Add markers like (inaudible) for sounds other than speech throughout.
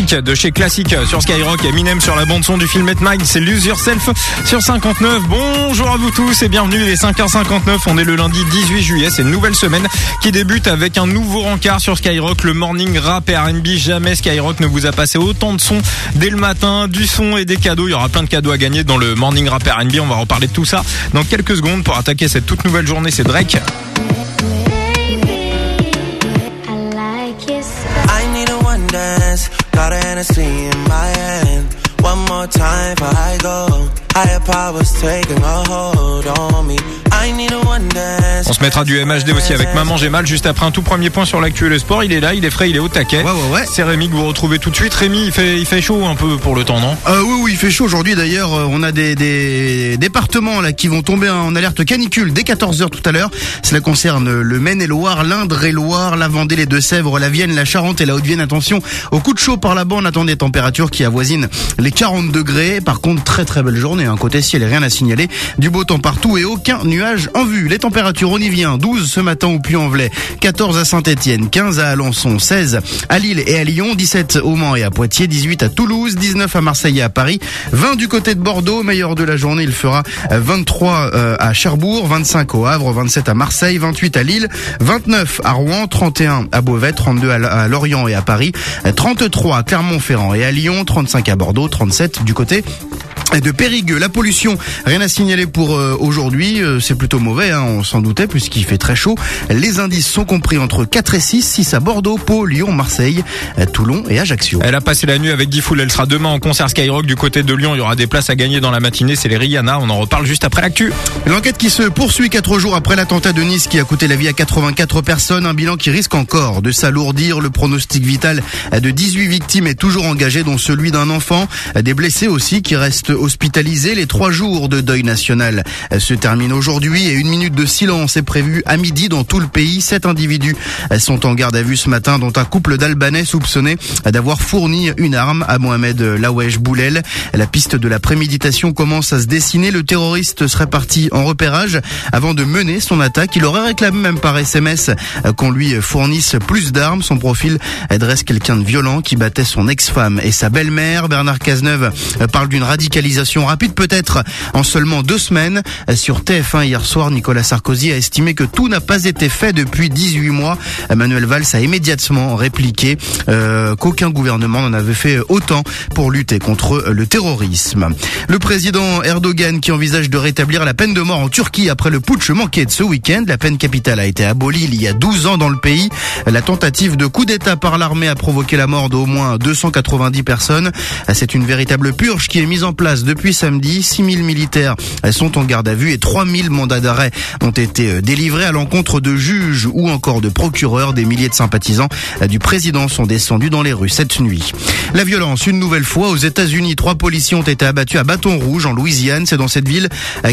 De chez Classique sur Skyrock, Eminem sur la bande son du film At Night, c'est Lose Yourself sur 59. Bonjour à vous tous et bienvenue, il est 5h59, on est le lundi 18 juillet, c'est une nouvelle semaine qui débute avec un nouveau rencard sur Skyrock, le morning rap et R&B. Jamais Skyrock ne vous a passé autant de sons dès le matin, du son et des cadeaux. Il y aura plein de cadeaux à gagner dans le morning rap et R&B, on va reparler de tout ça dans quelques secondes pour attaquer cette toute nouvelle journée, c'est Drake. Hennessy in my hand. One more time before I go. Higher powers taking a hold on me. On se mettra du MHD aussi avec Maman J'ai Mal juste après un tout premier point sur l'actuel sport. Il est là, il est frais, il est au taquet. Ouais, ouais, ouais. C'est Rémi que vous retrouvez tout de suite. Rémi, il fait, il fait chaud un peu pour le temps, non? Euh, oui, oui, il fait chaud aujourd'hui. D'ailleurs, euh, on a des, des départements là qui vont tomber en alerte canicule dès 14 h tout à l'heure. Cela concerne le Maine-et-Loire, l'Indre-et-Loire, la Vendée, les Deux-Sèvres, la Vienne, la Charente et la Haute-Vienne. Attention au coup de chaud par là-bas. On attend des températures qui avoisinent les 40 degrés. Par contre, très très belle journée. Hein. Côté ciel, rien à signaler. Du beau temps partout et aucun nuage en vue. Les températures, on y vient. 12 ce matin au Puy-en-Velay, 14 à Saint-Etienne, 15 à Alençon, 16 à Lille et à Lyon, 17 au Mans et à Poitiers, 18 à Toulouse, 19 à Marseille et à Paris, 20 du côté de Bordeaux. Meilleur de la journée, il fera 23 euh, à Cherbourg, 25 au Havre, 27 à Marseille, 28 à Lille, 29 à Rouen, 31 à Beauvais, 32 à Lorient et à Paris, 33 à Clermont-Ferrand et à Lyon, 35 à Bordeaux, 37 du côté de Périgueux. La pollution, rien à signaler pour euh, aujourd'hui. Euh, c'est plutôt mauvais, hein, on s'en doutait, puisqu'il fait très chaud. Les indices sont compris entre 4 et 6, 6 à Bordeaux, Pau, Lyon, Marseille, euh, Toulon et Ajaccio. Elle a passé la nuit avec Diffoul. Elle sera demain en concert Skyrock du côté de Lyon. Il y aura des places à gagner dans la matinée. C'est les Rihanna. On en reparle juste après l'actu. L'enquête qui se poursuit quatre jours après l'attentat de Nice qui a coûté la vie à 84 personnes, un bilan qui risque encore de s'alourdir. Le pronostic vital de 18 victimes est toujours engagé, dont celui d'un enfant. Des blessés aussi qui restent hospitalisés. Les trois jours de deuil national se terminent aujourd'hui et une minute de silence est prévue à midi dans tout le pays. Sept individus sont en garde à vue ce matin, dont un couple d'Albanais soupçonné d'avoir fourni une arme à Mohamed Lawesh Boulel. La piste de la préméditation commence à se dessiner. Le terroriste serait parti en repérage avant de mener son attaque. Il aurait réclamé même par SMS qu'on lui fournisse plus d'armes. Son profil adresse quelqu'un de violent qui battait son ex-femme et sa belle-mère. Bernard Cazeneuve parle d'une radicalisation rapide peut-être en seulement deux semaines. Sur TF1 hier soir, Nicolas Sarkozy a estimé que tout n'a pas été fait depuis 18 mois. Manuel Valls a immédiatement répliqué euh, qu'aucun gouvernement n'en avait fait autant pour lutter contre le terrorisme. Le président Erdogan qui envisage de rétablir la peine de mort en Turquie après le putsch manqué de ce week-end. La peine capitale a été abolie il y a 12 ans dans le pays. La tentative de coup d'État par l'armée a provoqué la mort d'au moins 290 personnes. C'est une véritable purge qui est mise en place depuis samedi. 6000 militaires sont en garde à vue et 3000 mandats d'arrêt ont été délivrés à l'encontre de juges ou encore de procureurs. Des milliers de sympathisants du président sont descendus dans les rues cette nuit. La violence, une nouvelle fois aux États-Unis. Trois policiers ont été abattus à Bâton Rouge en Louisiane. C'est dans cette ville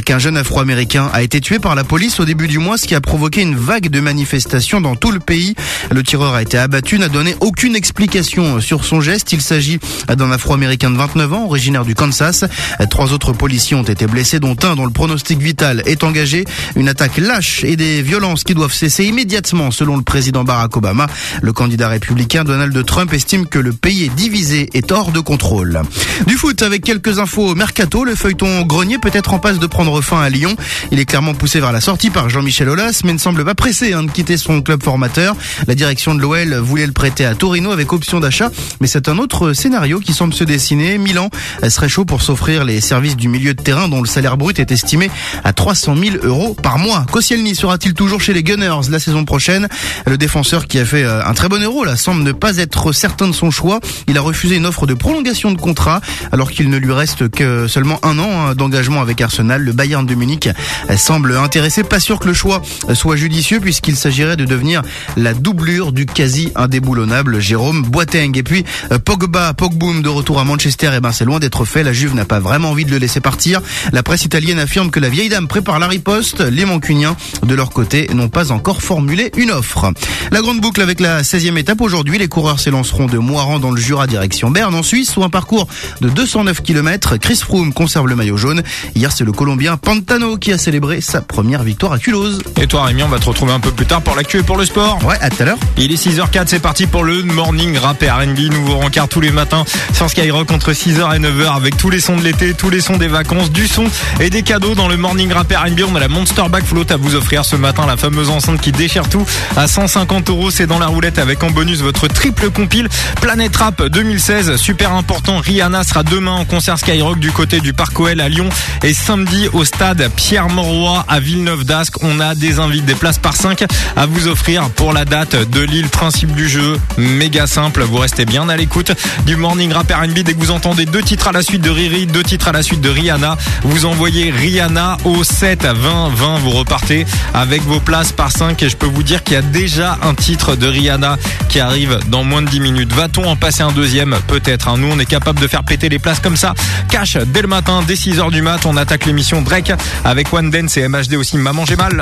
qu'un jeune Afro-américain a été tué par la police au début du mois, ce qui a provoqué une vague de manifestations dans tout le pays. Le tireur a été abattu, n'a donné aucune explication sur son geste. Il s'agit d'un Afro-américain de 29 ans, originaire du Kansas. Trois autres policiers ont été blessés, dont un dont le pronostic vital est engagé. Une attaque lâche et des violences qui doivent cesser immédiatement, selon le président Barack Obama. Le candidat républicain Donald Trump estime que le pays est divisé et hors de contrôle. Du foot avec quelques infos mercato, le feuilleton grenier peut être en passe de prendre fin à Lyon. Il est clairement poussé vers la sortie par Jean-Michel Aulas, mais ne semble pas pressé hein, de quitter son club formateur. La direction de l'OL voulait le prêter à Torino avec option d'achat, mais c'est un autre scénario qui semble se dessiner. Milan serait chaud pour s'offrir les services du milieu de terrain dont le salaire brut est estimé à 300 000 euros par mois. Koscielny sera-t-il toujours chez les Gunners la saison prochaine? Le défenseur qui a fait euh, un très bon euro là semble ne pas être certain de son choix. Il a refusé une offre de prolongation de contrat alors qu'il ne lui reste que seulement un an hein, d'engagement avec Arsenal. Le Bayern de Munich euh, semble intéressé. Pas sûr que le choix euh, soit judicieux puisqu'il s'agirait de devenir la doublure du quasi indéboulonnable Jérôme Boateng. Et puis Pogba, Pogboom de retour à Manchester, et ben c'est loin d'être fait. La Juve n'a pas vraiment envie de le laisser partir. La presse italienne affirme que la vieille dame prépare la riposte. Les Mancuniens, de leur côté, n'ont pas encore formulé une offre. La grande boucle avec la 16e étape aujourd'hui. Les coureurs s'élanceront de Moiran dans le Jura direction Berne en Suisse sous un parcours de 209 km. Chris Froome conserve le maillot jaune. Hier, c'est le Colombien Pantano qui a célébré sa première victoire à Culose. Et toi Rémi, on va te retrouver un peu plus tard pour l'actu et pour le sport. Ouais, à tout à l'heure. Il est 6h04, c'est parti pour le morning rap et R&B. Nous vous rencard tous les matins sur Skyrock entre 6h et 9h avec tous les sons de l'été, tous les sons des vacances, du son et des cadeaux dans le morning rap R&B. On a la Monster Back Float à vous offrir ce matin, la fameuse enceinte qui déchire tout à 150 euros. C'est dans la roulette avec en bonus votre triple compile Planète Rap 2016. Super important. Rihanna sera demain en concert Skyrock du côté du Parc OL à Lyon et samedi au stade Pierre Mauroy à Villeneuve d'Ascq. On a des invités, des places par 5 à vous offrir pour la date de Lille. Principe du jeu, méga simple. Vous restez bien à l'écoute du Morning Rap R&B dès que vous entendez deux titres à la suite de Riri, deux titres à la suite de Rihanna. Vous envoyez Rihanna au 7 à 20 20. Vous repartez avec vos places par 5 et je peux vous dire qu'il y a déjà un titre de Rihanna qui arrive dans moins de 10 minutes. Va-t-on en passer un deuxième? Peut-être. hein. Nous, on est capable de faire péter les places comme ça. Cash dès le matin, dès 6h du mat. On attaque l'émission Drake avec One Dance et MHD aussi. Maman, j'ai mal.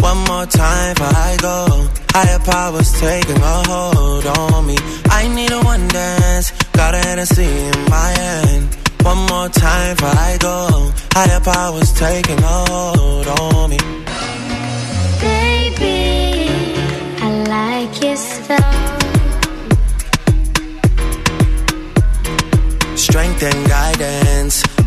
One more time before I go. Higher powers taking a hold on me. I need a one dance. Got a Hennessy in my hand. One more time before I go. Higher powers taking a hold on me. Baby, I like your stuff. Strength and guidance.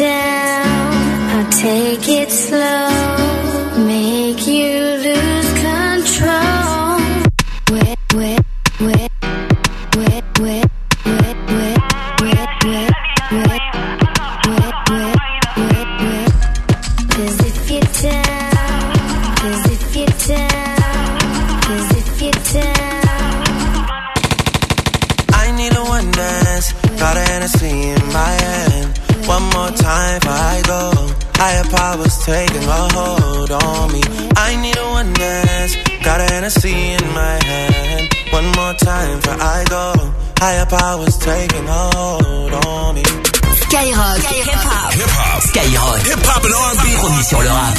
Down, I'll take it slow, make you lose control. Where, where, where, where, time before I go. Higher powers taking a hold on me. I need a one dance. Got a Hennessy in my hand. One more time before I go. Higher powers taking a hold on me. Skyrock. Hip-hop. Skyrock. Hip-hop and R&B. Premier sur le rap.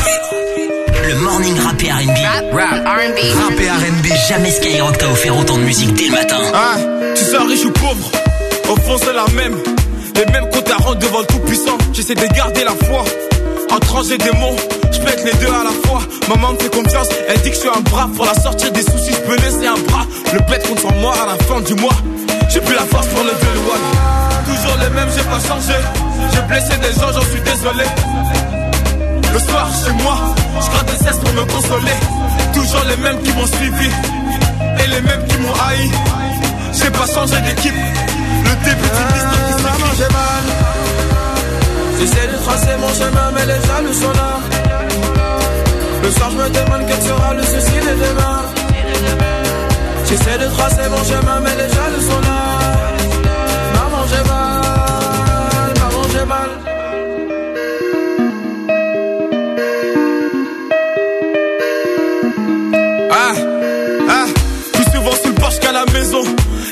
Le morning rap et R&B. Rap, R&B. Rap et R&B. Jamais Skyrock t'a offert autant de musique dès le matin. Ah, tu sois riche ou pauvre, au fond c'est la même. Mêmes comptes à rendre devant le tout-puissant. J'essaie de garder la foi. En trancher des mots, je pète les deux à la fois. Maman me fait confiance, elle dit que je suis un bras. Pour la sortir des soucis, je peux laisser un bras. Le pète contre moi à la fin du mois. J'ai plus la force pour lever le one. Toujours les mêmes, j'ai pas changé. J'ai blessé des gens, j'en suis désolé. Le soir chez moi, je gratte des cesses pour me consoler. Toujours les mêmes qui m'ont suivi et les mêmes qui m'ont haï. J'ai pas changé d'équipe. Le début. J'essaie de tracer mon chemin, mais les jaloux sont là. Le soir, je me demande quel sera le souci de demain. J'essaie de tracer mon chemin, mais les jaloux sont là.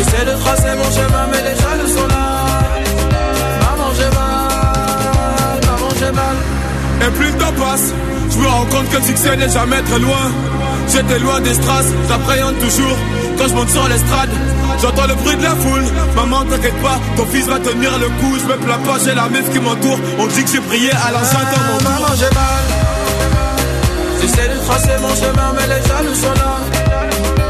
J'essaie de tracer mon chemin, mais les jaloux sont là. Maman, j'ai mal. Maman, j'ai mal. Et plus le temps passe, je me rends compte que le succès n'est jamais très loin. J'étais loin des strass, j'appréhende toujours quand je monte sur l'estrade. J'entends le bruit de la foule, maman t'inquiète pas, ton fils va tenir le coup. Je me plains pas, j'ai la meuf qui m'entoure. On dit que j'ai prié à l'enceinte dans mon tour. Maman j'ai mal, j'essaie de tracer mon chemin mais les jaloux sont là.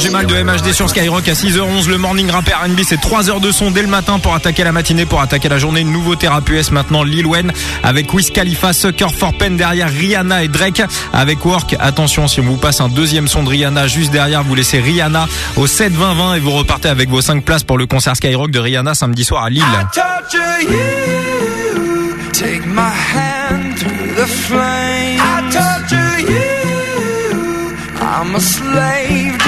J'ai mal de MHD sur Skyrock à 6h11 le morning rap R&B c'est 3 heures de son dès le matin pour attaquer la matinée pour attaquer la journée. Nouveau rap US maintenant Lil Wayne avec Wiz Khalifa Sucker for Pen derrière Rihanna et Drake avec Work. Attention si on vous passe un deuxième son de Rihanna juste derrière vous laissez Rihanna au 7 20 20 et vous repartez avec vos 5 places pour le concert Skyrock de Rihanna samedi soir à Lille. I'm a slave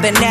I've been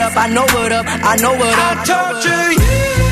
up, I know what up, I know what up. I you.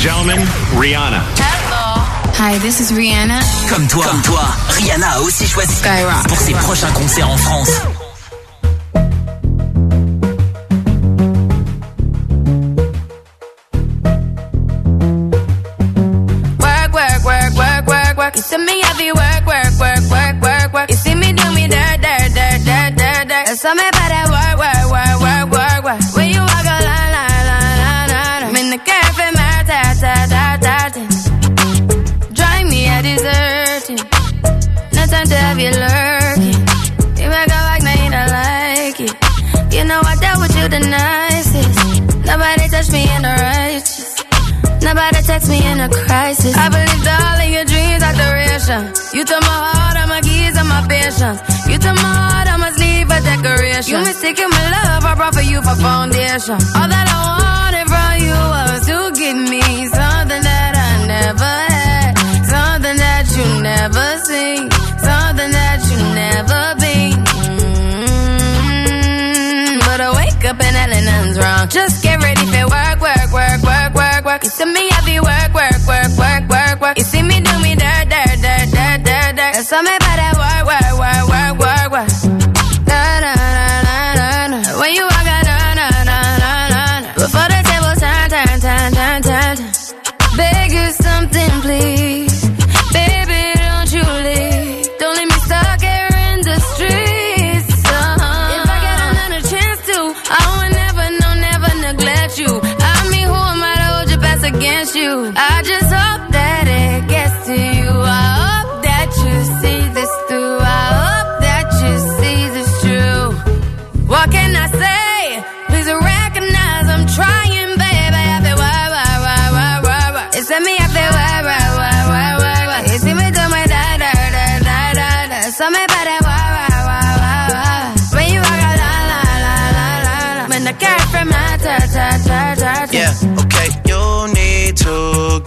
And gentlemen, Rihanna. Hi, this is Rihanna. Comme toi, comme toi, Rihanna a aussi choisi Skyrock. pour ses prochains concerts en France. Work, work, work, work, work, work. You see me heavy work, work, work, work, work, work. You see me do me dirt, dirt, dirt, dirt, dirt, dirt. You lurking. You make a like, now you don't like it. You know I dealt with you the nicest. Nobody touched me in the righteous. Nobody text me in a crisis. I believed all of your dreams are duration. You took my heart, all my keys, and my patience. You took my heart, I must leave a decoration. You mistaken my love, I brought for you for foundation. All that I wanted from you was to give me something that I never had, something that you never seen, up and hell nothing's wrong. Just get ready for work, work, work, work, work, work. You see me heavy work, work, work, work, work, work. You see me do me dirt, dirt, dirt, dirt, dirt, dirt. There's something about I just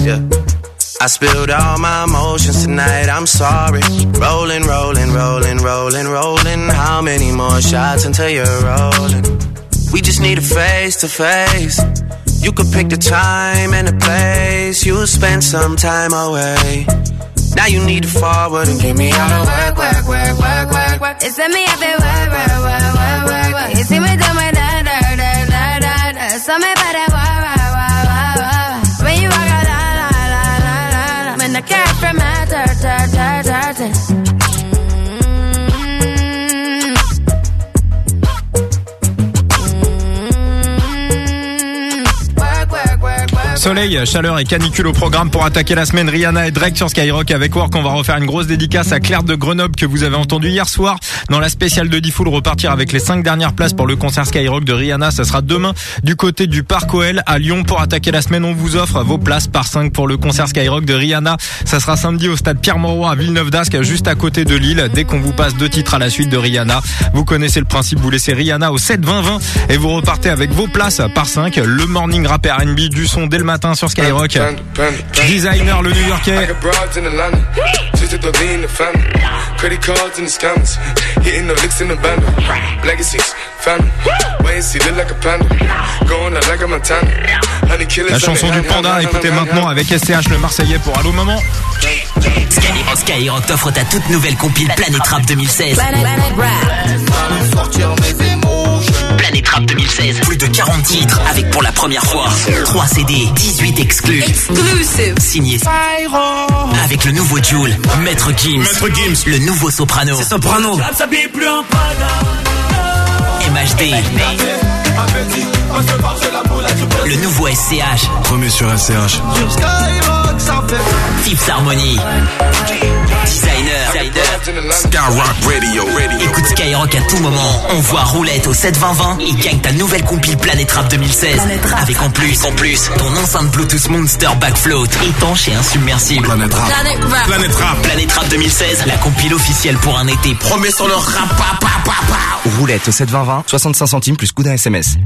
yeah. I spilled all my emotions tonight, I'm sorry. Rolling, rolling, rolling, rolling, rolling. How many more shots until you're rolling? We just need a face to face. You could pick the time and the place. You'll spend some time away. Now you need to forward and get me out of work, work, work, work, work, work. It's me feel work, work, work, work, work, work. You see me do my Soleil, chaleur et canicule au programme pour attaquer la semaine. Rihanna et Drake sur Skyrock avec Work. On va refaire une grosse dédicace à Claire de Grenoble que vous avez entendu hier soir dans la spéciale de Diffoul repartir avec les cinq dernières places pour le concert Skyrock de Rihanna. Ça sera demain du côté du Parc OL à Lyon pour attaquer la semaine. On vous offre vos places par 5 pour le concert Skyrock de Rihanna. Ça sera samedi au stade Pierre-Mauroy à Villeneuve-d'Ascq, juste à côté de Lille. Dès qu'on vous passe deux titres à la suite de Rihanna, vous connaissez le principe. Vous laissez Rihanna au 7 20 20 et vous repartez avec vos places par 5. Le morning rap R&B du son dès le matin sur Skyrock. Designer le the family. Credit cards and the scammers, hitting the licks in the band. Legacies, family. Wait and see, look like a panda. Going out like a Montana. Honey killers. La chanson du panda, écoutez maintenant avec SCH le Marseillais pour Allo Maman. Skyrock, Skyrock t'offre ta toute nouvelle compile Planet Rap 2016. Planet Rap 2016, plus de 40 titres avec pour la première fois 3 CD, 18 exclus. Exclusive. Signé avec le nouveau Joule, Maître Gims, le nouveau Soprano, Soprano. MHD, le nouveau SCH, Premier sur SCH. Tips Harmony, Designer, Skyrock Radio. Radio. Écoute Skyrock à tout moment. On voit roulette au 72020 et gagne ta nouvelle compile Planet Rap 2016. Avec en plus, en plus, ton enceinte Bluetooth Monster Backfloat étanche et insubmersible. Planet Rap. Planet Rap. Planet Rap. Planet Rap 2016, la compile officielle pour un été promet sur le rap. pa, pa, pa, pa. Roulette au 72020, 65 centimes plus coup d'un SMS.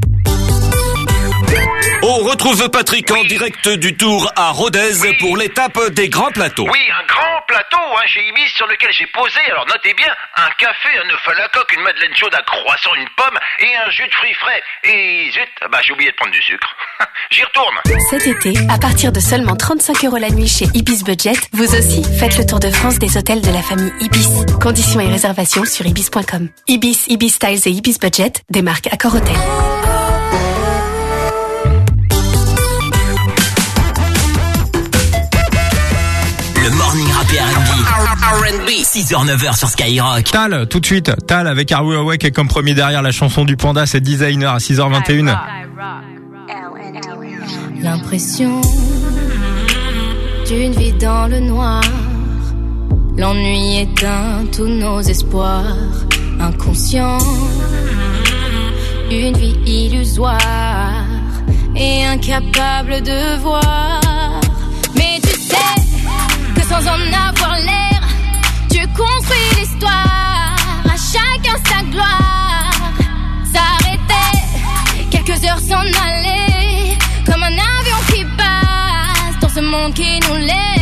On retrouve Patrick en direct du Tour à Rodez pour l'étape des grands plateaux. Oui, un grand plateau hein, chez Ibis sur lequel j'ai posé, alors notez bien, un café, un œuf à la coque, une madeleine chaude, un croissant, une pomme et un jus de fruits frais. Et zut, bah j'ai oublié de prendre du sucre. (laughs) J'y retourne. Cet été, à partir de seulement 35 euros la nuit chez Ibis Budget, vous aussi faites le tour de France des hôtels de la famille Ibis. Conditions et réservations sur ibis.com. Ibis, Ibis Styles et Ibis Budget, des marques Accor Hotel. R&B. 6h, 9h sur Skyrock. Tal, tout de suite. Tal avec Are We Awake et comme premier derrière la chanson du panda, c'est Designer à 6h21. L'impression d'une vie dans le noir. L'ennui éteint tous nos espoirs. Inconscient, une vie illusoire et incapable de voir. Mais tu sais que sans en avoir l'air, tu construis l'histoire. À chacun sa gloire. S'arrêter, quelques heures s'en aller, comme un avion qui passe dans ce monde qui nous laisse.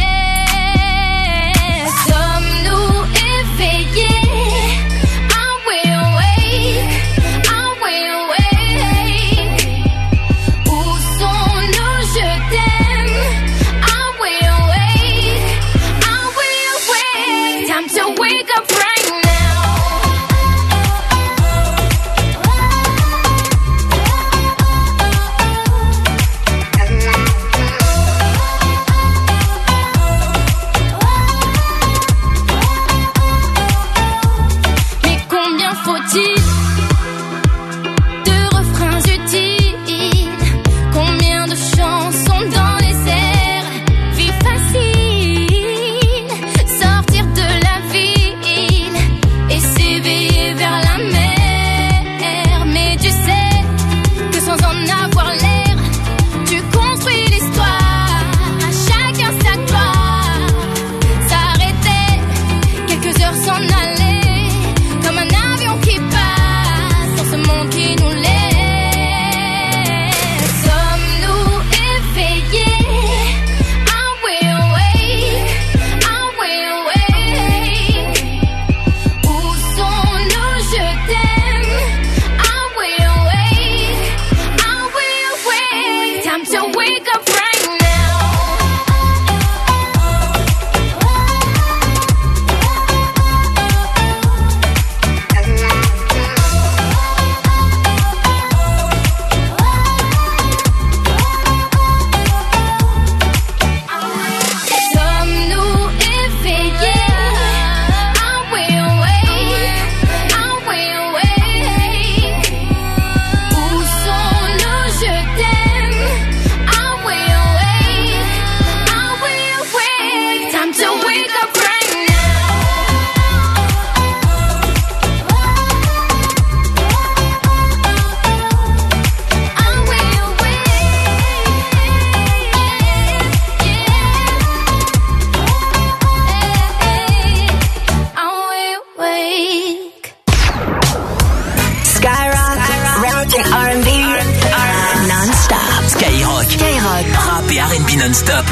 Non-stop.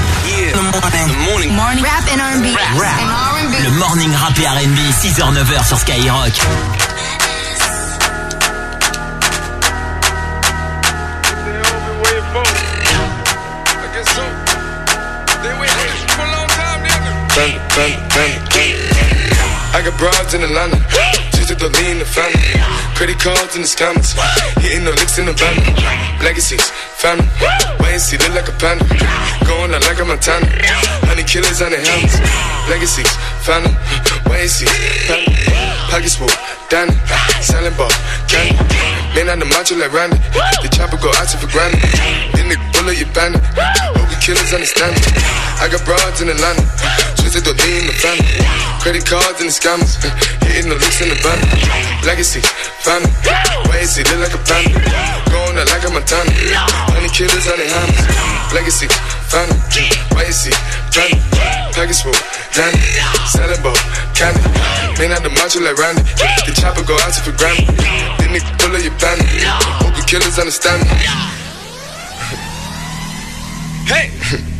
morning. Morning. Rap and R&B. Rap. And R&B. Le morning rap et R&B, 6h-9h sur Skyrock. I got broads in Atlanta. Just to the lean the family. Credit cards in the scammers. Hitting the licks in the van. Legacies, family. Wait and see, look like a panda. Going out like a Montana. Honey killers on the helmets. Legacies, family. Wait and see, family. Pockets full, Danny. Selling ball, candy. Man on the macho like Randy. The chopper go out for granted. Then the bullet you bandit. Hope the killers understand me. I got broads in Atlanta. Twisted the family. Credit cards and the scammers. (laughs) Hitting the licks in the van. Legacy, family. Wait and see, look like a panda. Going out like a Montana. Honey killers on their hands. Legacy, family. Wait and see, family. Package full, Danny. Selling ball, candy. Man out the macho like Randy. The chopper go out for granted. Then they pull up your bandit. Hope the killers understand me. Hey! (laughs)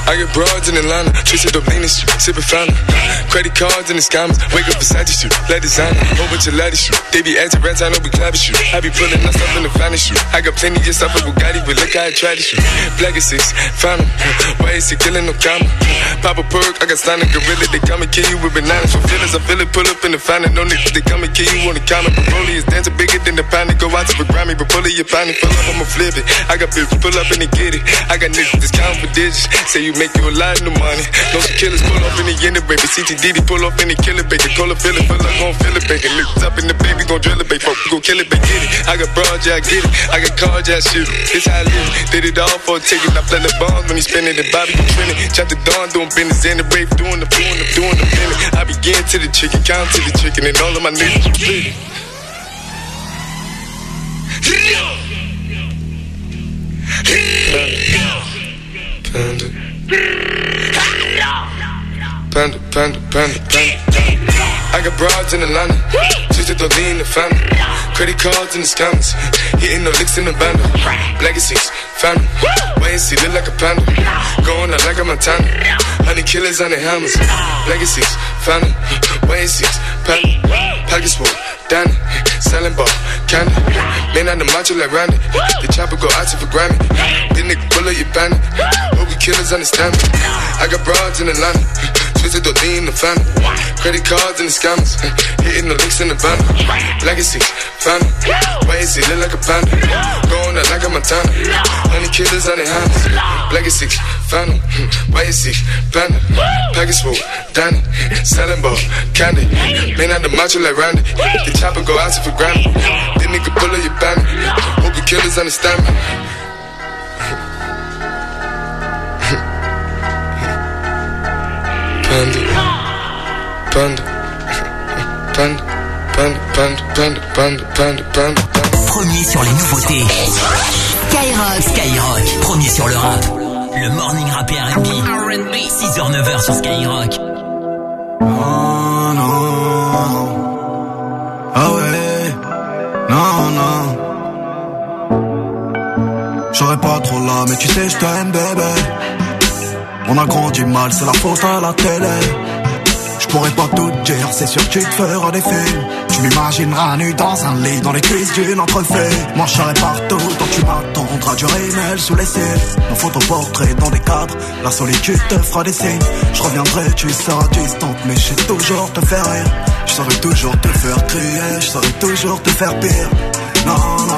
I get broads in Atlanta, twisted up lean street, sipping fountain. Credit cards and the scammers, wake up beside you let designer, whole bunch of ladies shoot. They be acting rats, I know we clapping shoot. I be pulling up in the finest shoot. I got plenty of stuff with Bugatti, but look how I try to shoot. Black is six, fountain, why is he killing no comma? Pop a perk, I got stunning gorilla, they come and kill you with bananas. For feelings, I feel it, pull up in the fountain, no niggas, they come and kill you on the counter. Broly is dancing bigger than the pound, go out to the Grammy, but pull it, your pound, pull up, I'ma flip it. I got bitches, pull up and they get it. I got niggas, that's count for digits, say you make you a lot of money. Some killers pull up in the end, baby. CTDD pull up in the killer, baby. Call a feeling, feel like gon' feel it, baby. Lift up in the baby, gon' drill it, baby. Fuck, gon' kill it, baby. Get it. I got broad, yeah, I get it. I got cards, yeah, I shoot it. This how I live. Did it all for a ticket. I play the bombs when he spinning the Bobby, you trending. Chop the dawn, doing business in the rave, doing the doing the doing the feeling. I begin to the chicken, count to the chicken, and all of my niggas split. Panda. Panda, ¡Perro! Panda, panda, panda. I got broads in Atlanta, just to lean the family. Credit cards and the scammers, hitting the licks in the band. Legacies, family. Wait and see, look like a panda. Going out like a Montana. Honey killers on the hammers. Legacies, family. Wait and see, panda. Pockets full, Danny. Selling ball, candy. Man on the macho like Randy. The chopper go out for Grammy. Then nigga pull up your bandit. Hope we killers understand me. I got broads in Atlanta. Twisted the lean the family. Credit cards and the scammers. (laughs) Hitting the licks in the van. Legacy, family. Wait and see, look like a panda. Going out like a Montana. Honey killers on their hands. Legacy, family. (laughs) Wait and see, panda. Package full, Danny. Selling ball, candy. Man out the macho like Randy. The chopper go out for granted. Then nigga pull up your bandit. Hope the killers understand me. Panda. Panda. Panda. Panda. Panda. Panda. Panda. Panda. Panda. Premier sur les nouveautés. Skyrock. Skyrock, premier sur le rap. Le morning rap et R&B. 6h-9h sur Skyrock. Oh non. Ah ouais. Non, non. J'aurais pas trop là, mais tu sais, je t'aime, bébé. On a grandi mal, c'est la faute à la télé. Je pourrais pas tout dire, c'est sûr que tu te feras des films. Tu m'imagineras nu dans un lit, dans les cuisses d'une entrefait. Serai partout, tant tu m'attendras du rémel sous les cils. Nos photoportraits dans des cadres, la solitude te fera des signes. Je reviendrai, tu seras distante, mais je sais toujours te faire rire. Je saurais toujours te faire crier, je saurais toujours te faire pire. Non, non,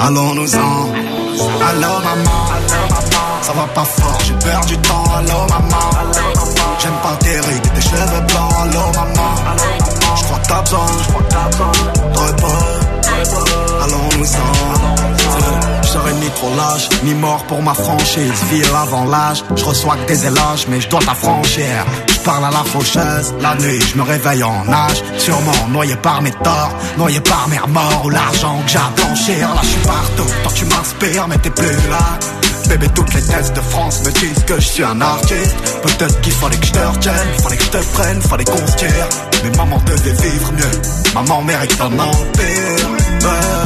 Allons-nous-en. Allô, maman. Ça va pas fort, j'ai perdu du temps. Allô, maman. J'aime pas tes rides tes cheveux blancs. Allô, maman. J'crois que t'as besoin de repos. Allons-nous-en. pour ma franchise. Ville avant l'âge, je reçois que des éloges, mais je dois t'affranchir. Parle à la faucheuse, la nuit, je me réveille en âge. Sûrement noyé par mes torts, noyé par mes remords ou l'argent que j'ai à blanchir. Là, je suis partout, toi tu m'inspires, mais t'es plus là. Bébé, toutes les tests de France me disent que je suis un artiste. Peut-être qu'il fallait que je te retienne, fallait que je te prenne, fallait qu'on se tire. Mais maman devait vivre mieux, maman mérite un empire.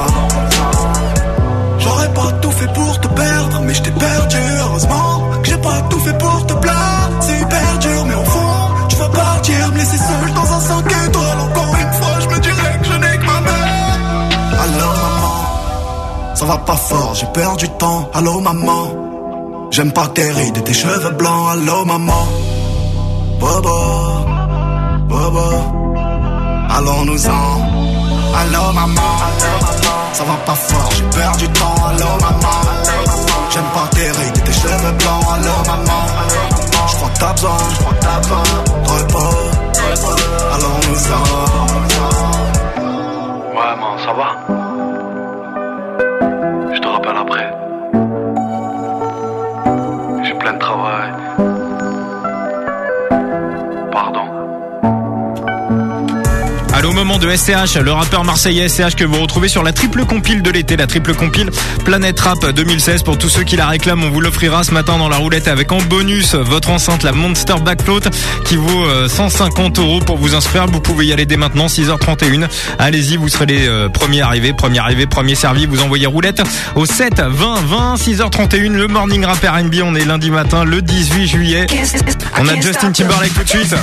Ça va pas fort, j'ai perdu du temps. Allô maman, j'aime pas tes rides tes cheveux blancs. Allô maman, bobo, bobo, allons-nous-en. Allô maman, ça va pas fort, j'ai perdu du temps. Allô maman, j'aime pas tes rides tes cheveux blancs. Allô maman, je crois que t'as besoin, je crois que t'as besoin repos. Allons-nous-en. Ouais, man, ça va plein de travail. Allô, au moment de SCH, le rappeur marseillais SCH que vous retrouvez sur la triple compile de l'été, la triple compile Planète Rap 2016. Pour tous ceux qui la réclament, on vous l'offrira ce matin dans la roulette avec en bonus votre enceinte, la Monster Backfloat, qui vaut euh, 150 euros pour vous inscrire. Vous pouvez y aller dès maintenant, 6h31. Allez-y, vous serez les euh, premiers arrivés, premiers arrivés, premiers servis. Vous envoyez roulette au 7 20 20, 6h31. Le morning rap R&B, on est lundi matin, le 18 juillet. On a Justin Timberlake tout de suite.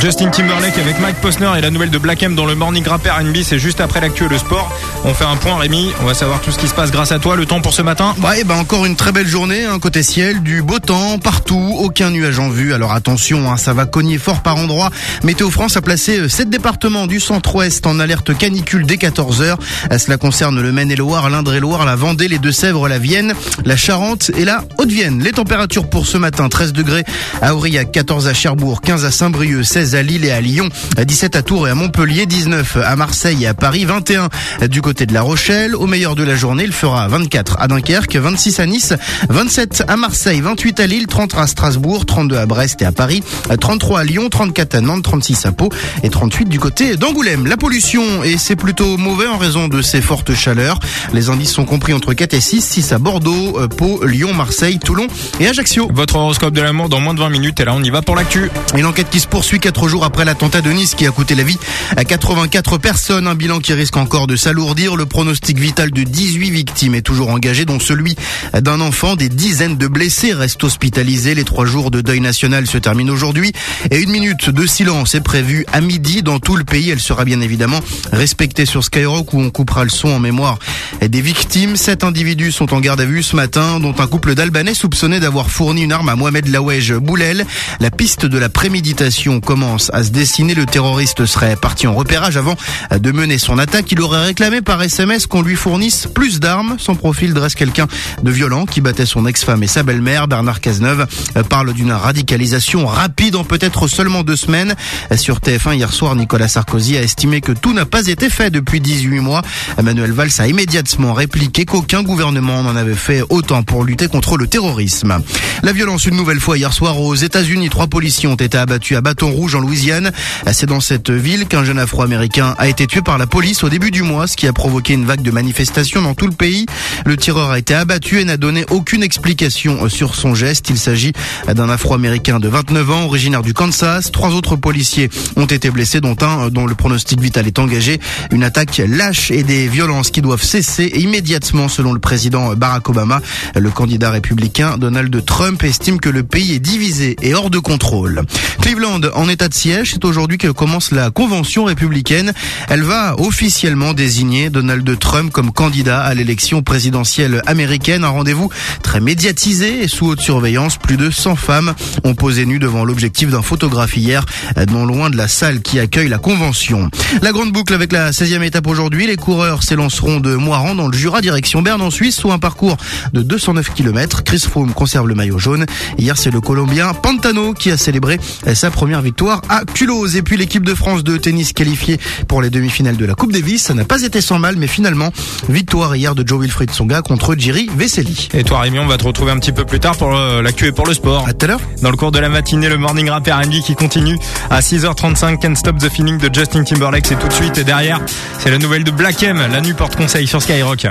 Justin Timberlake avec Mike Posner et la nouvelle de Black M dans le Morning Rap R&B, c'est juste après l'actu et le sport. On fait un point Rémi, on va savoir tout ce qui se passe grâce à toi. Le temps pour ce matin? Ouais, ben encore une très belle journée, un côté ciel, du beau temps partout, aucun nuage en vue. Alors attention, hein, ça va cogner fort par endroits. Météo France a placé 7 départements du centre-ouest en alerte canicule dès 14h. Cela concerne le Maine-et-Loire, l'Indre-et-Loire, la Vendée, les Deux-Sèvres, la Vienne, la Charente et la Haute-Vienne. Les températures pour ce matin 13 degrés à Aurillac, 14 à Cherbourg, 15 à Saint-Brieuc, 16 à Lille et à Lyon, 17 à Tours et à Montpellier, 19 à Marseille et à Paris, 21 du côté de La Rochelle. Au meilleur de la journée, il fera 24 à Dunkerque, 26 à Nice, 27 à Marseille, 28 à Lille, 30 à Strasbourg, 32 à Brest et à Paris, 33 à Lyon, 34 à Nantes, 36 à Pau et 38 du côté d'Angoulême. La pollution, et c'est plutôt mauvais en raison de ces fortes chaleurs. Les indices sont compris entre 4 et 6, 6 à Bordeaux, euh, Pau, Lyon, Marseille, Toulon et Ajaccio. Votre horoscope de l'amour dans moins de 20 minutes et là on y va pour l'actu. Une enquête qui se poursuit 4 jours après l'attentat de Nice qui a coûté la vie à 84 personnes. Un bilan qui risque encore de s'alourdir. Le pronostic vital de 18 victimes est toujours engagé, dont celui d'un enfant. Des dizaines de blessés restent hospitalisés. Les trois jours de deuil national se terminent aujourd'hui. Et une minute de silence est prévue à midi dans tout le pays. Elle sera bien évidemment respectée sur Skyrock où on coupera le son en mémoire des victimes. Sept individus sont en garde à vue ce matin, dont un couple d'Albanais soupçonné d'avoir fourni une arme à Mohamed Laouej Boulel. La piste de la préméditation commence à se dessiner. Le terroriste serait parti en repérage avant de mener son attaque. Il aurait réclamé par SMS qu'on lui fournisse plus d'armes. Son profil dresse quelqu'un de violent qui battait son ex-femme et sa belle-mère. Bernard Cazeneuve parle d'une radicalisation rapide en peut-être seulement deux semaines. Sur TF1 hier soir, Nicolas Sarkozy a estimé que tout n'a pas été fait depuis 18 mois. Emmanuel Valls a immédiatement répliqué qu'aucun gouvernement n'en avait fait autant pour lutter contre le terrorisme. La violence une nouvelle fois hier soir aux États-Unis. Trois policiers ont été abattus à Bâton Rouge Louisiane. C'est dans cette ville qu'un jeune afro-américain a été tué par la police au début du mois, ce qui a provoqué une vague de manifestations dans tout le pays. Le tireur a été abattu et n'a donné aucune explication sur son geste. Il s'agit d'un afro-américain de 29 ans, originaire du Kansas. Trois autres policiers ont été blessés, dont un dont le pronostic vital est engagé. Une attaque lâche et des violences qui doivent cesser immédiatement selon le président Barack Obama. Le candidat républicain Donald Trump estime que le pays est divisé et hors de contrôle. Cleveland en état de siège. C'est aujourd'hui que commence la convention républicaine. Elle va officiellement désigner Donald Trump comme candidat à l'élection présidentielle américaine. Un rendez-vous très médiatisé et sous haute surveillance. Plus de 100 femmes ont posé nues devant l'objectif d'un photographe hier, non loin de la salle qui accueille la convention. La grande boucle avec la 16e étape aujourd'hui. Les coureurs s'élanceront de Moiran dans le Jura direction Berne en Suisse sous un parcours de 209 km. Chris Froome conserve le maillot jaune. Hier, c'est le Colombien Pantano qui a célébré sa première victoire à Culose. Et puis l'équipe de France de tennis qualifiée pour les demi-finales de la Coupe Davis. Ça n'a pas été sans mal, mais finalement, victoire hier de Joe Wilfried Songa contre Jiri Vesely. Et toi Rémi, on va te retrouver un petit peu plus tard pour euh, la queue et pour le sport. À tout à l'heure. Dans le cours de la matinée, le morning rap R&B qui continue à 6h35. Can't Stop the Feeling de Justin Timberlake, c'est tout de suite. Et derrière, c'est la nouvelle de Black M. La nuit porte conseil sur Skyrock.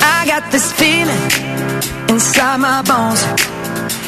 I got this feeling inside my bones.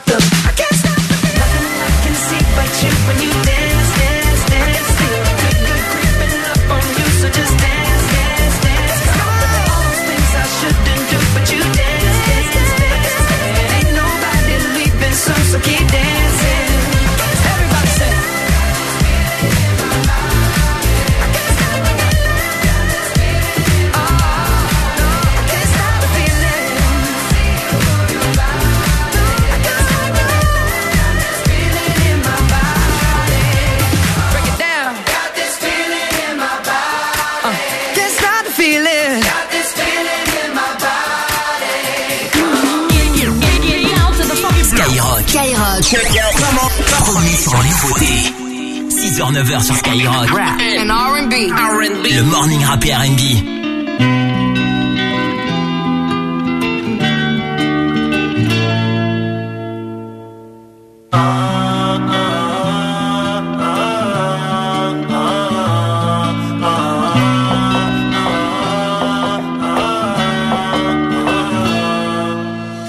Stop the. 100% 6h9 sur Skyrock. And R&B. R&B. Le morning rap R&B.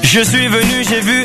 Je suis venu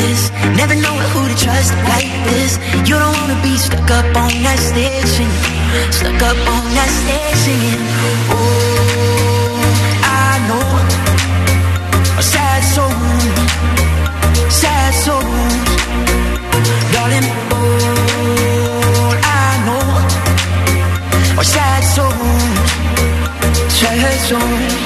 this. Never know who to trust like this. You don't wanna be stuck up on that stage singing. Stuck up on that stage singing. Oh, I know. A sad soul. Sad souls Darling, all I know. Are sad souls Sad souls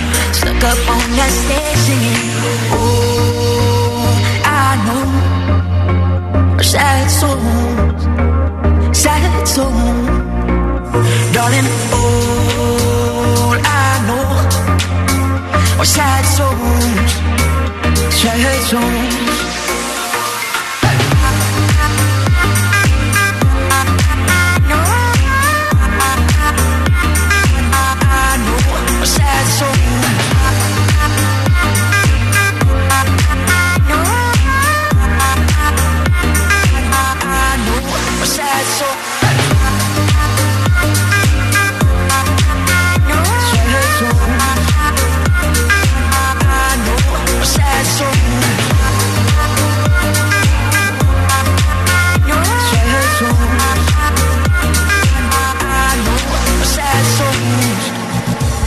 stuck up on that stage singing. Oh, I know our sad songs, sad songs, darling. All I know are sad songs, sad songs.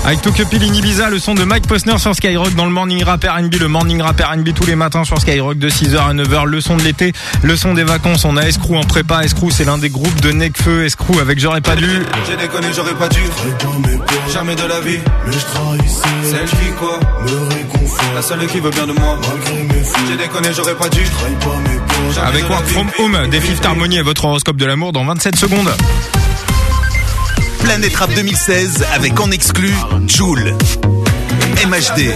Avec Tokyo Peel in Ibiza, le son de Mike Posner sur Skyrock dans le Morning Rap R&B, le Morning Rap R&B tous les matins sur Skyrock de 6h à 9h, le son de l'été, le son des vacances. On a Escrew en prépa, Escrew c'est l'un des groupes de Necfeu, Escrew avec J'aurais pas dû. J'ai déconné, j'aurais pas dû. Jamais de la vie. Mais je trahissais. Celle qui quoi? Me réconfort. La seule qui veut bien de moi. Mes. J'ai déconné, j'aurais pas dû. Jamais Avec de la Work. From Home des Fifth Harmony et votre horoscope de l'amour dans 27 secondes. Planète Rap 2016 avec en exclu Joule, MHD,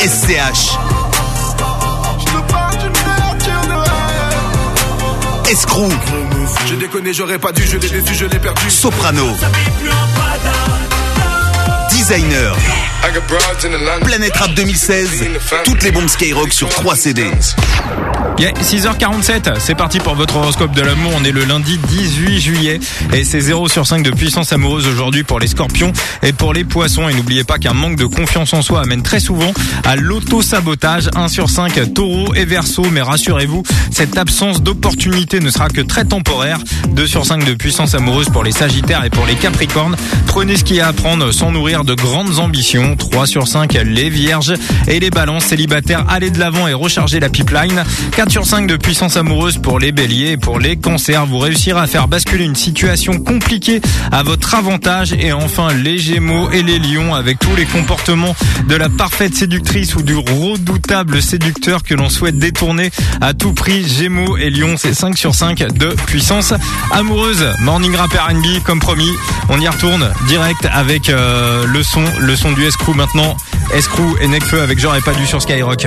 SCH, Escrew, J'ai déconné, j'aurais pas dû. Je l'ai déçu, je l'ai perdu. Soprano, Designer. Planète Rap 2016, toutes les bombes Skyrock sur 3 CD. Yeah, 6h47, c'est parti pour votre horoscope de l'amour. On est le lundi 18 juillet et c'est 0 sur 5 de puissance amoureuse aujourd'hui pour les scorpions et pour les poissons. Et n'oubliez pas qu'un manque de confiance en soi amène très souvent à l'auto-sabotage. 1 sur 5 taureau et verso. Mais rassurez-vous, cette absence d'opportunité ne sera que très temporaire. 2 sur 5 de puissance amoureuse pour les sagittaires et pour les capricornes. Prenez ce qu'il y a à prendre sans nourrir de grandes ambitions. 3 sur 5 les vierges et les balances célibataires. Allez de l'avant et rechargez la pipeline. 4 sur 5 de puissance amoureuse pour les béliers et pour les cancers. Vous réussirez à faire basculer une situation compliquée à votre avantage. Et enfin, les gémeaux et les lions avec tous les comportements de la parfaite séductrice ou du redoutable séducteur que l'on souhaite détourner à tout prix. Gémeaux et lions, c'est 5 sur 5 de puissance amoureuse. Morning Rap R&B, comme promis. On y retourne direct avec euh, le son, le son du Escrew maintenant. Escrew et Necfeu avec J'aurais pas dû sur Skyrock.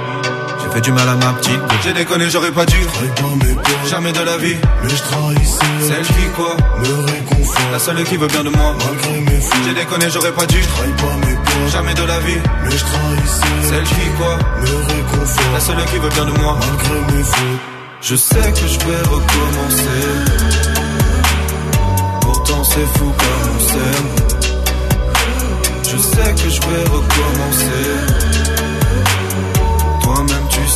Fait du mal à ma petite. J'ai déconné, j'aurais pas dû. Jamais de la vie. Mais je trahissais. Celle qui quoi Me réconfort. La seule qui veut bien de moi. Malgré mes. J'ai déconné, j'aurais pas dû. Jamais de la vie. Mais je trahissais. Celle qui quoi Me réconfort. La seule qui veut bien de moi. Malgré mes fautes. Je sais que je vais recommencer. Pourtant c'est fou comme on s'aime. Je sais que je vais recommencer.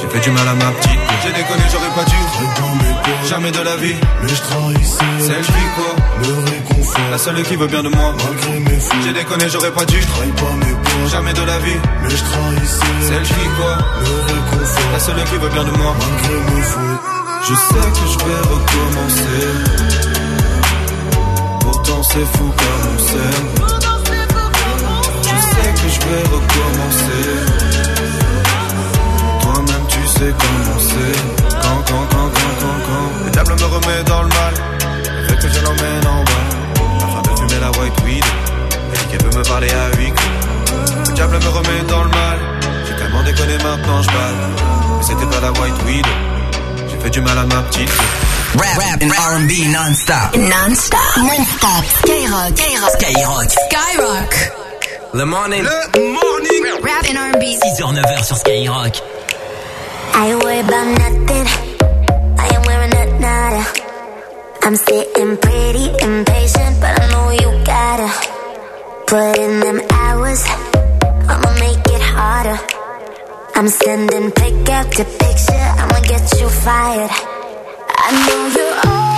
J'ai fait du mal à ma petite. J'ai déconné, j'aurais pas dû. Jamais de la vie. Mais je trahissais. Celle qui quoi Me réconfort. La seule qui veut bien de moi. Malgré mes fautes. J'ai déconné, j'aurais pas dû. Trahis pas mes peurs. Jamais de la vie. Mais je trahissais. Celle qui quoi Me réconfort. La seule qui veut bien de moi. Malgré mes fautes. Je sais que je vais recommencer. Pourtant c'est fou comme on s'aime. Je sais que je vais recommencer. C'est. Quand, quand, quand, quand, quand, quand. Le diable me remet dans le mal. Veut que je l'emmène en bas. Afin de fumer la white weed. Elle dit qu'elle veut me parler à huis clos. Le diable me remet dans le mal. J'ai tellement déconné maintenant je bats. Mais c'était pas la white weed. J'ai fait du mal à ma petite. Rap, rap and R&B non-stop. Non-stop. Non-stop. Skyrock. Skyrock. Skyrock. Skyrock. Le morning. Le morning. Rap and R&B. 6h, 9h sur Skyrock. I worry about nothing. I am wearing a nada. I'm sitting pretty impatient, but I know you gotta put in them hours. I'ma make it harder. I'm sending pick after picture. I'ma get you fired. I know you're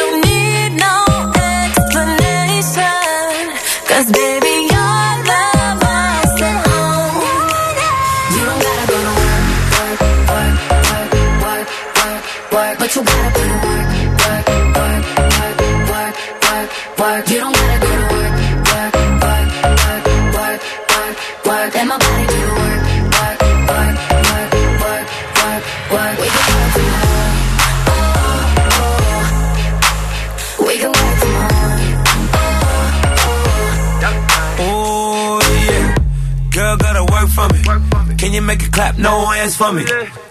Can you make it clap? No hands for me.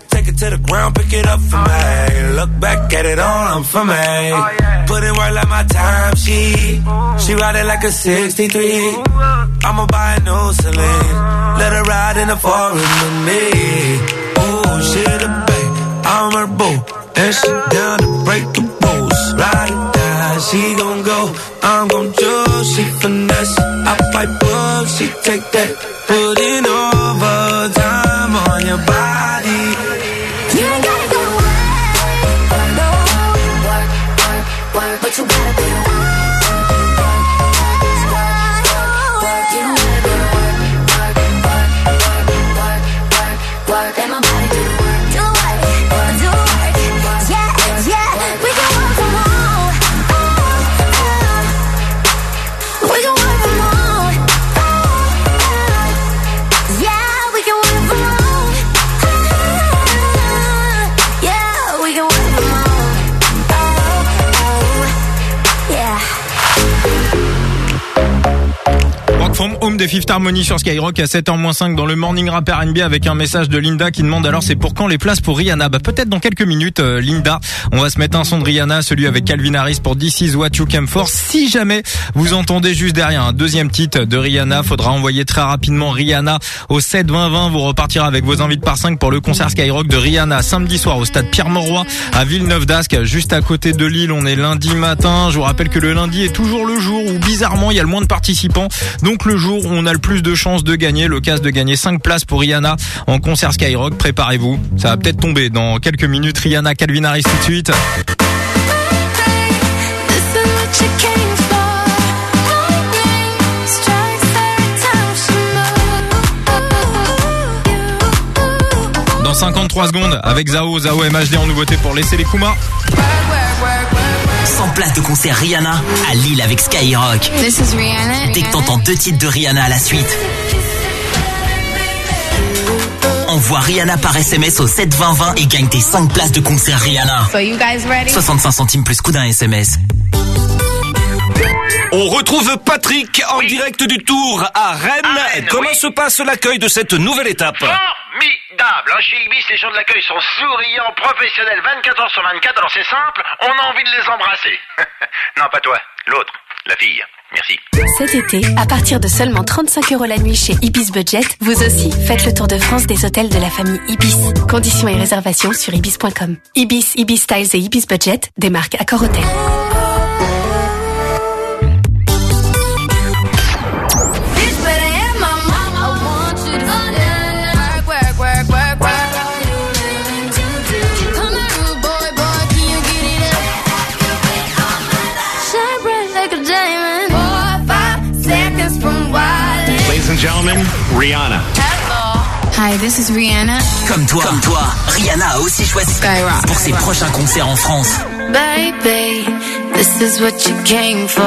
Take it to the ground, pick it up for me. Look back at it all, I'm for me. Oh, Put in work like my time, she she ride it like a 63. I'ma buy a new Celine. Uh-huh. Let her ride in the foreign with me. Oh, she the babe, I'm her boo, and she down to break the rules. Ride or die, she gon' go. I'm gon' choose, she finesse. I fight book, she take that. Put it overtime Des Fifth Harmony sur Skyrock à 7h-5 dans le Morning Rap R&B avec un message de Linda qui demande alors c'est pour quand les places pour Rihanna? Bah peut-être dans quelques minutes euh, Linda. On va se mettre un son de Rihanna, celui avec Calvin Harris pour This Is What You Came For. Si jamais vous entendez juste derrière un deuxième titre de Rihanna, faudra envoyer très rapidement Rihanna au 7 20 20. Vous repartirez avec vos invites par 5 pour le concert Skyrock de Rihanna samedi soir au stade Pierre-Mauroy à Villeneuve d'Ascq, juste à côté de Lille. On est lundi matin. Je vous rappelle que le lundi est toujours le jour où bizarrement il y a le moins de participants. Donc le jour où on a le plus de chances de gagner, l'occasion de gagner 5 places pour Rihanna en concert Skyrock. Préparez-vous, ça va peut-être tomber dans quelques minutes. Rihanna, Calvin Harris tout de suite. Dans 53 secondes, avec Zao, Zao MHD en nouveauté pour laisser les Kuma. 100 places de concert Rihanna à Lille avec Skyrock. This is Rihanna. Dès que t'entends deux titres de Rihanna à la suite, envoie Rihanna par SMS au 72020 et gagne tes 5 places de concert Rihanna. So you guys ready? 65 centimes plus coût d'un SMS. On retrouve Patrick en direct du Tour à Rennes. Comment se passe l'accueil de cette nouvelle étape? Formidable hein, Chez Ibis, les gens de l'accueil sont souriants, professionnels, 24 heures sur 24, alors c'est simple, on a envie de les embrasser. (laughs) non, pas toi, l'autre, la fille. Merci. Cet été, à partir de seulement 35 euros la nuit chez Ibis Budget, vous aussi faites le tour de France des hôtels de la famille Ibis. Conditions et réservations sur ibis.com. Ibis, Ibis Styles et Ibis Budget, des marques Accor Hotel. Gentlemen, Rihanna. Hi, this is Rihanna. Comme toi, comme toi, Rihanna a aussi choisi Skyrock. pour ses prochains concerts en France. Baby, this is what you came for.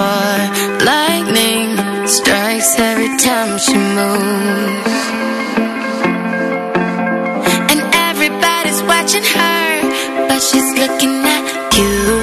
Lightning strikes every time she moves. And everybody's watching her, but she's looking at you.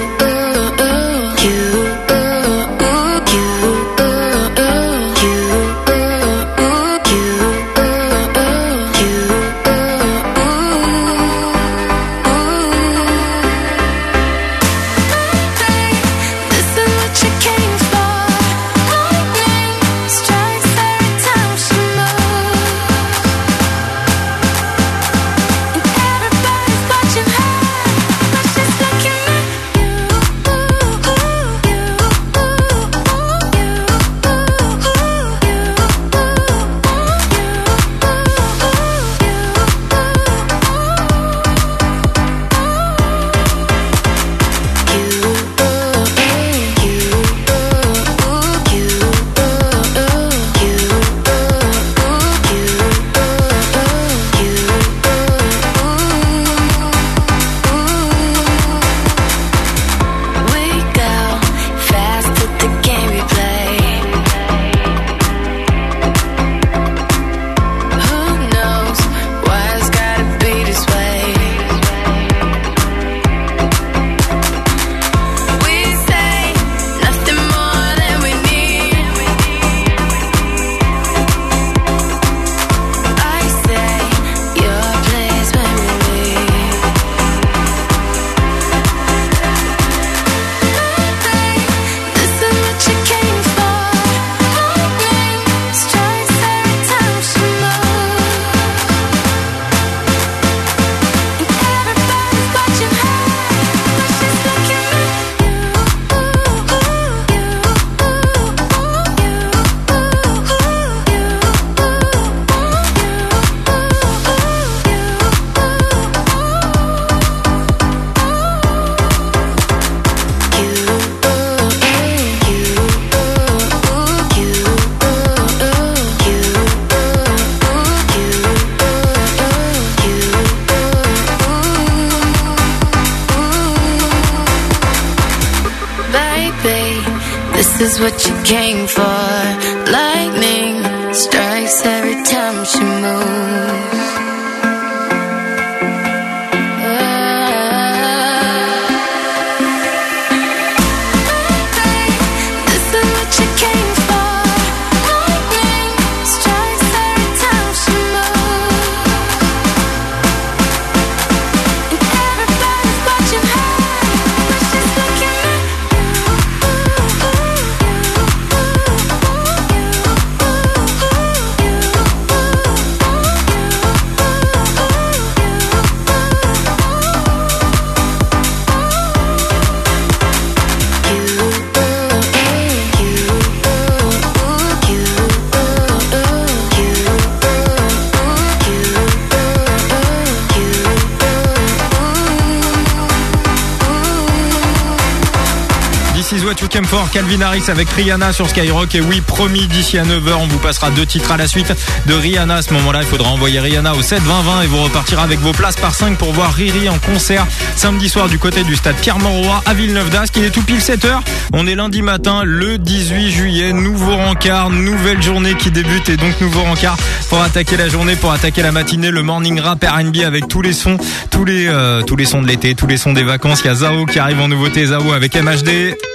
Avec Rihanna sur Skyrock. Et oui, promis, d'ici à 9h, on vous passera deux titres à la suite de Rihanna. À ce moment-là, il faudra envoyer Rihanna au 7 20 20 et vous repartirez avec vos places par 5 pour voir Riri en concert samedi soir du côté du stade Pierre-Mauroy à Villeneuve d'Ascq. Il est tout pile 7h. On est lundi matin, le 18 juillet. Nouveau rencard, nouvelle journée qui débute et donc nouveau rencard pour attaquer la journée, pour attaquer la matinée. Le morning rap R&B avec tous les sons, tous les, euh, tous les sons de l'été, tous les sons des vacances. Il y a Zao qui arrive en nouveauté. Zao avec MHD.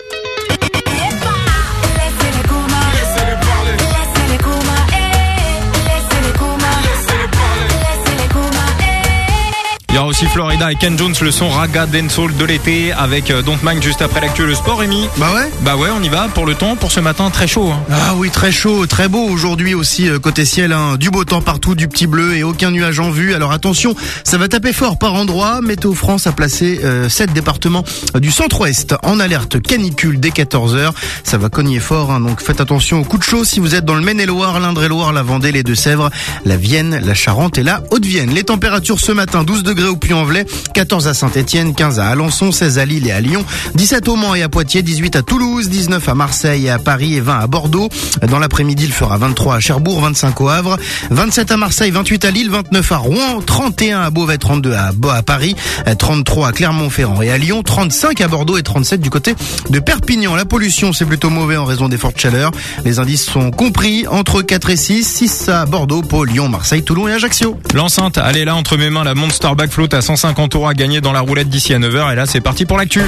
Aussi Florida et Ken Jones, le son Raga Dancehall de l'été avec euh, Don't Mind juste après l'actu le sport, Rémi. Bah ouais Bah ouais, on y va pour le temps, pour ce matin très chaud. hein. Ah oui, très chaud, très beau aujourd'hui aussi euh, côté ciel, hein. du beau temps partout, du petit bleu et aucun nuage en vue. Alors attention, ça va taper fort par endroits. Météo France a placé euh, sept départements du centre-ouest en alerte canicule dès 14h. Ça va cogner fort, hein. donc faites attention aux coups de chaud si vous êtes dans le Maine-et-Loire, l'Indre-et-Loire, la Vendée, les Deux-Sèvres, la Vienne, la Charente et la Haute-Vienne. Les températures ce matin, 12 degrés au Puy-en-Velay, 14 à Saint-Etienne, 15 à Alençon, 16 à Lille et à Lyon, 17 au Mans et à Poitiers, 18 à Toulouse, 19 à Marseille et à Paris et 20 à Bordeaux. Dans l'après-midi, il fera 23 à Cherbourg, 25 au Havre, 27 à Marseille, 28 à Lille, 29 à Rouen, 31 à Beauvais, 32 à, à Paris, 33 à Clermont-Ferrand et à Lyon, 35 à Bordeaux et 37 du côté de Perpignan. La pollution, c'est plutôt mauvais en raison des fortes chaleurs. Les indices sont compris entre 4 et 6, 6 à Bordeaux, Pau, Lyon, Marseille, Toulon et Ajaccio. L'enceinte, elle est là entre mes mains, la Monster Back à 150 euros à gagner dans la roulette d'ici à 9h. Et là, c'est parti pour l'actu.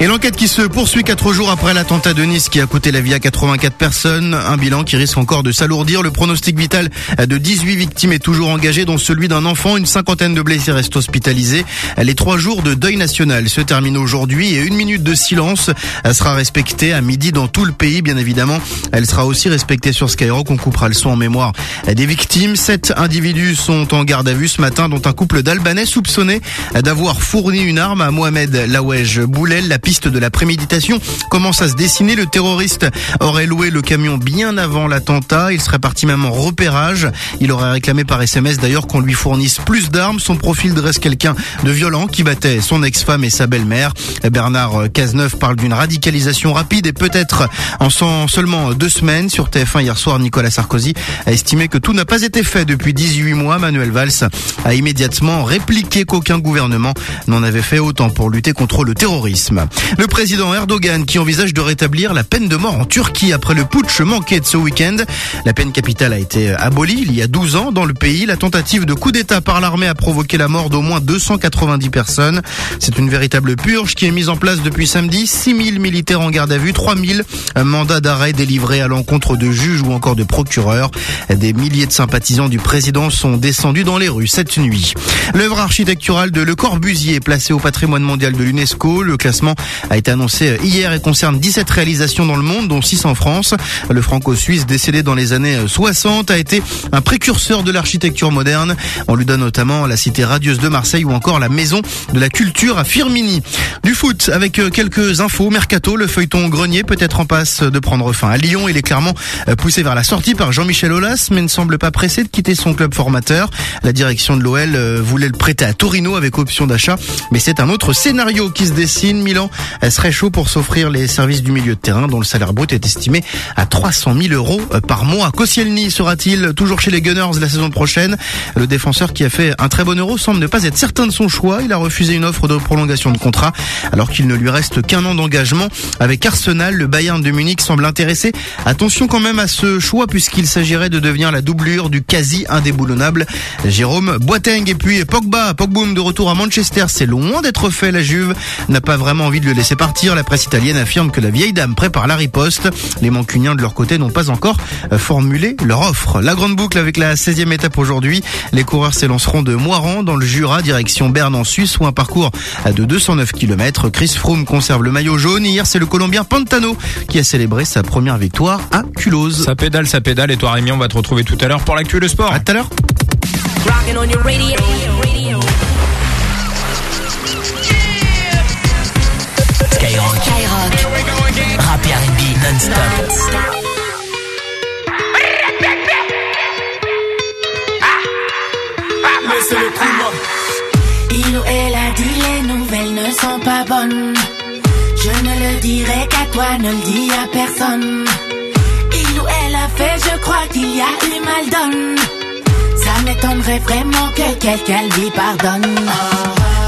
Et l'enquête qui se poursuit quatre jours après l'attentat de Nice qui a coûté la vie à 84 personnes. Un bilan qui risque encore de s'alourdir. Le pronostic vital de 18 victimes est toujours engagé, dont celui d'un enfant. Une cinquantaine de blessés restent hospitalisés. Les trois jours de deuil national se terminent aujourd'hui et une minute de silence sera respectée à midi dans tout le pays, bien évidemment. Elle sera aussi respectée sur Skyrock. On coupera le son en mémoire des victimes. Sept individus sont en garde à vue ce matin, dont un couple d'Albanais soupçonné d'avoir fourni une arme à Mohamed Lawej Boulel. La piste de la préméditation commence à se dessiner. Le terroriste aurait loué le camion bien avant l'attentat. Il serait parti même en repérage. Il aurait réclamé par SMS d'ailleurs qu'on lui fournisse plus d'armes. Son profil dresse quelqu'un de violent qui battait son ex-femme et sa belle-mère. Bernard Cazeneuve parle d'une radicalisation rapide et peut-être en seulement deux semaines. Sur TF1 hier soir, Nicolas Sarkozy a estimé que tout n'a pas été fait depuis 18 mois. Manuel Valls a immédiatement répliqué qu'aucun gouvernement n'en avait fait autant pour lutter contre le terrorisme. Le président Erdogan qui envisage de rétablir la peine de mort en Turquie après le putsch manqué de ce week-end. La peine capitale a été abolie il y a 12 ans dans le pays. La tentative de coup d'État par l'armée a provoqué la mort d'au moins 290 personnes. C'est une véritable purge qui est mise en place depuis samedi. 6000 militaires en garde à vue, 3000 mandats d'arrêt délivrés à l'encontre de juges ou encore de procureurs. Des milliers de sympathisants du président sont descendus dans les rues cette nuit. L'œuvre architecturale de Le Corbusier placée au patrimoine mondial de l'UNESCO. Le classement a été annoncé hier et concerne 17 réalisations dans le monde, dont 6 en France. Le franco-suisse décédé dans les années 60 a été un précurseur de l'architecture moderne. On lui donne notamment la cité radieuse de Marseille ou encore la maison de la culture à Firmini. Du foot avec euh, quelques infos. Mercato, le feuilleton grenier peut être en passe de prendre fin à Lyon. Il est clairement euh, poussé vers la sortie par Jean-Michel Aulas, mais ne semble pas pressé de quitter son club formateur. La direction de l'OL euh, voulait le prêter à Torino avec option d'achat, mais c'est un autre scénario qui se dessine. Milan serait chaud pour s'offrir les services du milieu de terrain, dont le salaire brut est estimé à 300 000 euros euh, par mois. Koscielny sera-t-il toujours chez les Gunners la saison prochaine? Le défenseur qui a fait un très bon euro semble ne pas être certain de son choix. Il a refusé une offre de prolongation de contrat alors qu'il ne lui reste qu'un an d'engagement avec Arsenal. Le Bayern de Munich semble intéressé. Attention quand même à ce choix puisqu'il s'agirait de devenir la doublure du quasi indéboulonnable Jérôme Boateng et puis Pogba. Pogboum de retour à Manchester. C'est loin d'être fait. La Juve n'a pas vraiment envie de le laisser partir. La presse italienne affirme que la vieille dame prépare la riposte. Les Mancuniens de leur côté n'ont pas encore euh, formulé leur offre. La grande boucle avec la 16e étape aujourd'hui. Les coureurs s'élanceront de Moiran dans le Jura, direction Berne en Suisse, où un parcours de 209 km. Chris Froome conserve le maillot jaune. Hier, c'est le Colombien Pantano qui a célébré sa première victoire à Culose. Ça pédale, ça pédale. Et toi, Rémi, on va te retrouver tout à l'heure pour l'actu le sport. À tout à l'heure. Non-stop. Il ou elle a dit les nouvelles ne sont pas bonnes. Je ne le dirai qu'à toi, ne le dis à personne. Il ou elle a fait, je crois qu'il y a eu mal donne. Ça m'étonnerait vraiment que quelqu'un lui pardonne.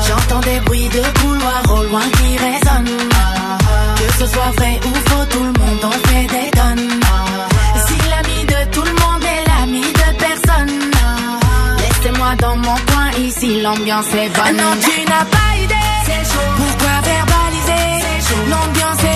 J'entends des bruits de couloir au loin qui résonnent. Que ce soit vrai ou faux, tout le monde en fait des tonnes. Si l'ami de tout le monde est l'ami de personne, laissez-moi dans mon coin, ici l'ambiance est bonne. Non, tu n'as pas idée. Pourquoi verbaliser? L'ambiance est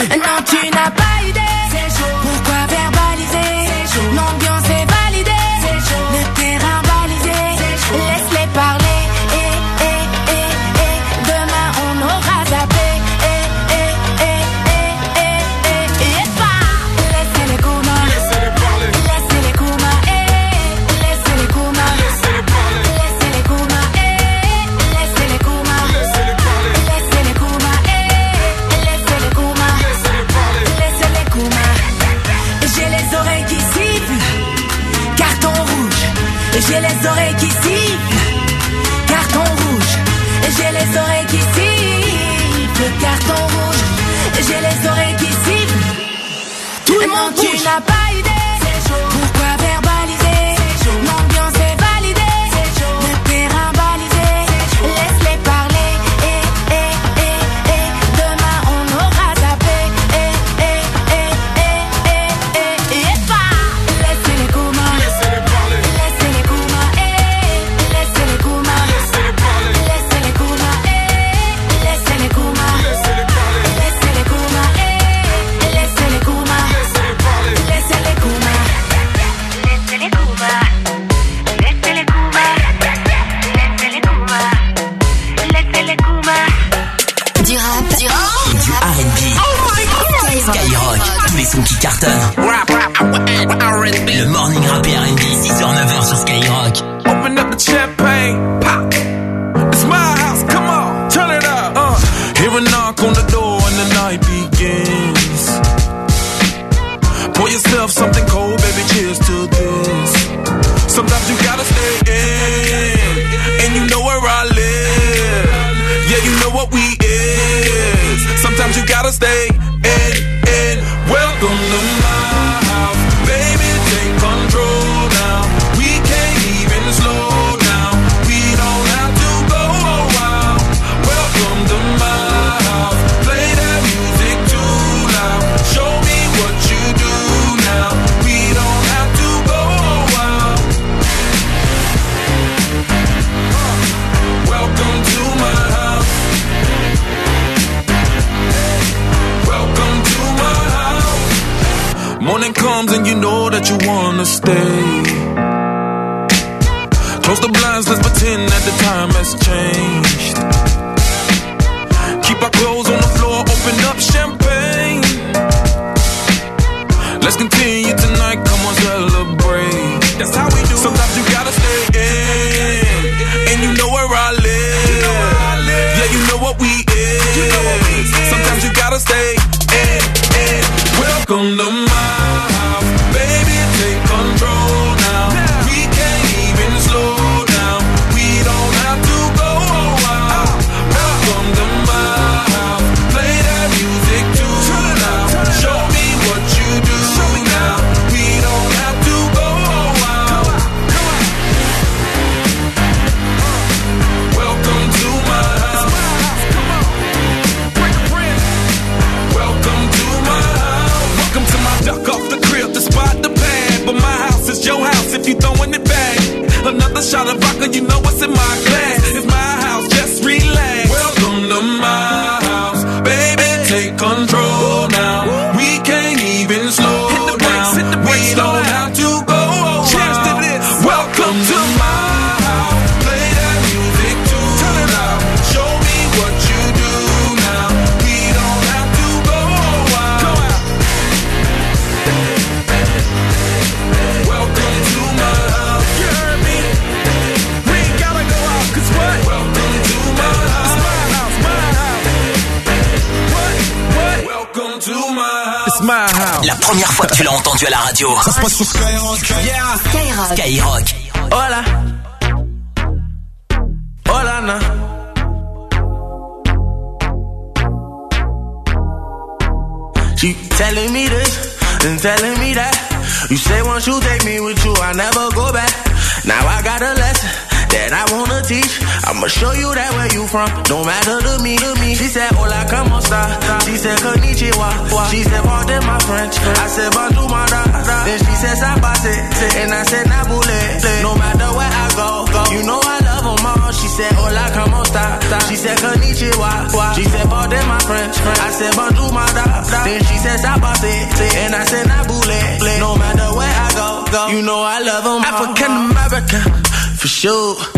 Non, tu n'as pas idée. Pourquoi verbaliser? L'ambiance J'ai les oreilles qui sifflent. Carton rouge. J'ai les oreilles qui sifflent. Carton rouge. J'ai les oreilles qui sifflent. Tout le monde tu n'as pas tous les sons qui cartonnent. Le morning rap et R&B, 6h, 9h sur Skyrock. Open up the champagne, pop. It's my house, come on, turn it up. Uh. Hear a knock on the door and the night begins. Pour yourself something cold, wanna stay. Close the blinds, let's pretend that the time has changed. You throwing it back. Another shot of vodka, you know what's in my glass. Première fois que tu l'as entendu à la radio. Ça se passe sur Skyrock. Skyrock. Skyrock. Hola. I'ma show you that where you from. Don't matter to me, to me. She said, Hola, como esta? She said, Konnichiwa. She said, pardon my French. I said, bonjour, my da. Then she said, sabate. And I said, nabule. No matter where I go, go. You know I love them all. She said, hola, como esta? She said, konnichiwa. She said, pardon my French. I said, bonjour, my da. Then she said, sabate. And I said, nabule. No matter where I go, go. You know I love them all. African American for sure.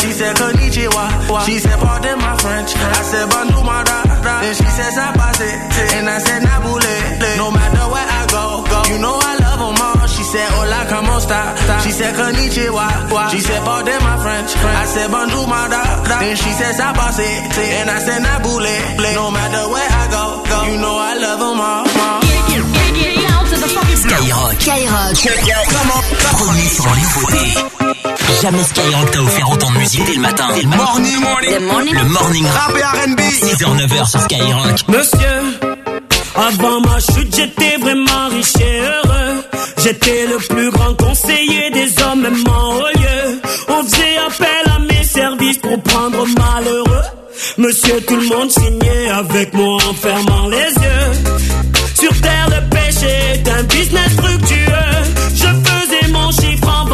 She said, Konnichiwa. She said, pardon my French. I said, bonjour, my da. Then she said, sabate. And I said, nabule. No matter where I go, go. You know I love them all. She said, hola, como esta? She said, konnichiwa. She said, pardon my French. I said, bonjour, my da. Then she said, sabase. And I said, nabule. No matter where I go, go. You know I love them all. Skyrock. Skyrock. Premier sur la nouveauté. Jamais Skyrock t'a offert autant de musique dès le matin. Dès le matin. Morning, morning. Le morning rap. Rap et R&B. 6h, 9h sur Skyrock. Monsieur, avant ma chute, j'étais vraiment riche et heureux. J'étais le plus grand conseiller des hommes, même en haut lieu. On faisait appel à mes services pour prendre malheureux. Monsieur, tout le monde signait avec moi en fermant les yeux. Sur terre, le péché est un business fructueux.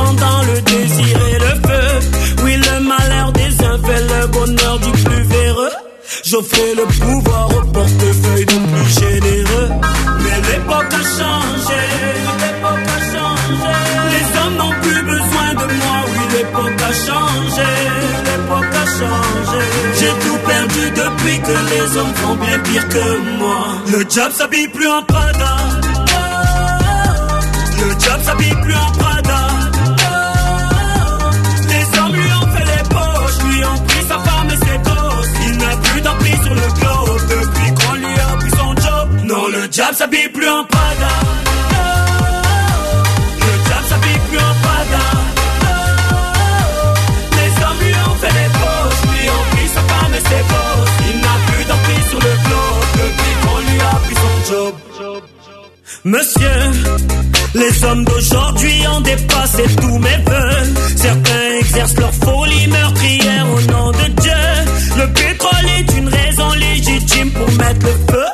Vendant le désir et le feu. Oui, le malheur des uns fait le bonheur du plus véreux. J'offrais le pouvoir au portefeuille du plus généreux. Mais l'époque a changé, l'époque a changé. Les hommes n'ont plus besoin de moi, oui, l'époque a changé, l'époque a changé. J'ai tout perdu depuis que les hommes font bien pire que moi. Le job s'habille plus en Prada. Le job s'habille plus en Prada. S'habille plus en Prada. Le diable s'habille plus en Prada. Les hommes lui ont fait des fausses, lui ont pris sa femme et ses bosses. Il n'a plus d'emprise sur le globe depuis qu'on lui a pris son job. Monsieur, les hommes d'aujourd'hui ont dépassé tous mes voeux. Certains exercent leur folie meurtrière au nom de Dieu. Le pétrole est une raison légitime pour mettre le feu.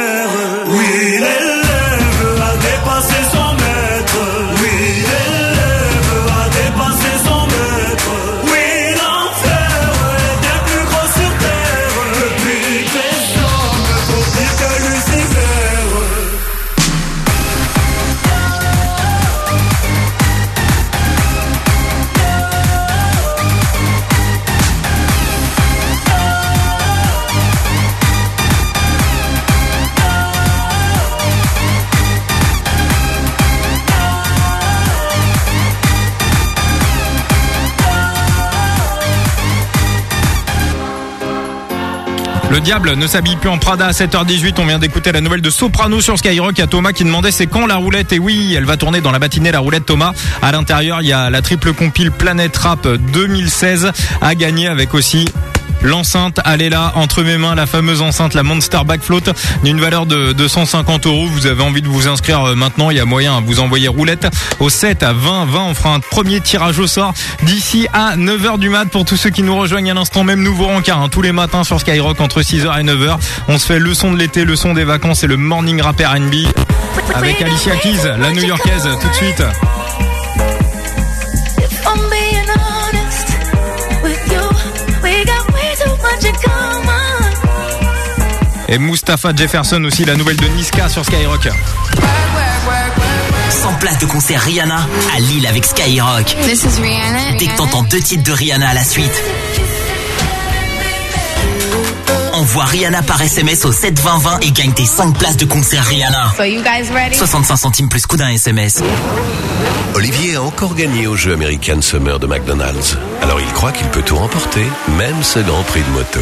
Le diable ne s'habille plus en Prada à 7h18. On vient d'écouter la nouvelle de Soprano sur Skyrock. Il y a Thomas qui demandait c'est quand la roulette? Et oui, elle va tourner dans la matinée la roulette Thomas. À l'intérieur, il y a la triple compile Planète Rap 2016 à gagner avec aussi L'enceinte, elle est là entre mes mains, la fameuse enceinte, la Monster Backfloat, d'une valeur de 250 euros. Vous avez envie de vous inscrire euh, maintenant, il y a moyen, vous envoyez roulette au 7 à 20 20. On fera un premier tirage au sort d'ici à 9h du mat pour tous ceux qui nous rejoignent à l'instant même. Nouveau rencard hein, tous les matins sur Skyrock entre 6h et 9h. On se fait le son de l'été, le son des vacances et le morning rapper R&B avec Alicia Keys, la New-Yorkaise, tout de suite. Et Mustapha Jefferson aussi, la nouvelle de Niska sur Skyrock. 100 places de concert Rihanna à Lille avec Skyrock. This is Rihanna. Dès que t'entends deux titres de Rihanna à la suite. Envoie Rihanna par SMS au 72020 et gagne tes 5 places de concert Rihanna. So you guys ready? 65 centimes plus coût d'un SMS. Olivier a encore gagné au jeu American Summer de McDonald's. Alors il croit qu'il peut tout remporter, même ce grand prix de moto.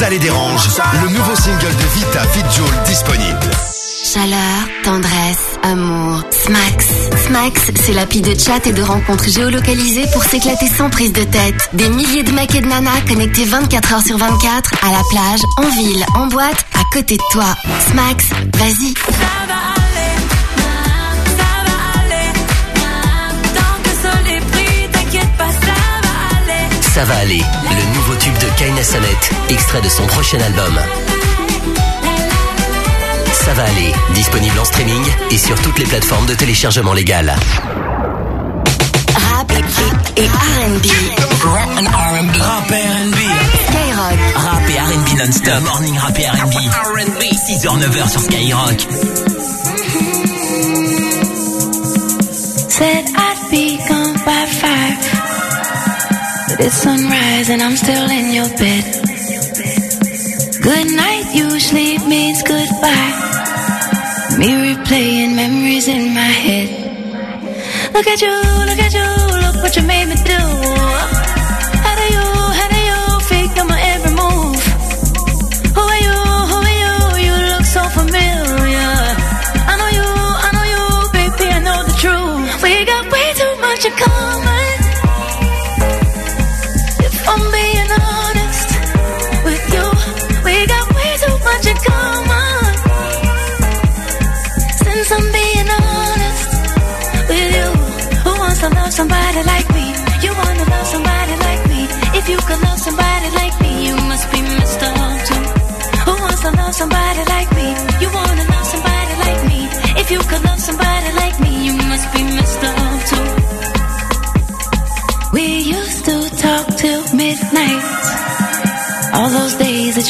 Ça les dérange, le nouveau single de Vita Fit Jules disponible. Chaleur, tendresse, amour. Smax. Smax, c'est l'appli de chat et de rencontres géolocalisées pour s'éclater sans prise de tête. Des milliers de mecs et de nanas connectés 24 heures sur 24, à la plage, en ville, en boîte, à côté de toi. Smax, vas-y. Ça va aller, le nouveau tube de Kaina Samet, extrait de son prochain album. Ça va aller, disponible en streaming et sur toutes les plateformes de téléchargement légal. Rap et R&B. Rap and R&B. Rap et R&B. Skyrock. Rap et R&B non-stop. Morning rap et R&B. R&B. 6h 9h sur Skyrock. Mm-hmm. Said I'd be gone by. It's sunrise and I'm still in your bed. Good night usually means goodbye. Me replaying memories in my head. Look at you, look at you, look what you made me do. How do you?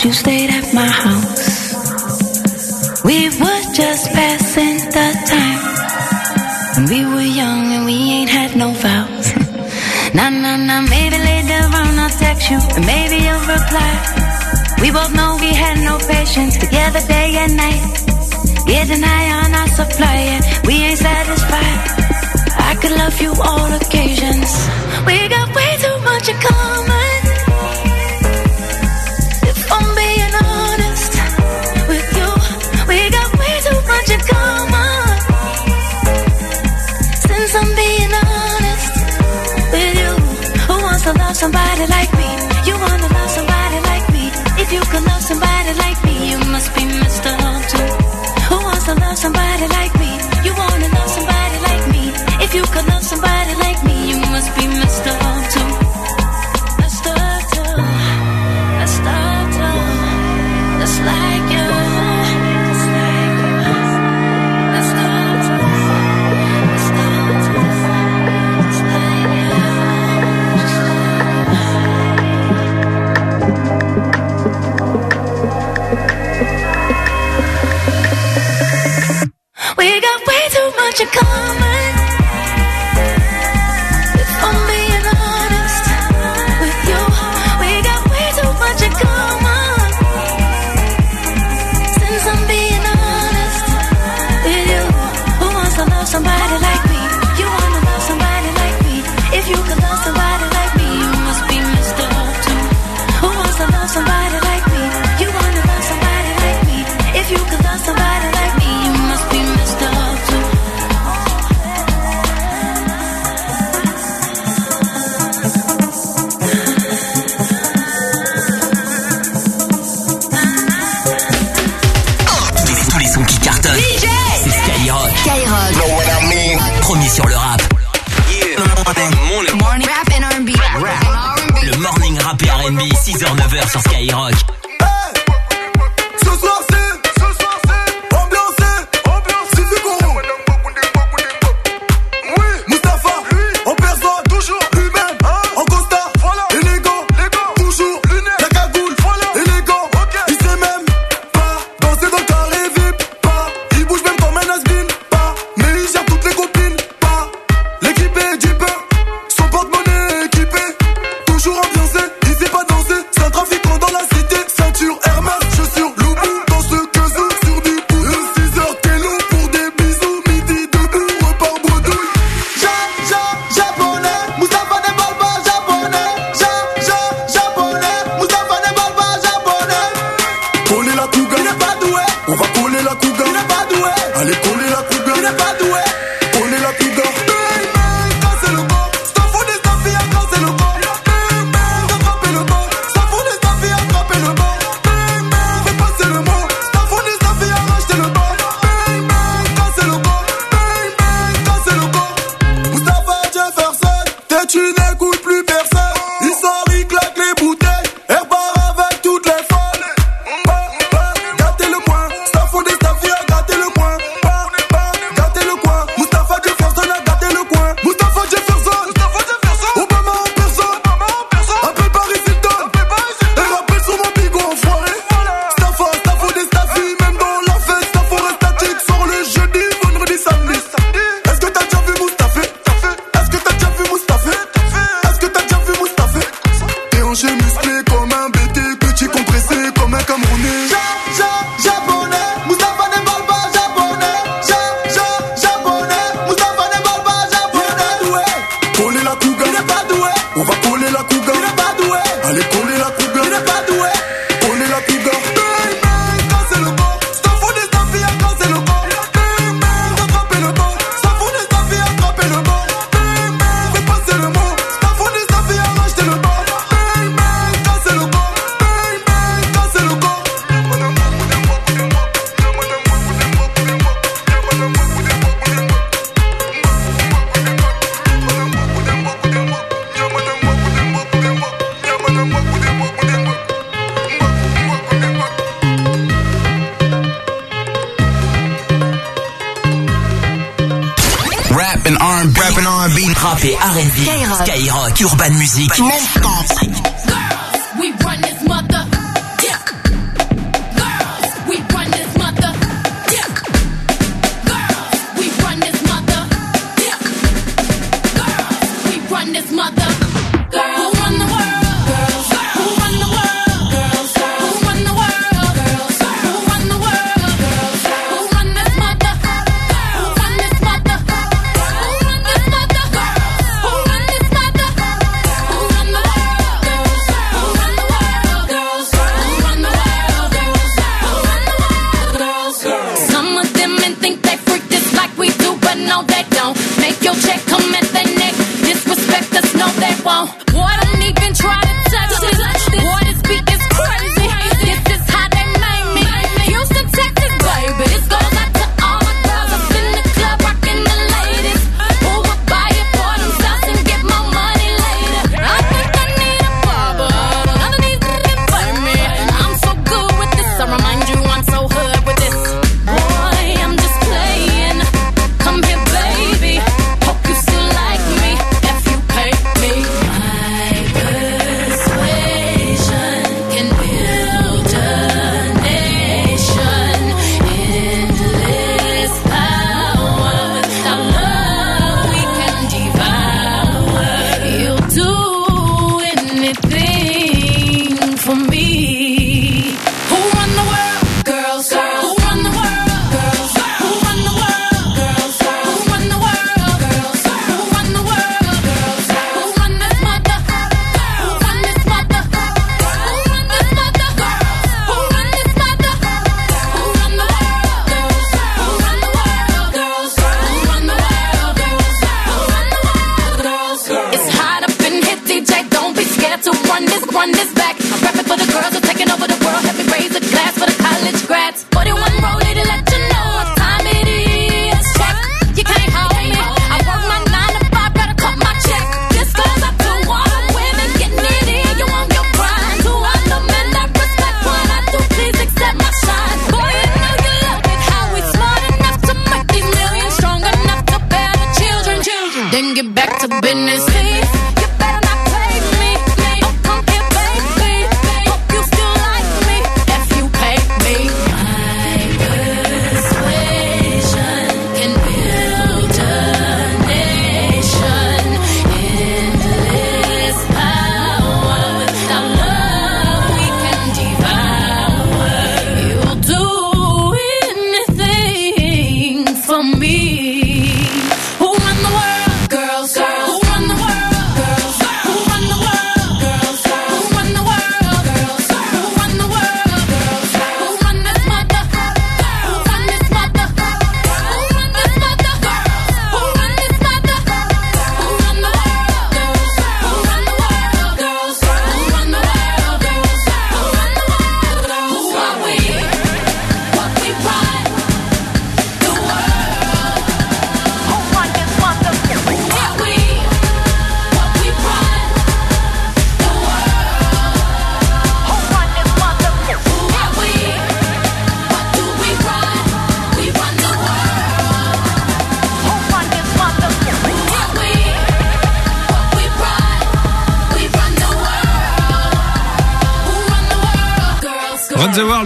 you stayed at my house. We were just passing the time. When we were young and we ain't had no vows. nah, nah, nah, maybe later on I'll text you, and maybe you'll reply. We both know we had no patience together day and night. Get an eye on our supply, and we ain't satisfied. I could love you all occasions. We got way too much in common. somebody like me. You wanna love somebody like me. If you can love somebody like me, you must be Mr. Hunter. Who wants to love somebody like me? You wanna love somebody like me. If you can love somebody like me.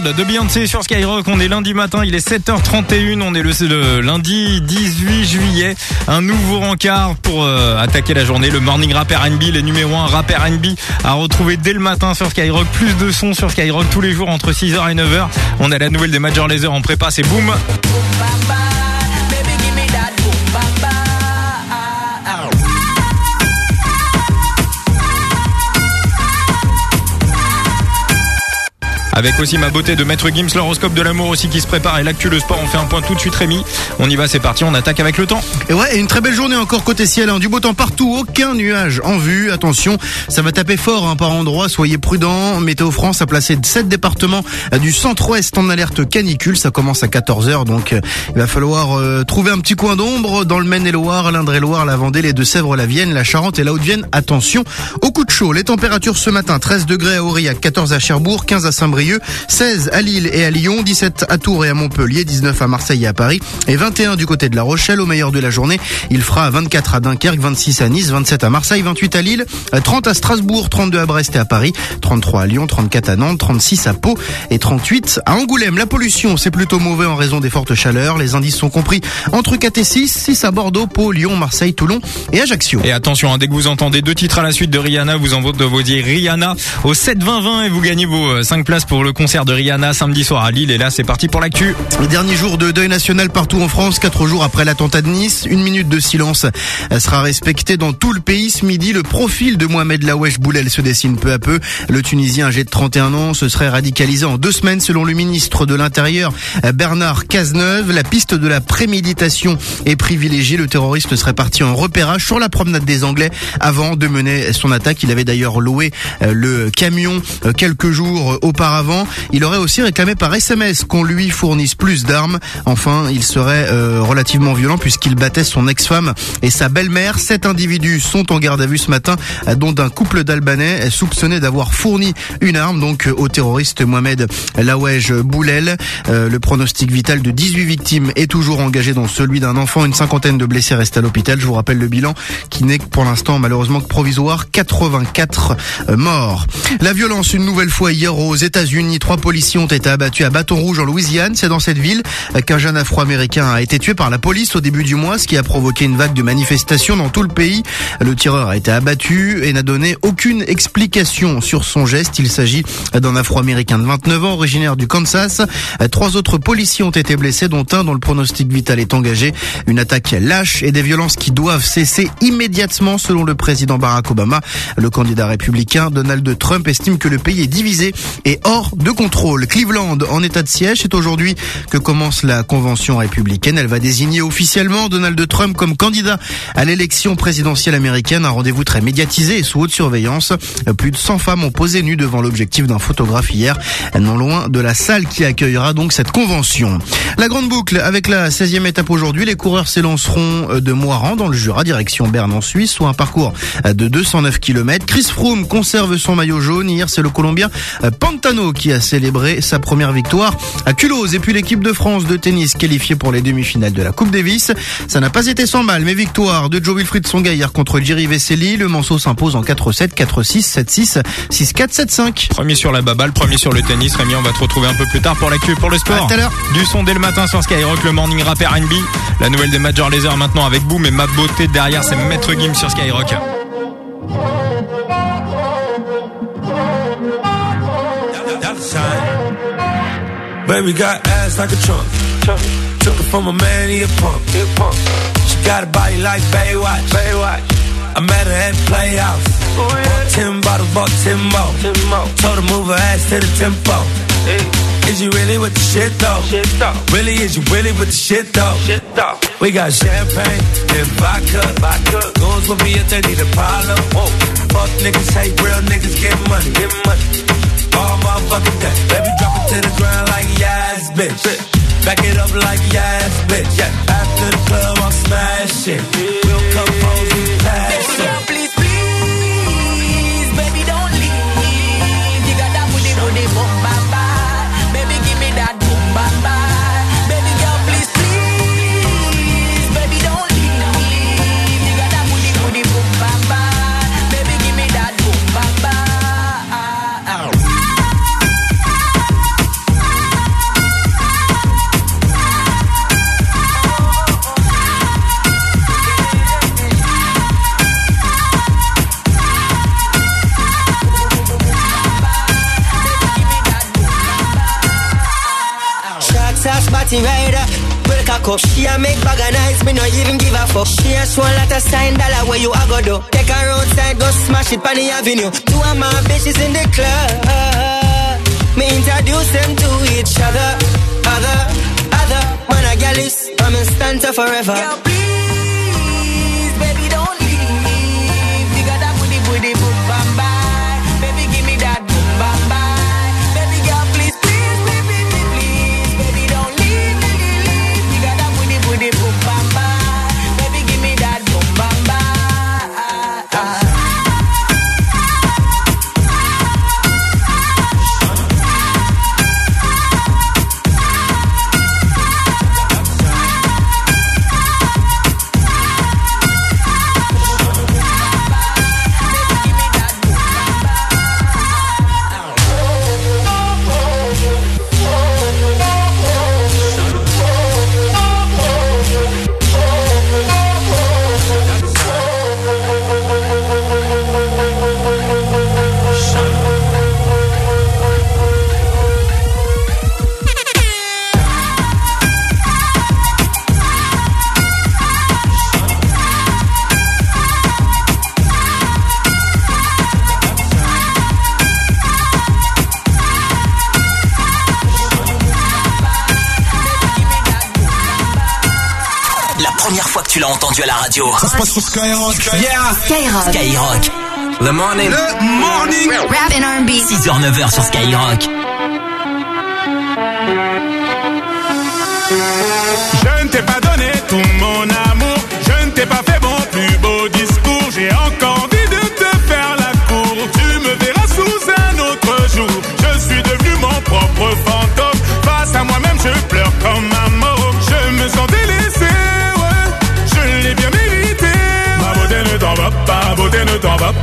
De Beyoncé sur Skyrock. On est lundi matin, il est 7h31. On est le, lundi 18 juillet. Un nouveau rencard pour euh, attaquer la journée. Le morning rapper R&B, les numéro 1 rapper R&B à retrouver dès le matin sur Skyrock. Plus de sons sur Skyrock tous les jours entre 6h et 9h. On a la nouvelle des Major Laser en prépa. C'est boum. Avec aussi ma beauté de Maître Gims, l'horoscope de l'amour aussi qui se prépare et l'actu le sport. On fait un point tout de suite Rémi. On y va, c'est parti, on attaque avec le temps. Et ouais, et une très belle journée encore côté ciel, hein. du beau temps partout, aucun nuage en vue. Attention, ça va taper fort hein, par endroits, soyez prudents. Météo France a placé 7 départements euh, du centre-ouest en alerte canicule. Ça commence à 14h, donc euh, il va falloir euh, trouver un petit coin d'ombre dans le Maine-et-Loire, l'Indre-et-Loire, la Vendée, les Deux-Sèvres, la Vienne, la Charente et la Haute-Vienne. Attention au coup de chaud. Les températures ce matin, 13 degrés à Aurillac, 14 à Cherbourg, 15 à Saint-Brieuc, 16 à Lille et à Lyon, 17 à Tours et à Montpellier, 19 à Marseille et à Paris et 21 du côté de La Rochelle. Au meilleur de la journée, il fera 24 à Dunkerque, 26 à Nice, 27 à Marseille, 28 à Lille, 30 à Strasbourg, 32 à Brest et à Paris, 33 à Lyon, 34 à Nantes, 36 à Pau et 38 à Angoulême. La pollution, c'est plutôt mauvais en raison des fortes chaleurs. Les indices sont compris entre 4 et 6, 6 à Bordeaux, Pau, Lyon, Marseille, Toulon et Ajaccio. Et attention, hein, dès que vous entendez deux titres à la suite de Rihanna, vous envoyez Rihanna au 7 20 20 et vous gagnez vos 5 places pour le concert de Rihanna samedi soir à Lille. Et là, c'est parti pour l'actu. Le dernier jour de deuil national partout en France, 4 jours après l'attentat de Nice, une minute de silence sera respectée dans tout le pays ce midi. Le profil de Mohamed Lawesh Boulel se dessine peu à peu. Le Tunisien âgé de 31 ans se serait radicalisé en deux semaines selon le ministre de l'Intérieur Bernard Cazeneuve. La piste de la préméditation est privilégiée. Le terroriste serait parti en repérage sur la promenade des Anglais avant de mener son attaque. Il avait d'ailleurs loué euh, le camion euh, quelques jours auparavant. Il aurait aussi réclamé par SMS qu'on lui fournisse plus d'armes. Enfin, il serait euh, relativement violent puisqu'il battait son ex-femme et sa belle-mère. Sept individus sont en garde à vue ce matin, dont un couple d'Albanais soupçonné d'avoir fourni une arme donc au terroriste Mohamed Lawej Boulel. le pronostic vital de 18 victimes est toujours engagé dans celui d'un enfant. Une cinquantaine de blessés restent à l'hôpital. Je vous rappelle le bilan qui n'est pour l'instant malheureusement que provisoire. 84 morts. La violence une nouvelle fois hier aux États-Unis. Trois policiers ont été abattus à Baton Rouge en Louisiane. C'est dans cette ville qu'un jeune Afro-américain a été tué par la police au début du mois, ce qui a provoqué une vague de manifestations dans tout le pays. Le tireur a été abattu et n'a donné aucune explication sur son geste. Il s'agit d'un Afro-américain de 29 ans, originaire du Kansas. Trois autres policiers ont été blessés, dont un dont le pronostic vital est engagé. Une attaque lâche et des violences qui doivent cesser immédiatement, selon le président Barack Obama. Le candidat républicain Donald Trump estime que le pays est divisé et hors de contrôle. Cleveland, en état de siège, c'est aujourd'hui que commence la convention républicaine. Elle va désigner officiellement Donald Trump comme candidat à l'élection présidentielle américaine. Un rendez-vous très médiatisé et sous haute surveillance. Plus de 100 femmes ont posé nues devant l'objectif d'un photographe hier, non loin de la salle qui accueillera donc cette convention. La grande boucle avec la 16e étape aujourd'hui. Les coureurs s'élanceront de Moiran dans le Jura, direction Berne en Suisse, soit un parcours de 209 km. Chris Froome conserve son maillot jaune. Hier, c'est le Colombien Pantano qui a célébré sa première victoire à Culose. Et puis l'équipe de France de tennis qualifiée pour les demi-finales de la Coupe Davis. Ça n'a pas été sans mal, mais victoire de Joe Wilfried Songa hier contre Jerry Vesely. Le Manceau s'impose en 4-7, 4-6, 7-6, 6-4, 7-5. Premier sur la baballe, premier sur le tennis. Rémi, on va te retrouver un peu plus tard pour l'actu pour le sport. À tout à l'heure. Du son dès le matin sur Skyrock, le morning rapper R&B. La nouvelle des Major Laser maintenant avec Boom et ma beauté derrière, c'est Maître Gim sur Skyrock. Baby got ass like a trunk. Took it from a man, he a punk. She got a body like Baywatch. Baywatch. I met her at Playhouse. Bought ten bottles, bought ten more. Told her move her ass to the tempo. Is you really with the shit though? Really, is you really with the shit though? We got champagne and vodka. vodka. Goons with me if they need a. Whoa. Fuck niggas, hate real niggas, money. Get money. All motherfucking day. Baby, drop it to the ground like yes, bitch. Back it up like yes, bitch. Yeah. After the club, I'm smashing. We'll come home, we pass it. Shots rider. Break a cup. She a make bag of nights. Me no even give a fuck. She a swan lot of sign dollar where you a go do. Take her outside, go smash it on the avenue. Two of my bitches in the club. Me introduce them to each other, other, other. Man, a gal is, I'm in stanza forever. Girl, entendu à la radio. Ça se passe sur Skyrock. Yeah. Skyrock. Skyrock. Le morning. Le morning. Rap and R&B. 6h, 9h sur Skyrock. Je ne t'ai pas donné tout mon amour,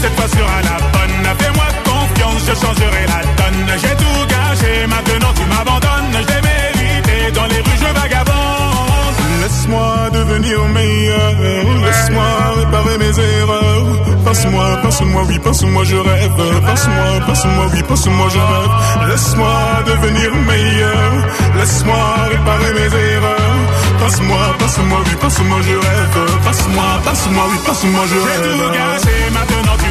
cette fois sera la bonne. Fais-moi confiance, je changerai la donne. J'ai tout gâché, maintenant tu m'abandonnes. J'ai mérité dans les rues, je vagabonde. Laisse-moi devenir meilleur. Laisse-moi réparer mes erreurs. Passe-moi, passe-moi, oui, passe-moi, je rêve. Passe-moi, passe-moi, oui, passe-moi, je rêve. Laisse-moi devenir meilleur. Laisse-moi réparer mes erreurs. Passe-moi, passe-moi, oui, passe-moi, je rêve. Passe-moi, passe-moi, oui, passe-moi, je rêve. J'ai tout gâché, maintenant tu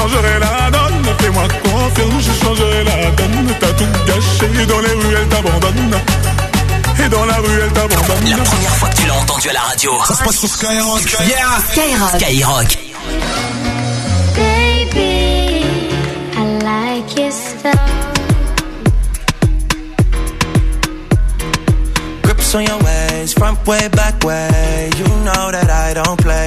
Changerai la donne. Fais-moi confiance, je changerai la donne. T'as tout gâché dans les rues, elle t'abandonne. Et dans la rue, elle t'abandonne. La première fois que tu l'as entendu à la radio. Ça se passe sur Skyrock. Yeah. Skyrock. Skyrock. Baby, I like your style. Grips on your ways, front way, back way. You know that I don't play.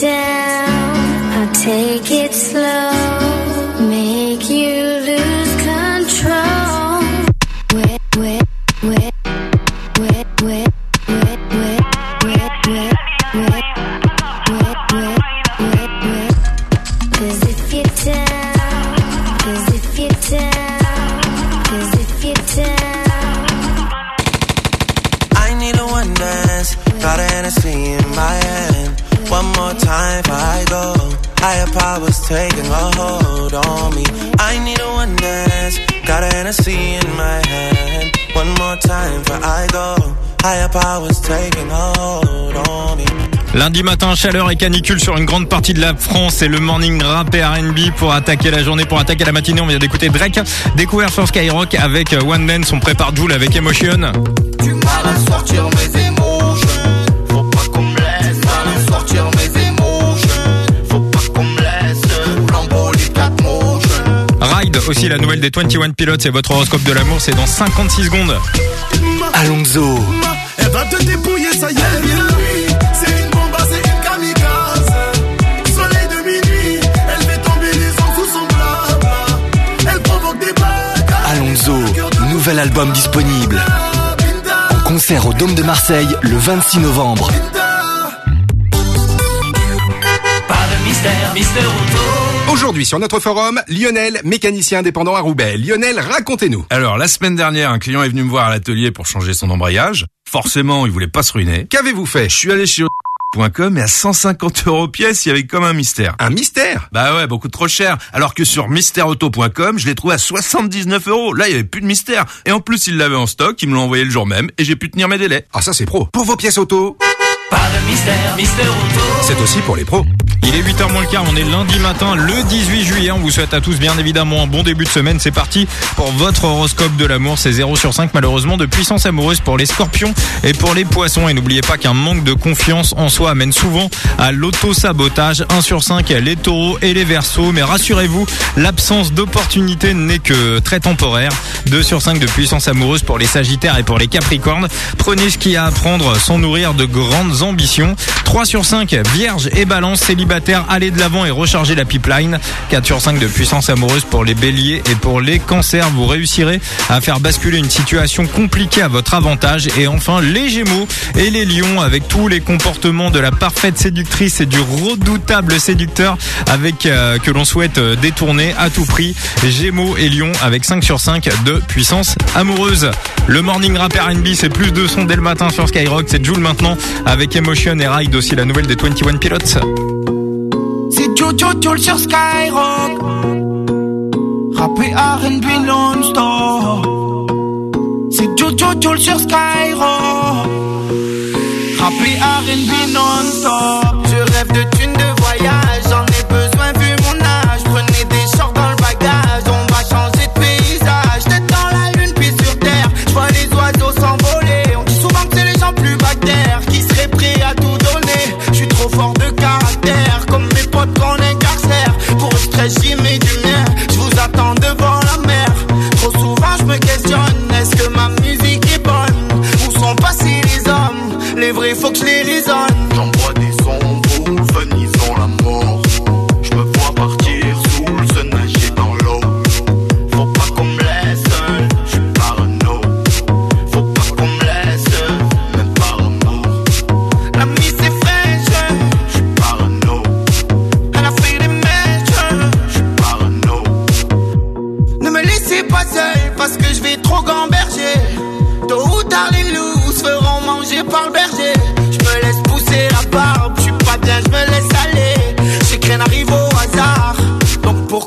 Down, One more time before I go. Higher powers taking a hold on me. I need a one dance. Got a Hennessy in my hand. One more time before I go. Higher powers taking a hold on me. Lundi matin, chaleur et canicule sur une grande partie de la France. C'est le morning rap et R&B pour attaquer la journée, pour attaquer la matinée. On vient d'écouter Drake, découvert sur Skyrock avec One Dance. On prépare Joule avec Emotion. Du mal à sortir mes émotions. Aussi la nouvelle des 21 Pilots. C'est votre horoscope de l'amour. C'est dans 56 secondes. Alonso. Elle va te dépouiller, ça y est. C'est une bombe, c'est une kamikaze. Soleil de minuit, elle fait tomber les gens sous son blabla. Elle provoque des. Alonso. Nouvel album disponible. En concert au Dôme de Marseille le 26 novembre. Pas de mystère, Mister Auto. Aujourd'hui sur notre forum, Lionel, mécanicien indépendant à Roubaix. Lionel, racontez-nous. Alors, la semaine dernière, un client est venu me voir à l'atelier pour changer son embrayage. Forcément, il voulait pas se ruiner. Qu'avez-vous fait? Je suis allé chez .com et à 150 euros pièce, il y avait comme un mystère. Un mystère? Bah ouais, beaucoup trop cher. Alors que sur mystèreauto.com, je l'ai trouvé à 79 euros. Là, il y avait plus de mystère. Et en plus, il l'avait en stock, il me l'a envoyé le jour même et j'ai pu tenir mes délais. Ah ça c'est pro. Pour vos pièces auto, Pas de mystère, Mister Auto. c'est aussi pour les pros. Il est 8h moins le quart, on est lundi matin, le 18 juillet. On vous souhaite à tous bien évidemment un bon début de semaine. C'est parti pour votre horoscope de l'amour. C'est 0 sur 5 malheureusement de puissance amoureuse pour les scorpions et pour les poissons. Et n'oubliez pas qu'un manque de confiance en soi amène souvent à l'auto-sabotage. 1 sur 5 les taureaux et les versos. Mais rassurez-vous, l'absence d'opportunité n'est que très temporaire. 2 sur 5 de puissance amoureuse pour les sagittaires et pour les capricornes. Prenez ce qu'il y a à prendre sans nourrir de grandes ambitions. 3 sur 5 vierge et balance célibataire. Allez de l'avant et rechargez la pipeline. 4 sur 5 de puissance amoureuse pour les béliers et pour les cancers. Vous réussirez à faire basculer une situation compliquée à votre avantage. Et enfin, les gémeaux et les lions avec tous les comportements de la parfaite séductrice et du redoutable séducteur avec euh, que l'on souhaite euh, détourner à tout prix. Gémeaux et lions avec 5 sur 5 de puissance amoureuse. Le morning rap R&B, c'est plus de son dès le matin sur Skyrock. C'est Joule maintenant avec Emotion et Ride aussi la nouvelle des 21 Pilots. C'est Jojo Joule sur Skyrock. Rappé R&B non-stop. C'est Jojo Joule sur Skyrock. c'est vrai, faut que je les résolve.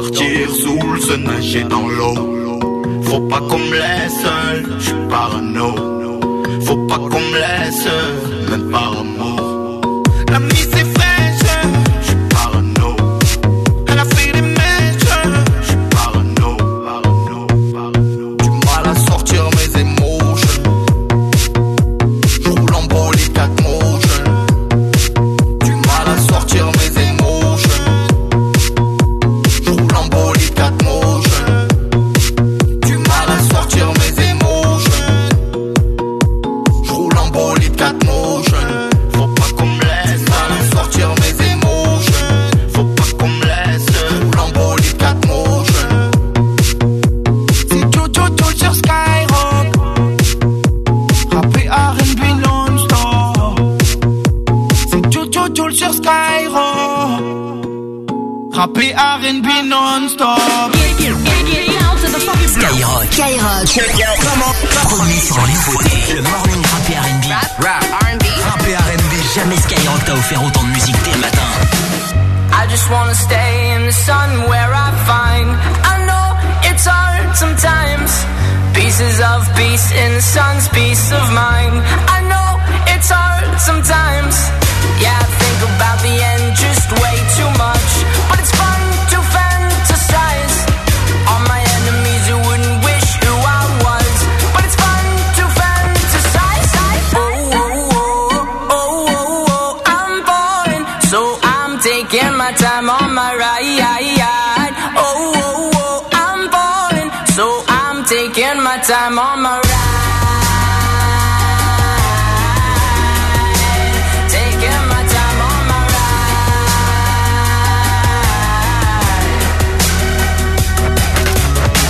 Partir le sun, nager dans l'eau. Faut pas qu'on me laisse seul, je suis parano. Faut pas qu'on me laisse même par amour. Time on my ride Taking my time on my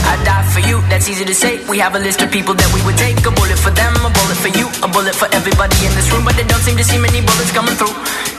I die for you, that's easy to say. We have a list of people that we would take. A bullet for them, a bullet for you, a bullet for everybody in this room. But they don't seem to see many bullets coming through.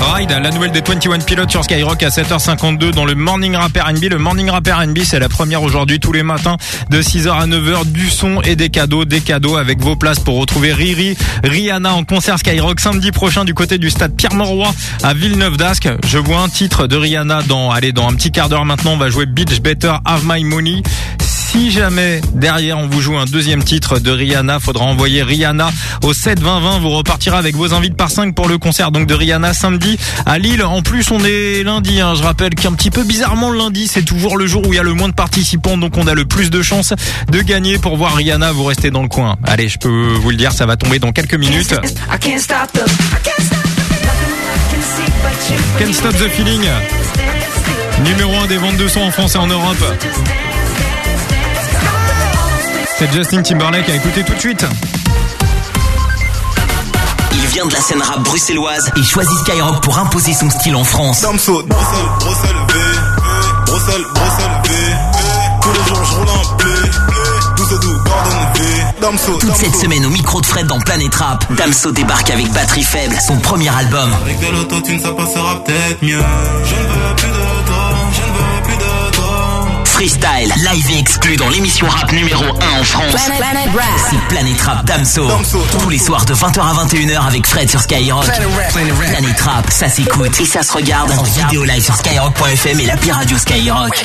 Ride, la nouvelle des 21 Pilotes sur Skyrock à 7h52 dans le Morning Rap R&B. Le Morning Rap R&B, c'est la première aujourd'hui tous les matins de 6h à 9h du son et des cadeaux, des cadeaux avec vos places pour retrouver Riri, Rihanna en concert Skyrock samedi prochain du côté du stade Pierre-Mauroy à Villeneuve d'Ascq. Je vois un titre de Rihanna dans, allez, dans un petit quart d'heure maintenant, on va jouer Beach Better Have My Money. Si jamais derrière on vous joue un deuxième titre de Rihanna, faudra envoyer Rihanna au 7 20 20. Vous repartirez avec vos invites par 5 pour le concert donc de Rihanna samedi à Lille. En plus on est lundi. Hein. Je rappelle qu'un petit peu bizarrement le lundi c'est toujours le jour où il y a le moins de participants donc on a le plus de chances de gagner pour voir Rihanna. Vous restez dans le coin. Allez, je peux vous le dire, ça va tomber dans quelques minutes. Can't stop the. Feeling. Numéro 1 des ventes de sons en France et en Europe. C'est Justin Timberlake à écouter tout de suite. Il vient de la scène rap bruxelloise et choisit Skyrock pour imposer son style en France. Damso, Bruxelles, Bruxelles V, Bruxelles, Bruxelles V, tous les jours je roule en blé, tout c'est doux, Gordon V, Damso, Toute cette semaine au micro de Fred dans Planète Rap, Damso débarque avec Batterie Faible, son premier album. Avec de l'autotune ça passera peut-être mieux. Je ne veux Freestyle, live et exclu dans l'émission rap numéro 1 en France. C'est Planète Rap Damso. Tous les soirs de 20h à 21h avec Fred sur Skyrock. Planète Rap, ça s'écoute et ça se regarde en vidéo live sur skyrock.fm et l'appli radio Skyrock.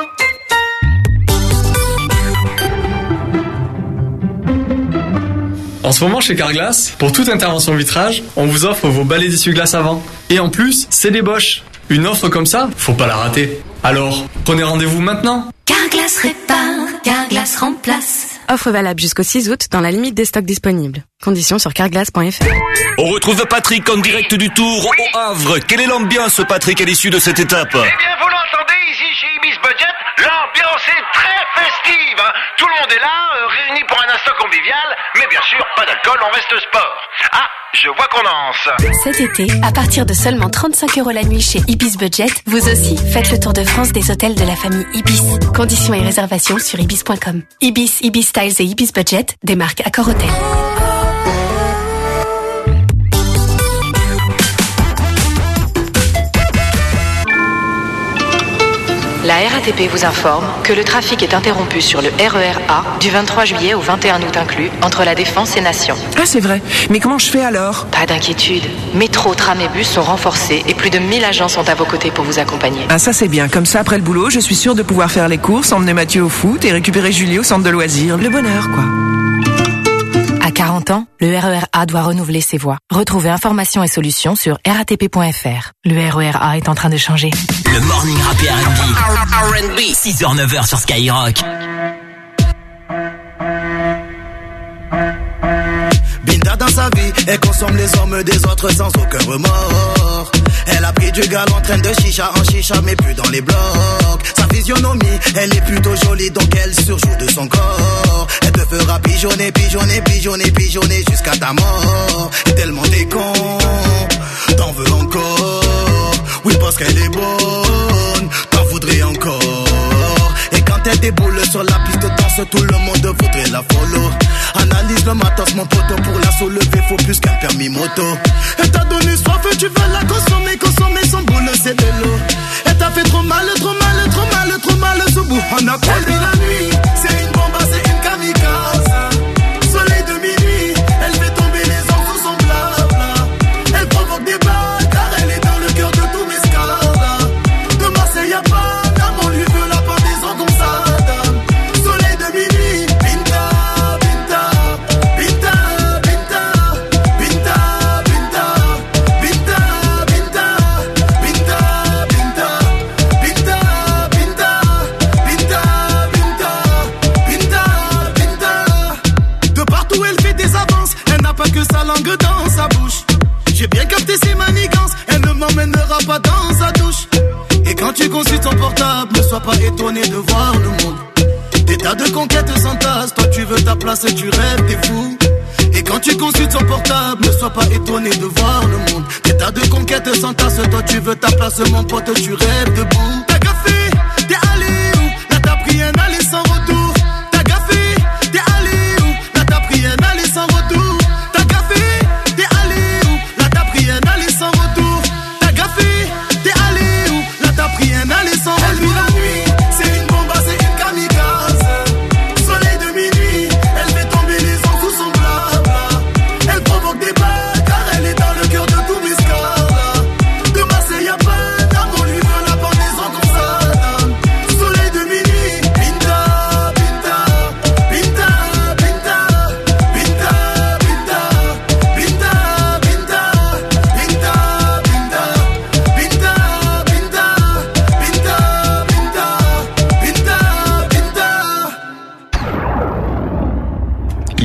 En ce moment chez Carglass, pour toute intervention vitrage, on vous offre vos balais d'essuie-glace avant. Et en plus, c'est des Bosch. Une offre comme ça, faut pas la rater. Alors, prenez rendez-vous maintenant. Carglass répare, Carglass remplace. Offre valable jusqu'au 6 août dans la limite des stocks disponibles. Conditions sur carglass.fr. On retrouve Patrick en direct du Tour au Havre. Quelle est l'ambiance, Patrick, à l'issue de cette étape? Eh bien, vous l'entendez ici chez Ibis Budget, l'ambiance est très festive. Tout le monde est là, euh, réuni pour un instant convivial, mais bien sûr, pas d'alcool, on reste sport. Ah, je vois qu'on lance. Cet été, à partir de seulement 35 euros la nuit chez Ibis Budget, vous aussi faites le tour de France des hôtels de la famille Ibis. Conditions et réservations sur ibis.com. Ibis, Ibis Styles et Ibis Budget, des marques Accor Hotel. La RATP vous informe que le trafic est interrompu sur le RER A du 23 juillet au 21 août inclus entre la Défense et Nation. Ah, c'est vrai. Mais comment je fais alors? Pas d'inquiétude. Métro, tram et bus sont renforcés et plus de 1000 agents sont à vos côtés pour vous accompagner. Ah, ça c'est bien. Comme ça, après le boulot, je suis sûre de pouvoir faire les courses, emmener Mathieu au foot et récupérer Julie au centre de loisirs. Le bonheur, quoi. À 40 ans, le RER A doit renouveler ses voies. Retrouvez informations et solutions sur ratp.fr. Le RER A est en train de changer. Le Morning Rap et R&B. 6h, 9h sur Skyrock. Binda dans sa vie, elle consomme les hommes des autres sans aucun remords. Elle a pris du gal en train de chicha en chicha, mais plus dans les blocs. Sa physionomie, elle est plutôt jolie, donc elle surjoue de son corps. Elle te fera pigeonner, pigeonner, pigeonner, pigeonner jusqu'à ta mort. Et tellement t'es con, t'en veux encore. Oui, parce qu'elle est bonne, t'en voudrais encore. Et elle déboule sur la piste de danse, tout le monde voudrait la follow. Analyse le matos, mon poteau, pour la soulever, faut plus qu'un permis moto. Elle t'a donné soif, tu veux la consommer, consommer son boule, c'est de l'eau. Elle t'a fait trop mal, trop mal, trop mal, trop mal, ce bout. On a perdu la nuit, c'est une bombe, c'est une kamikaze. M'emmènera pas dans sa douche. quand tu consultes ton portable, ne sois pas étonné de voir le monde. Des tas de conquêtes s'entassent, toi tu veux ta place et tu rêves, t'es fou. Et quand tu consultes ton portable, ne sois pas étonné de voir le monde. Des tas de conquêtes s'entassent, toi tu veux ta place, mon pote, tu rêves debout.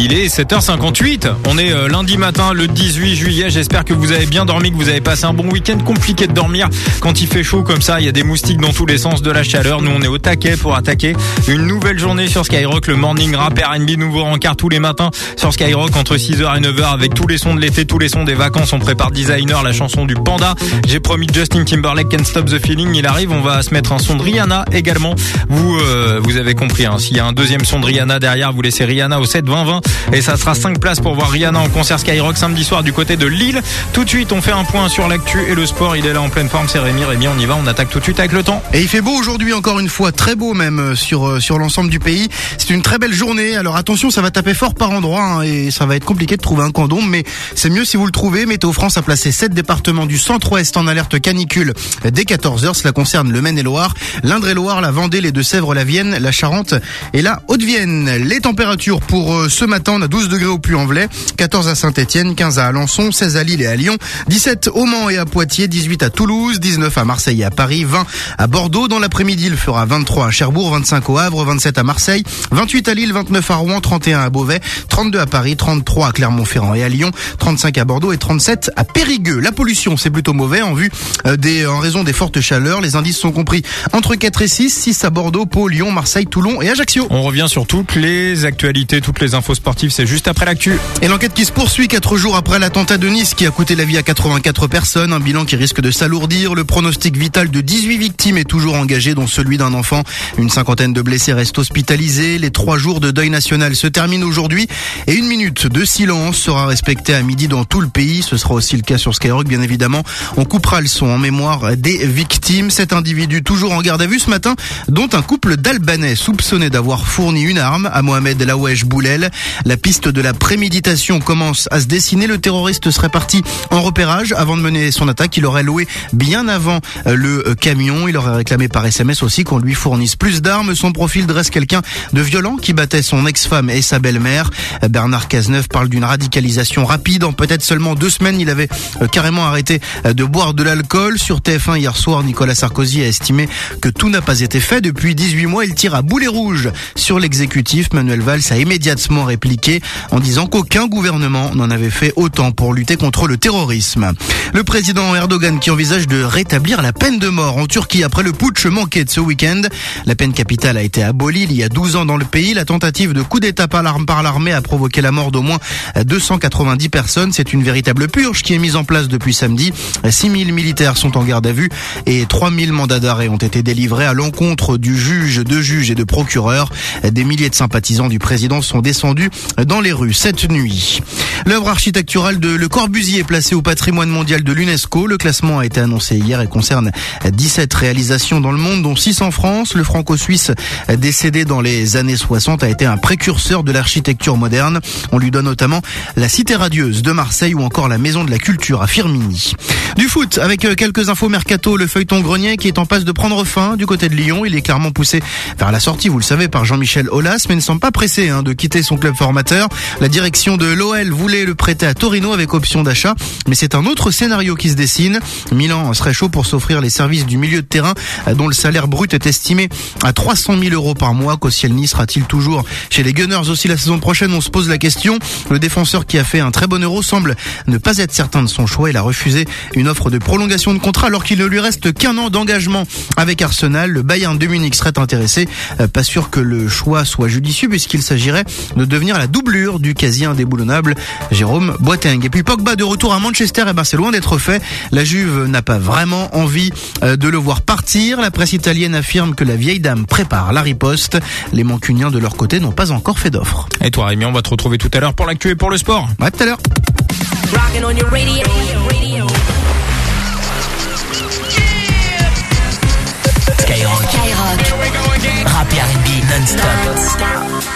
Il est 7h58. On est euh, lundi matin, le 18 juillet. J'espère que vous avez bien dormi, que vous avez passé un bon week-end. Compliqué de dormir quand il fait chaud comme ça. Il y a des moustiques dans tous les sens, de la chaleur. Nous, on est au taquet pour attaquer une nouvelle journée sur Skyrock. Le morning rap R&B, nouveau rencard tous les matins sur Skyrock entre 6h et 9h avec tous les sons de l'été, tous les sons des vacances. On prépare Designer, la chanson du panda. J'ai promis Justin Timberlake, Can't Stop the Feeling. Il arrive. On va se mettre un son de Rihanna également. Vous, euh, vous avez compris. Hein. S'il y a un deuxième son de Rihanna derrière, vous laissez Rihanna au 7 20 20 et ça sera 5 places pour voir Rihanna en concert Skyrock samedi soir du côté de Lille. Tout de suite, on fait un point sur l'actu et le sport. Il est là en pleine forme. C'est Rémi. Rémi, on y va. On attaque tout de suite avec le temps. Et il fait beau aujourd'hui encore une fois, très beau même euh, sur euh, sur l'ensemble du pays. C'est une très belle journée. Alors attention, ça va taper fort par endroits hein, et ça va être compliqué de trouver un d'ombre, mais c'est mieux si vous le trouvez. Météo France a placé 7 départements du centre-ouest en alerte canicule dès 14h. Cela concerne le Maine-et-Loire, l'Indre-et-Loire, la Vendée, les Deux-Sèvres, la Vienne, la Charente et la Haute-Vienne. Les températures pour euh, ce matin, on a 12 degrés au Puy-en-Velay, 14 à Saint-Étienne, 15 à Alençon, 16 à Lille et à Lyon, 17 au Mans et à Poitiers, 18 à Toulouse, 19 à Marseille et à Paris, 20 à Bordeaux. Dans l'après-midi, il fera 23 à Cherbourg, 25 au Havre, 27 à Marseille, 28 à Lille, 29 à Rouen, 31 à Beauvais, 32 à Paris, 33 à Clermont-Ferrand et à Lyon, 35 à Bordeaux et 37 à Périgueux. La pollution, c'est plutôt mauvais en vue euh, des, en raison des fortes chaleurs. Les indices sont compris entre 4 et 6, 6 à Bordeaux, Pau, Lyon, Marseille, Toulon et Ajaccio. On revient sur toutes les actualités, toutes les infos sportives. C'est juste après l'actu. Et l'enquête qui se poursuit quatre jours après l'attentat de Nice qui a coûté la vie à 84 personnes, un bilan qui risque de s'alourdir. Le pronostic vital de 18 victimes est toujours engagé, dont celui d'un enfant. Une cinquantaine de blessés restent hospitalisés. Les trois jours de deuil national se terminent aujourd'hui et une minute de silence sera respectée à midi dans tout le pays. Ce sera aussi le cas sur Skyrock, bien évidemment. On coupera le son en mémoire des victimes. Cet individu toujours en garde à vue ce matin, dont un couple d'Albanais soupçonné d'avoir fourni une arme à Mohamed Lawesh Boulel. La piste de la préméditation commence à se dessiner. Le terroriste serait parti en repérage avant de mener son attaque. Il aurait loué bien avant euh, le euh, camion. Il aurait réclamé par SMS aussi qu'on lui fournisse plus d'armes. Son profil dresse quelqu'un de violent qui battait son ex-femme et sa belle-mère. Euh, Bernard Cazeneuve parle d'une radicalisation rapide. En peut-être seulement deux semaines, il avait carrément arrêté de boire de l'alcool. Sur TF1 hier soir, Nicolas Sarkozy a estimé que tout n'a pas été fait. Depuis 18 mois, il tire à boulet rouge sur l'exécutif. Manuel Valls a immédiatement répliqué en disant qu'aucun gouvernement n'en avait fait autant pour lutter contre le terrorisme. Le président Erdogan qui envisage de rétablir la peine de mort en Turquie après le putsch manqué de ce week-end. La peine capitale a été abolie il y a 12 ans dans le pays. La tentative de coup d'État par l'armée a provoqué la mort d'au moins 290 personnes. C'est une véritable purge qui est mise en place depuis samedi. 6000 militaires sont en garde à vue et 3000 mandats d'arrêt ont été délivrés à l'encontre du juge, de juges et de procureurs. Des milliers de sympathisants du président sont descendus dans les rues cette nuit. L'œuvre architecturale de Le Corbusier est placée au patrimoine mondial de l'UNESCO. Le classement a été annoncé hier et concerne 17 réalisations dans le monde, dont 6 en France. Le franco-suisse décédé dans les années 60 a été un précurseur de l'architecture moderne. On lui donne notamment la Cité radieuse de Marseille ou encore la Maison de la Culture à Firmini. Du foot, avec quelques infos mercato, le feuilleton grenier qui est en passe de prendre fin du côté de Lyon. Il est clairement poussé vers la sortie, vous le savez, par Jean-Michel Aulas, mais ne semble pas pressé hein, de quitter son club La direction de l'OL voulait le prêter à Torino avec option d'achat, mais c'est un autre scénario qui se dessine. Milan serait chaud pour s'offrir les services du milieu de terrain dont le salaire brut est estimé à 300 000 euros par mois. Koscielny sera-t-il toujours chez les Gunners aussi la saison prochaine? On se pose la question. Le défenseur qui a fait un très bon euro semble ne pas être certain de son choix. Il a refusé une offre de prolongation de contrat alors qu'il ne lui reste qu'un an d'engagement avec Arsenal. Le Bayern de Munich serait intéressé. Euh, Pas sûr que le choix soit judicieux puisqu'il s'agirait de devenir la doublure du quasi indéboulonnable Jérôme Boateng. Et puis Pogba de retour à Manchester, et ben c'est loin d'être fait. La Juve n'a pas vraiment envie euh, de le voir partir. La presse italienne affirme que la vieille dame prépare la riposte. Les mancuniens de leur côté n'ont pas encore fait d'offre. Et toi Rémi, on va te retrouver tout à l'heure pour l'actu et pour le sport. À tout à l'heure. Skyrock. Skyrock. Rap et R&B non-stop.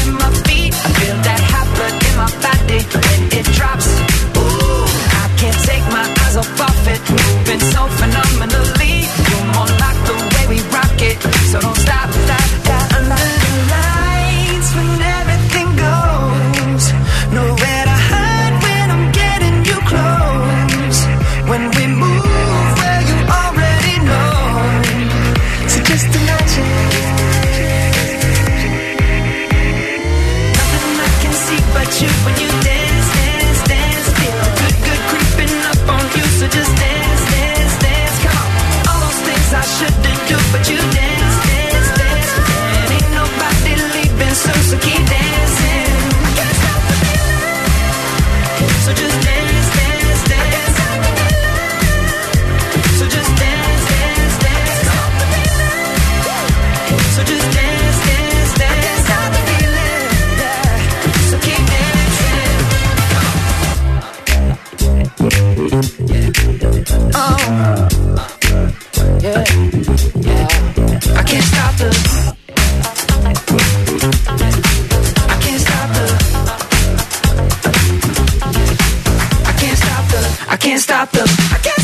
I can't stop the. I can't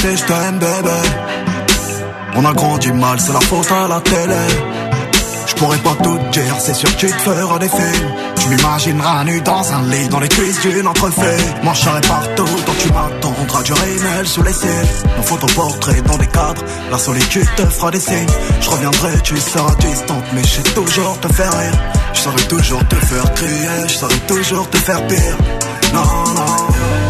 sais, je t'aime, bébé. On a grandi mal, c'est la faute à la télé. Je pourrais pas tout dire, c'est sûr que tu te feras des films. Tu m'imagineras nu dans un lit, dans les cuisses d'une entrefait. Moi partout, donc tu m'attendras du rémel sous les cils. Nos photoportraits dans des cadres, la solitude te fera des signes. Je reviendrai, tu seras distante, mais je sais toujours te faire rire. Je saurais toujours te faire crier, je saurais toujours te faire pire. Non, non.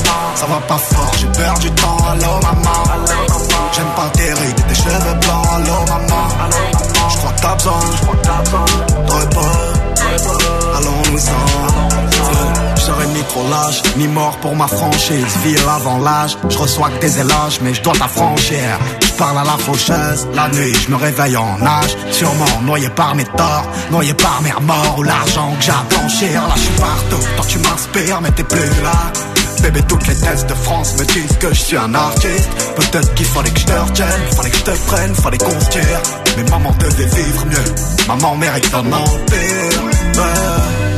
Ça va pas fort, j'ai perdu du temps. Allô, maman. J'aime pas tes rides tes cheveux blancs. Allô, maman. J'crois que t'as besoin. De repos. Allons-nous-en. Je ni trop lâche, ni mort pour ma franchise. Vie avant l'âge, je reçois que des éloges, mais je dois t'affranchir. Je parle à la faucheuse, la nuit, je me réveille en nage. Sûrement noyé par mes torts, noyé par mes remords ou l'argent que j'ai à blanchir. Là, je suis partout, toi tu m'inspires, mais t'es plus là. Bébé, toutes les tests de France me disent que je suis un artiste. Peut-être qu'il fallait que je te retienne, fallait que je te prenne, fallait qu'on se tire. Mais maman devait vivre mieux, maman mérite un empire.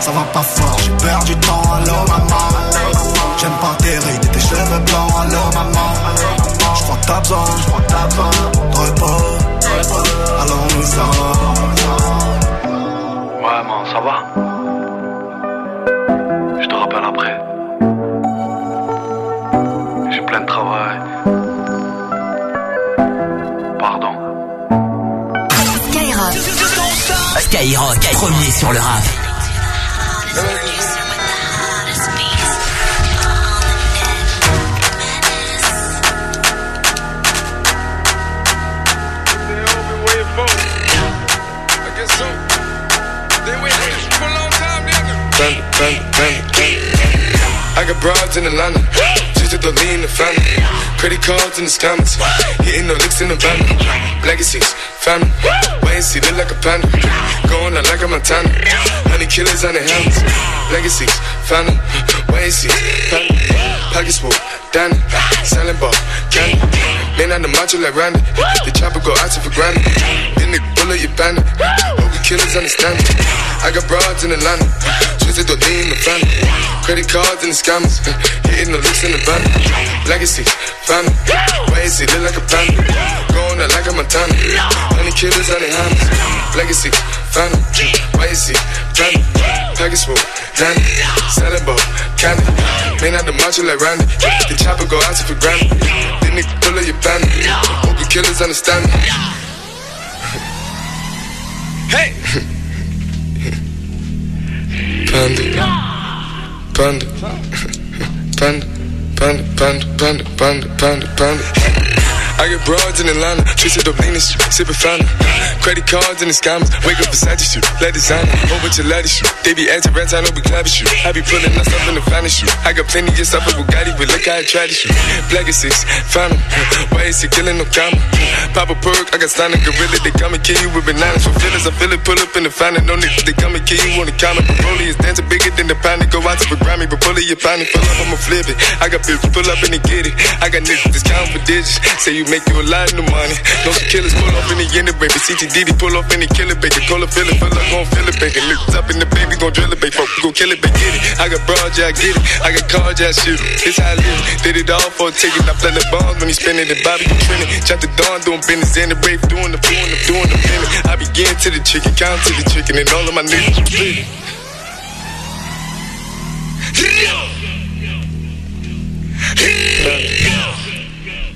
ça va pas fort, j'ai perdu du temps. Allô, maman, j'aime pas tes rides tes cheveux blancs. Allô, maman, je crois que t'as besoin, de repos. Allons-nous-en. Ouais, man, ça va Je te rappelle après. J'ai plein de travail. Pardon. Skyrock. Skyrock, premier sur le rap. I got broads in Atlanta. Just lean the family. Credit cards in the scammers. Hitting the licks in the van. Legacies, family. Wait and see, look like a panda. Going out like a Montana. Honey killers on their hands. Legacies. Wait and see, family. Pockets full, Danny. Selling ball, candy. Man on the macho like Randy. The chopper go out for granted. Then the bullet, you bandit. Hope the killers understand it. I got broads in Atlanta. Twisted to lean the family. Credit cards and the scammers. (laughs) Hitting the licks in the van. Legacy, family. Wait and see, look like a panda. Going out like a Montana. Honey killers on their hands. Legacy, family. Wait and see, Package full, Danny. Ball, candy. Man out the macho like Randy. The chopper go out to for granted. Then they pull up your bandit. Hope killers understand me. Hey! Panda. Panda. Panda. Panda, panda, panda, panda, panda, panda. I get broads in Atlanta, twisted up lean shit, sippin' fountain. Credit cards and the scammers, wake up beside you shoot, let designer, bunch of ladder shoot. They be anti rats, I know we clapping shoot. I be pulling up in the finest shoot. I got plenty of stuff with Bugatti, but look how I try to shoot. Black is six, why is he killing no comma? Pop a perk, I got standing gorilla, they come and kill you with bananas for feelings. I feel it, pull up in the fountain, no niggas, they come and kill you on the counter. Broly is dancing bigger than the pound, go out to the Grammy, but pull it, your pound, pull up, I'ma flip it. I got bitches, pull up and they get it. I got niggas, discount for digits, say you make you a lot of money. No killers pull off in the end, baby. CTDD pull off in the killer, baby. Call a feel it, feel like gon' feel it, baby. Lift up in the baby, gon' drill it, baby. Fuck, gon' kill it, baby. Get it. I got broad, yeah, I get it. I got cards, yeah, I shoot it. This how I live. Did it all for a ticket. I play the bombs when he spinning the Bobby, you trending. Chop the dawn, doing business, and the brave, doing the the doing the minute. I begin to the chicken, count to the chicken, and all of my niggas split.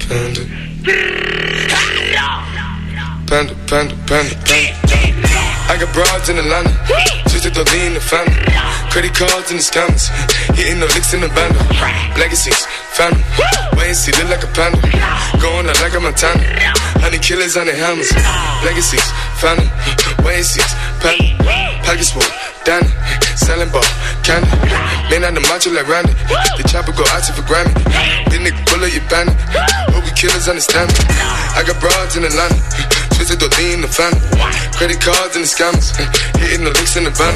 Panda. Panda, panda, panda, panda. I got broads in Atlanta, just to lean the family. Credit cards in the scammers, hitting the licks in the band. Legacies, family. Wait and see, look like a panda. Going out like a Montana. Honey killers on the hammers. Legacies, family. Wait and see, panda. Pockets full, Danny. Selling ball, candy. Man on the macho like Randy. The chopper go out for Grammy. Big nigga pull up your bandit. Hope we killers understand me. I got broads in the Atlanta. Twisted the lean the family. Credit cards and the scammers. (laughs) Hitting the licks in the van.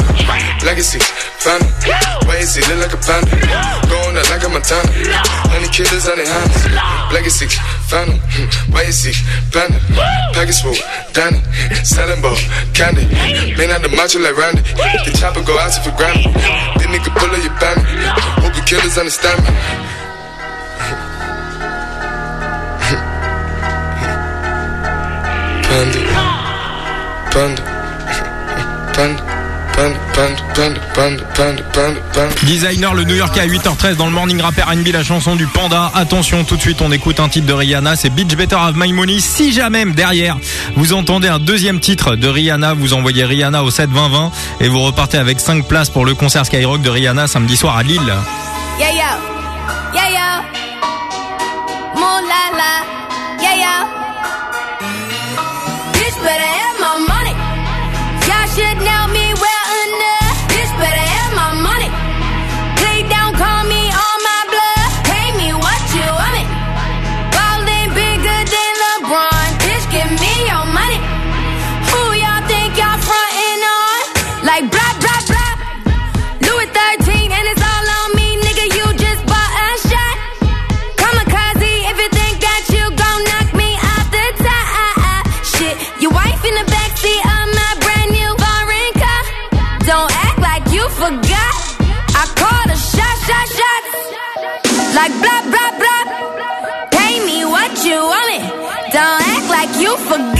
Legacy, family. Wait and see, look like a panda. Going out like a Montana. Honey killers on their hands. Legacy, family. (laughs) Why is see, panda. Package full, Danny. Selling ball, candy. Man on the macho like Randy. The chopper go out for Grammy. Big nigga pull up your bandit. Hope the killers understand me. Panda. Designer, le New York à 8h13 dans le Morning Rapper R&B, la chanson du Panda. Attention, tout de suite, on écoute un titre de Rihanna, c'est Bitch Better Have My Money. Si jamais, derrière, vous entendez un deuxième titre de Rihanna, vous envoyez Rihanna au 7 20 20 et vous repartez avec 5 places pour le concert Skyrock de Rihanna samedi soir à Lille. Yeah, yo. Yeah, yo. Moon la la. Yeah, yo. Bitch better have Like blah, blah, blah. Pay me what you want me. Don't act like you forgot.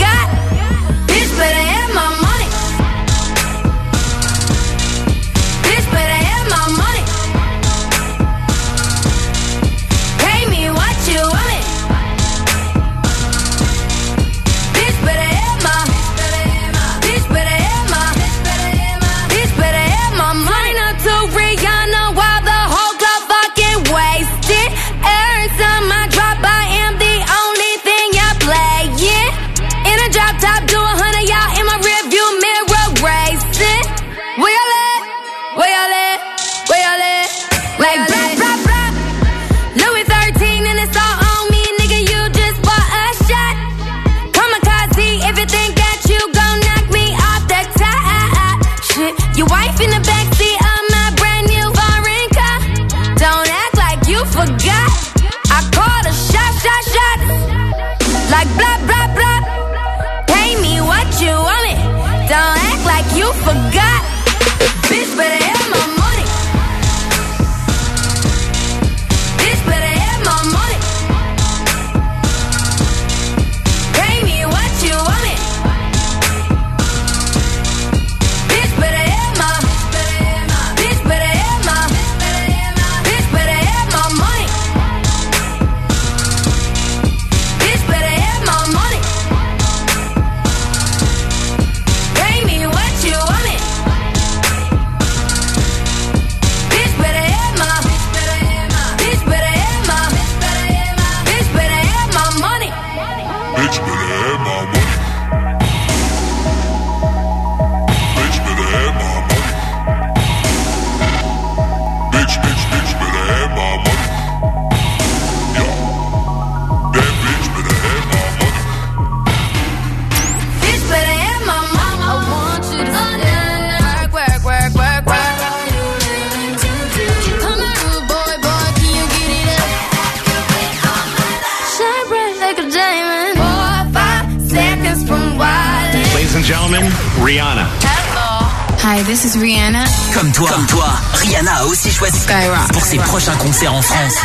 Hi, this is Rihanna. Comme toi, comme toi, Rihanna a aussi choisi Skyrock. pour ses prochains concerts en France.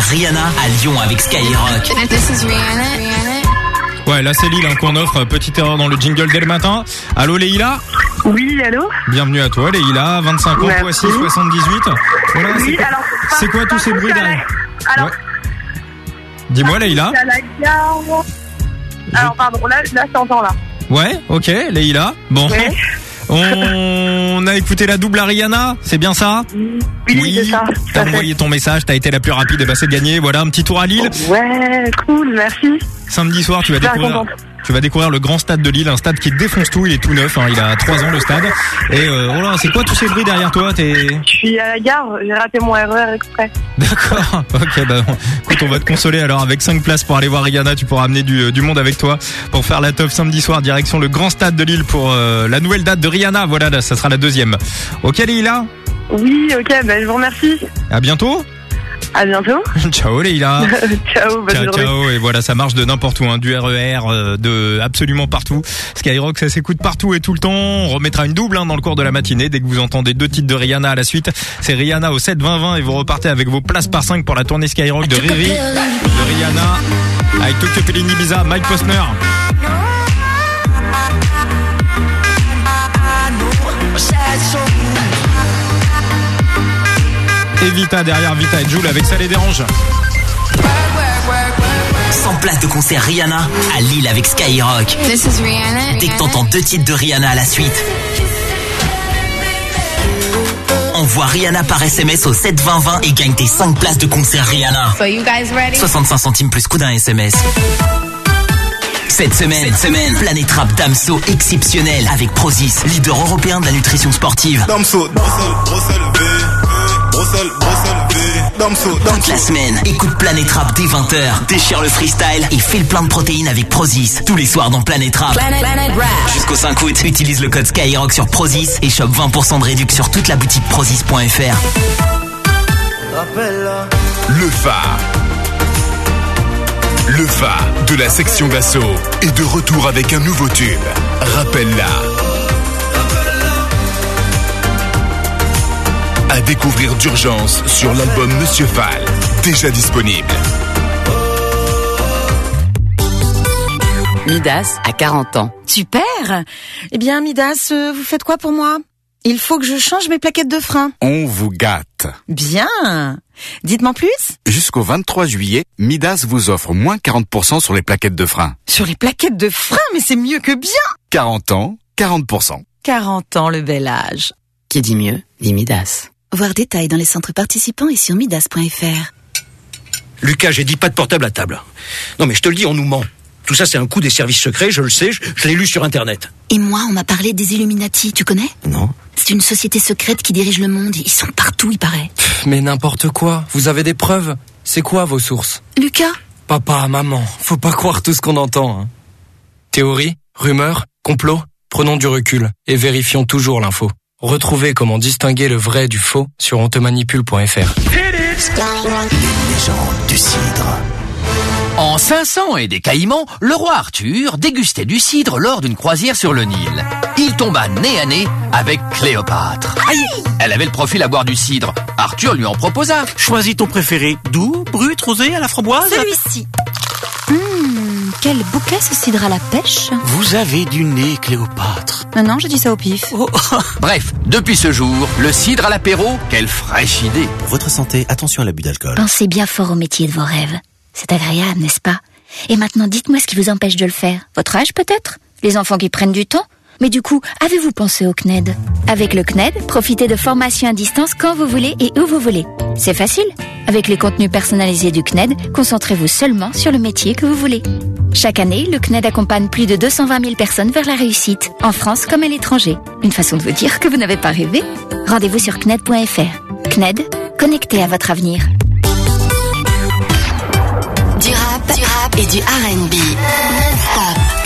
Rihanna à Lyon avec Skyrock. This is Rihanna. Rihanna? Ouais, là c'est Lille hein, qu'on offre. Petite erreur dans le jingle dès le matin. Allô Leïla? Oui, allô? Bienvenue à toi Leïla, 25 ans, Merci. Poissy, 78. Voilà, c'est Oui, quoi, alors, c'est quoi tous ces bruits derrière Alors, Ouais. Dis-moi Leïla. Alors, pardon, là, là, je t'entends, là. Ouais, ok, Leïla. Bon. Ouais. (laughs) On a écouté la double Ariana, c'est bien ça Oui, c'est ça. T'as envoyé ton message, t'as été la plus rapide et bah c'est gagné. Voilà, un petit tour à Lille. Ouais, cool, merci. Samedi soir, tu vas découvrir. contente. Tu vas découvrir le grand stade de Lille, un stade qui défonce tout, il est tout neuf, hein, il a 3 ans le stade. Et euh, oh là, c'est quoi tous ces bruits derrière toi? T'es Je suis à la gare, j'ai raté mon RER exprès. D'accord. (laughs) Ok, bah écoute, on va te consoler alors avec 5 places pour aller voir Rihanna. Tu pourras amener du, du monde avec toi pour faire la top samedi soir direction le grand stade de Lille pour euh, la nouvelle date de Rihanna. Voilà, là, ça sera la deuxième. Ok, Lila Oui, ok, bah, je vous remercie. À bientôt. À bientôt. (laughs) ciao Leïla. (laughs) ciao, bonne Ciao, journée. ciao, et voilà, ça marche de n'importe où, hein, du RER, euh, de absolument partout. Skyrock, ça s'écoute partout et tout le temps. On remettra une double hein, dans le cours de la matinée dès que vous entendez deux titres de Rihanna à la suite. C'est Rihanna au 7 20 20 et vous repartez avec vos places par 5 pour la tournée Skyrock de Riri, de Rihanna, avec Tokyo Pelin Ibiza, Mike Posner. Et Vita derrière Vita et Jules avec ça les dérange. 100 places de concert Rihanna à Lille avec Skyrock. This is Rihanna. Dès que t'entends deux titres de Rihanna à la suite. Envoie Rihanna par SMS au 72020 et gagne tes 5 places de concert Rihanna. So you guys ready? 65 centimes plus coût d'un SMS. Cette semaine, cette semaine, Planète Rap Damso exceptionnel avec Prozis, leader européen de la nutrition sportive. Damso, Bruxelles, Bruxelles, V, Bruxelles, Bruxelles, V, Damso, Toute la semaine, écoute Planète Rap dès 20h, déchire le freestyle et file plein de protéines avec Prozis. Tous les soirs dans Planète Rap. Planet, Planet Rap. Jusqu'au 5 août, utilise le code Skyrock sur Prozis et chope 20% de réduction sur toute la boutique prozis.fr. Le phare. Le phare de la section d'assaut est de retour avec un nouveau tube. Rappelle-la. À découvrir d'urgence sur l'album Monsieur Fall, déjà disponible. Midas a 40 ans. Super Eh bien, Midas, euh, vous faites quoi pour moi? Il faut que je change mes plaquettes de frein. On vous gâte. Bien Dites-moi plus Jusqu'au 23 juillet, Midas vous offre moins 40% sur les plaquettes de frein. Sur les plaquettes de frein, mais c'est mieux que bien 40 ans, 40%. 40 ans, le bel âge. Qui dit mieux, dit Midas. Voir détails dans les centres participants et sur midas.fr. Lucas, j'ai dit pas de portable à table. Non mais je te le dis, on nous ment. Tout ça, c'est un coup des services secrets, je le sais, je, je l'ai lu sur Internet. Et moi, on m'a parlé des Illuminati, tu connais? Non. C'est une société secrète qui dirige le monde. Ils sont partout, il paraît. Mais n'importe quoi. Vous avez des preuves? C'est quoi vos sources? Lucas? Papa, maman, faut pas croire tout ce qu'on entend. hein. Théorie, rumeur, complot Prenons du recul et vérifions toujours l'info. Retrouvez comment distinguer le vrai du faux sur ontemanipule.fr. du cidre. En 500 et des Caïmans, le roi Arthur dégustait du cidre lors d'une croisière sur le Nil. Il tomba nez à nez avec Cléopâtre. Aïe Elle avait le profil à boire du cidre. Arthur lui en proposa. Choisis ton préféré. Doux, brut, rosé, à la framboise? Celui-ci. Hum, quel bouquet ce cidre à la pêche Vous avez du nez, Cléopâtre. Non, non, je dis ça au pif. Bref, depuis ce jour, le cidre à l'apéro, quelle fraîche idée. Pour votre santé, attention à l'abus d'alcool. Pensez bien fort au métier de vos rêves. C'est agréable, n'est-ce pas? Et maintenant, dites-moi ce qui vous empêche de le faire. Votre âge, peut-être? Les enfants qui prennent du temps mais du coup, avez-vous pensé au CNED Avec le CNED, profitez de formations à distance quand vous voulez et où vous voulez. C'est facile. Avec les contenus personnalisés du CNED, concentrez-vous seulement sur le métier que vous voulez. Chaque année, le CNED accompagne plus de 220 000 personnes vers la réussite, en France comme à l'étranger. Une façon de vous dire que vous n'avez pas rêvé? Rendez-vous sur CNED.fr. CNED, connecté à votre avenir. Du rap, du rap et du R&B.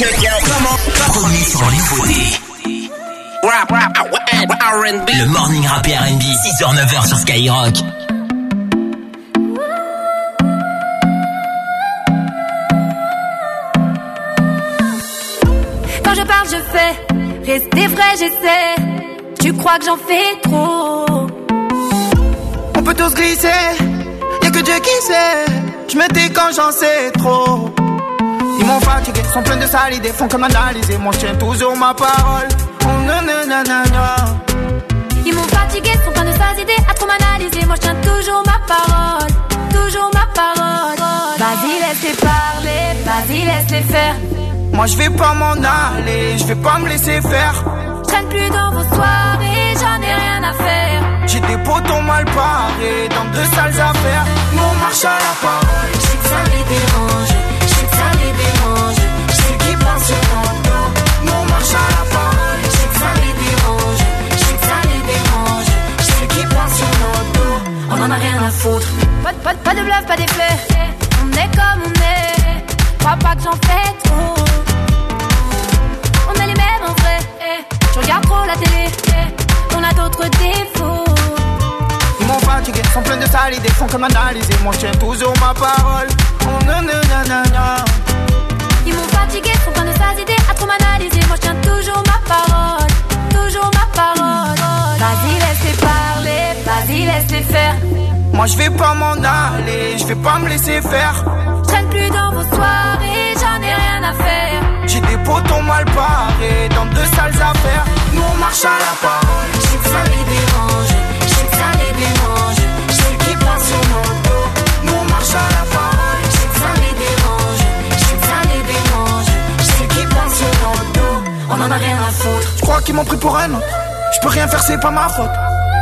Premier sur Le morning rap et R&B. 6h, 9h sur Skyrock. Quand je parle, je fais. Rester vrai, j'essaie. Tu crois que j'en fais trop? On peut tous glisser, y'a que Dieu qui sait. Je me dis quand j'en sais trop. Ils m'ont sont pleins de sales idées, font que m'analyser. Moi je tiens toujours ma parole. Oh nanana. Ils m'ont fatigué, sont plein de sales idées à trop m'analyser. Moi je tiens toujours ma parole, toujours ma parole. Vas-y, laisse-les parler, vas-y, laisse-les faire. Moi je vais pas m'en aller, je vais pas me laisser faire. Je traîne plus dans vos soirées, j'en ai rien à faire. J'ai des potons mal parés dans de sales affaires. Nous on marche à la parole. Je sais que ça les dérange, On en a rien à foutre. Pas, de- pas, de- pas de bluff, pas d'effet. On est comme on est. Crois pas que j'en fais trop. On est les mêmes en vrai. eh. Je regarde trop la télé. On a d'autres défauts. Ils m'ont fatigué, sont pleins de sales idées, font que m'analyser. Moi je tiens toujours ma parole. Oh nanana. Ils m'ont fatigué, sont plein de sales idées à trop m'analyser. Moi je tiens toujours ma parole, toujours ma parole. Vas-y, laisse-les faire. Moi je vais pas m'en aller, je vais pas me laisser faire. Je traîne plus dans vos soirées, j'en ai rien à faire. J'ai des potons mal parés dans de sales affaires. Nous on marche à la parole. Je sais que ça les dérange, je sais que ça les dérange. Je sais qu'ils pensent sur mon dos. Nous on marche à la parole. Je sais que ça les dérange, je sais que ça les dérange. Je sais qu'ils pensent sur mon dos. On en a rien à foutre. Je crois qu'ils m'ont pris pour un autre. Je peux rien faire, c'est pas ma faute.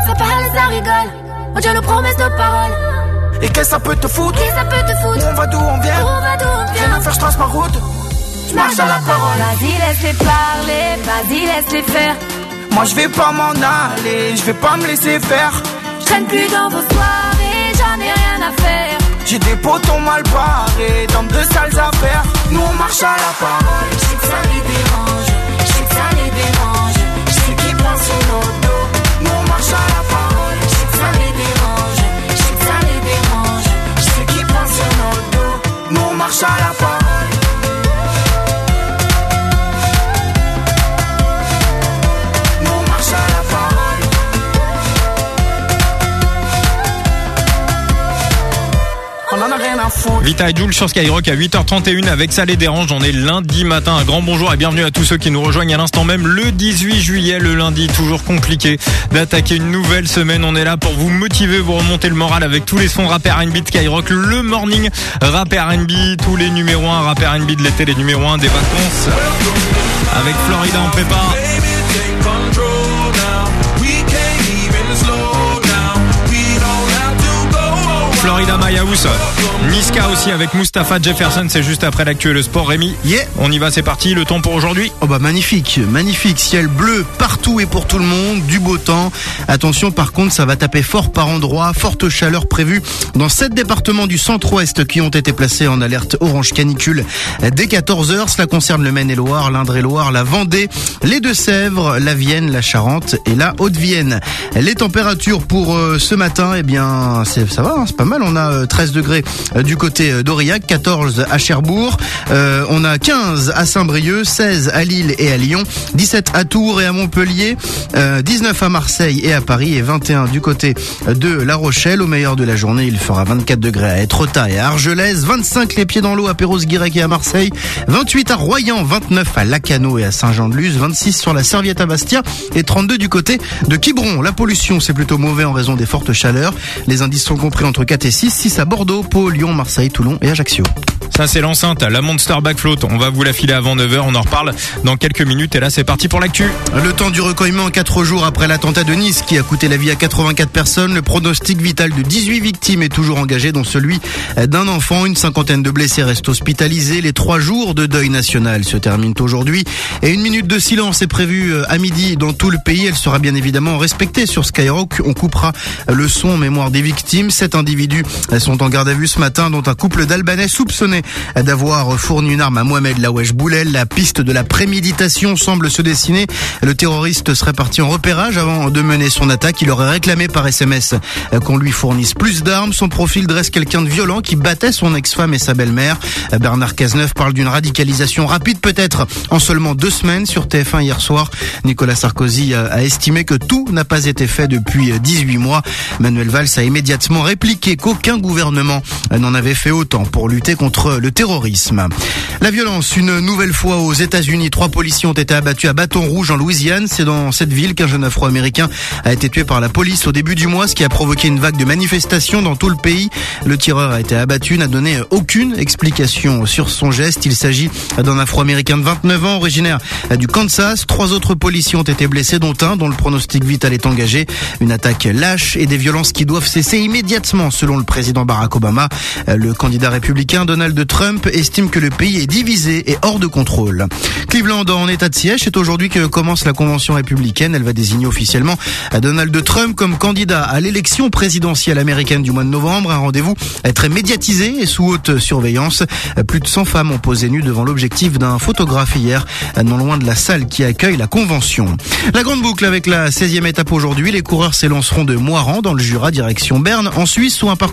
Ça parle, ça rigole. On tient nos promesses, nos paroles. Et qu'est-ce que ça peut te foutre Et ça peut te foutre. Où on va d'où on vient Où on va d'où on Rien vient. à faire, je trace ma route. Je marche à la parole. Vas-y, laisse-les parler, vas-y, laisse-les faire. Moi je vais pas m'en aller, je vais pas me laisser faire. Je traîne plus dans vos soirées, j'en ai rien à faire. J'ai des potons mal parés dans de sales affaires. Nous on marche à la parole. Je sais que ça Nous on Vita et Jules sur Skyrock à 8h31 avec les dérange. On est lundi matin. Un grand bonjour et bienvenue à tous ceux qui nous rejoignent à l'instant même le 18 juillet, le lundi. Toujours compliqué d'attaquer une nouvelle semaine. On est là pour vous motiver, vous remonter le moral avec tous les sons rap R&B de Skyrock, le morning rap R&B, tous les numéros 1 rap R&B de l'été, les numéros 1 des vacances. Avec Florida en prépa. Niska aussi avec Mustapha Jefferson. C'est juste après l'actu et le sport. Rémi, Yeah. on y va, c'est parti. Le temps pour aujourd'hui. Oh bah magnifique, magnifique, ciel bleu partout et pour tout le monde, du beau temps. Attention par contre, ça va taper fort par endroits, forte chaleur prévue dans sept départements du centre-ouest qui ont été placés en alerte orange canicule dès 14h. Cela concerne le Maine-et-Loire, l'Indre-et-Loire, la Vendée, les Deux-Sèvres, la Vienne, la Charente et la Haute-Vienne. Les températures pour euh, ce matin, eh bien ça va, hein, c'est pas mal. On a euh, 13 degrés euh, du côté euh, d'Aurillac, 14 à Cherbourg, euh, on a 15 à Saint-Brieuc, 16 à Lille et à Lyon, 17 à Tours et à Montpellier, euh, 19 à Marseille et à Paris et 21 du côté de La Rochelle. Au meilleur de la journée, il fera 24 degrés à Étretat et à Argelès, 25 les pieds dans l'eau à Perros-Guirec et à Marseille, 28 à Royan, 29 à Lacano et à Saint-Jean-de-Luz, 26 sur la Serviette à Bastia et 32 du côté de Quiberon. La pollution, c'est plutôt mauvais en raison des fortes chaleurs. Les indices sont compris entre 4 et 6, 6 à Bordeaux, Pau, Lyon, Marseille, Toulon et Ajaccio. Ça, c'est l'enceinte, la Monster Backfloat. On va vous la filer avant 9h. On en reparle dans quelques minutes. Et là, c'est parti pour l'actu. Le temps du recueillement, 4 jours après l'attentat de Nice qui a coûté la vie à 84 personnes. Le pronostic vital de 18 victimes est toujours engagé, dont celui d'un enfant. Une cinquantaine de blessés restent hospitalisés. Les trois jours de deuil national se terminent aujourd'hui. Et une minute de silence est prévue euh, à midi dans tout le pays. Elle sera bien évidemment respectée sur Skyrock. On coupera le son en mémoire des victimes. Sept individus sont en garde à vue ce matin, dont un couple d'Albanais soupçonné d'avoir fourni une arme à Mohamed Lawesh Boulel. La piste de la préméditation semble se dessiner. Le terroriste serait parti en repérage avant de mener son attaque. Il aurait réclamé par SMS qu'on lui fournisse plus d'armes. Son profil dresse quelqu'un de violent qui battait son ex-femme et sa belle-mère. Bernard Cazeneuve parle d'une radicalisation rapide peut-être en seulement deux semaines sur TF1 hier soir. Nicolas Sarkozy a estimé que tout n'a pas été fait depuis 18 mois. Manuel Valls a immédiatement répliqué gouvernement n'en avait fait autant pour lutter contre le terrorisme. La violence, une nouvelle fois aux États-Unis. Trois policiers ont été abattus à Bâton Rouge en Louisiane. C'est dans cette ville qu'un jeune Afro-américain a été tué par la police au début du mois, ce qui a provoqué une vague de manifestations dans tout le pays. Le tireur a été abattu, n'a donné aucune explication sur son geste. Il s'agit d'un Afro-américain de 29 ans, originaire du Kansas. Trois autres policiers ont été blessés, dont un dont le pronostic vital est engagé. Une attaque lâche et des violences qui doivent cesser immédiatement, selon le président Barack Obama. Le candidat républicain Donald Trump estime que le pays est divisé et hors de contrôle. Cleveland en état de siège, c'est aujourd'hui que commence la convention républicaine. Elle va désigner officiellement Donald Trump comme candidat à l'élection présidentielle américaine du mois de novembre. Un rendez-vous très médiatisé et sous haute surveillance. Plus de 100 femmes ont posé nues devant l'objectif d'un photographe hier, non loin de la salle qui accueille la convention. La grande boucle avec la 16e étape aujourd'hui. Les coureurs s'élanceront de Moiran dans le Jura, direction Berne, en Suisse, sous un parcours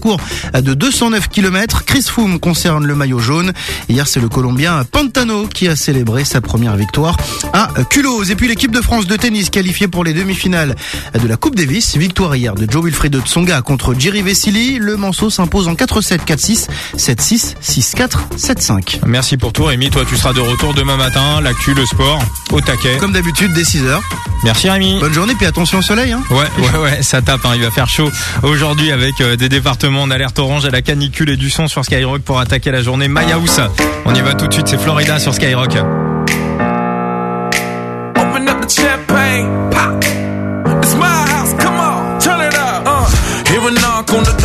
de 209 km. Chris Froome concerne le maillot jaune. Hier, c'est le Colombien Pantano qui a célébré sa première victoire à Culose. Et puis l'équipe de France de tennis qualifiée pour les demi-finales de la Coupe Davis. Victoire hier de Joe Wilfried Tsonga contre Jiri Vesili. Le Manceau s'impose en 4-7, 4-6, 7-6, 6-4, 7-5. Merci pour tout, Rémi. Toi, tu seras de retour demain matin. L'actu, le sport, au taquet. Comme d'habitude, dès 6h. Merci, Rémi. Bonne journée, puis attention au soleil. Hein. Ouais, ouais, ouais, ça tape. Hein. Il va faire chaud aujourd'hui avec euh, des départements en alerte orange à la canicule et du son sur Skyrock pour attaquer la journée Maya House. On y va tout de suite. C'est Florida sur Skyrock. My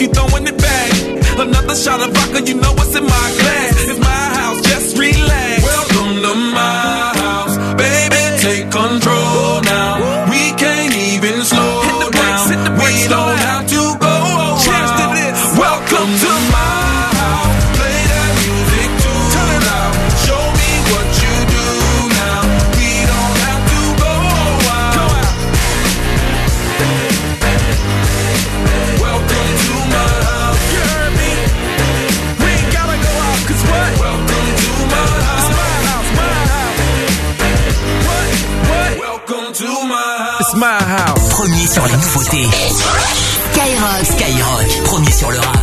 you throwing it back. Another shot of vodka, you know what's in my glass. Skyrock. Skyrock, premier sur le rap.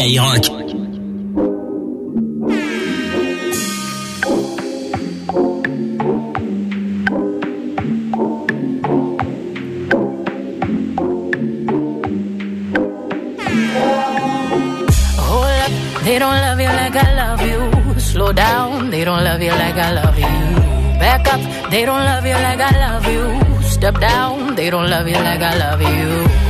Skyrock. They don't love you like I love you. Slow down, they don't love you like I love you. Back up, they don't love you like I love you. Step down, they don't love you like I love you.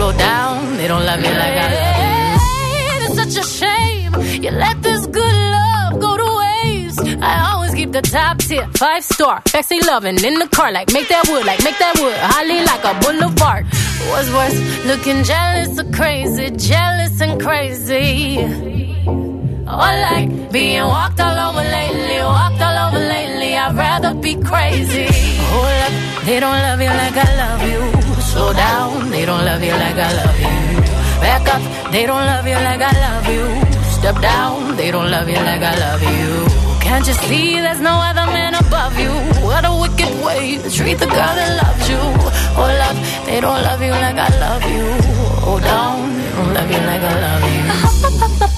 Slow down, they don't love you like I love. It's such a shame you let this good love go to waste. I always keep the top tier, five star, sexy loving in the car, like make that wood, like make that wood, holly like a boulevard. What's worse, looking jealous or crazy, jealous and crazy. Or like being walked all over lately, walked all over lately. I'd rather be crazy. Hold up, they don't love you like I love you. Slow down, they don't love you like I love you. Back up, they don't love you like I love you. Step down, they don't love you like I love you. Can't you see there's no other man above you? What a wicked way to treat the girl that loves you. Hold up, they don't love you like I love you. Hold down, they don't love you like I love you. (laughs)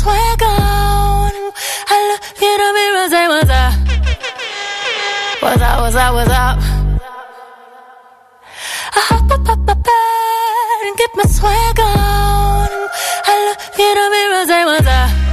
swag on. I look in the mirror, say what's up. What's up, what's up, what's up? I hop up up the bed and get my swag on. I look in the mirror, say what's up.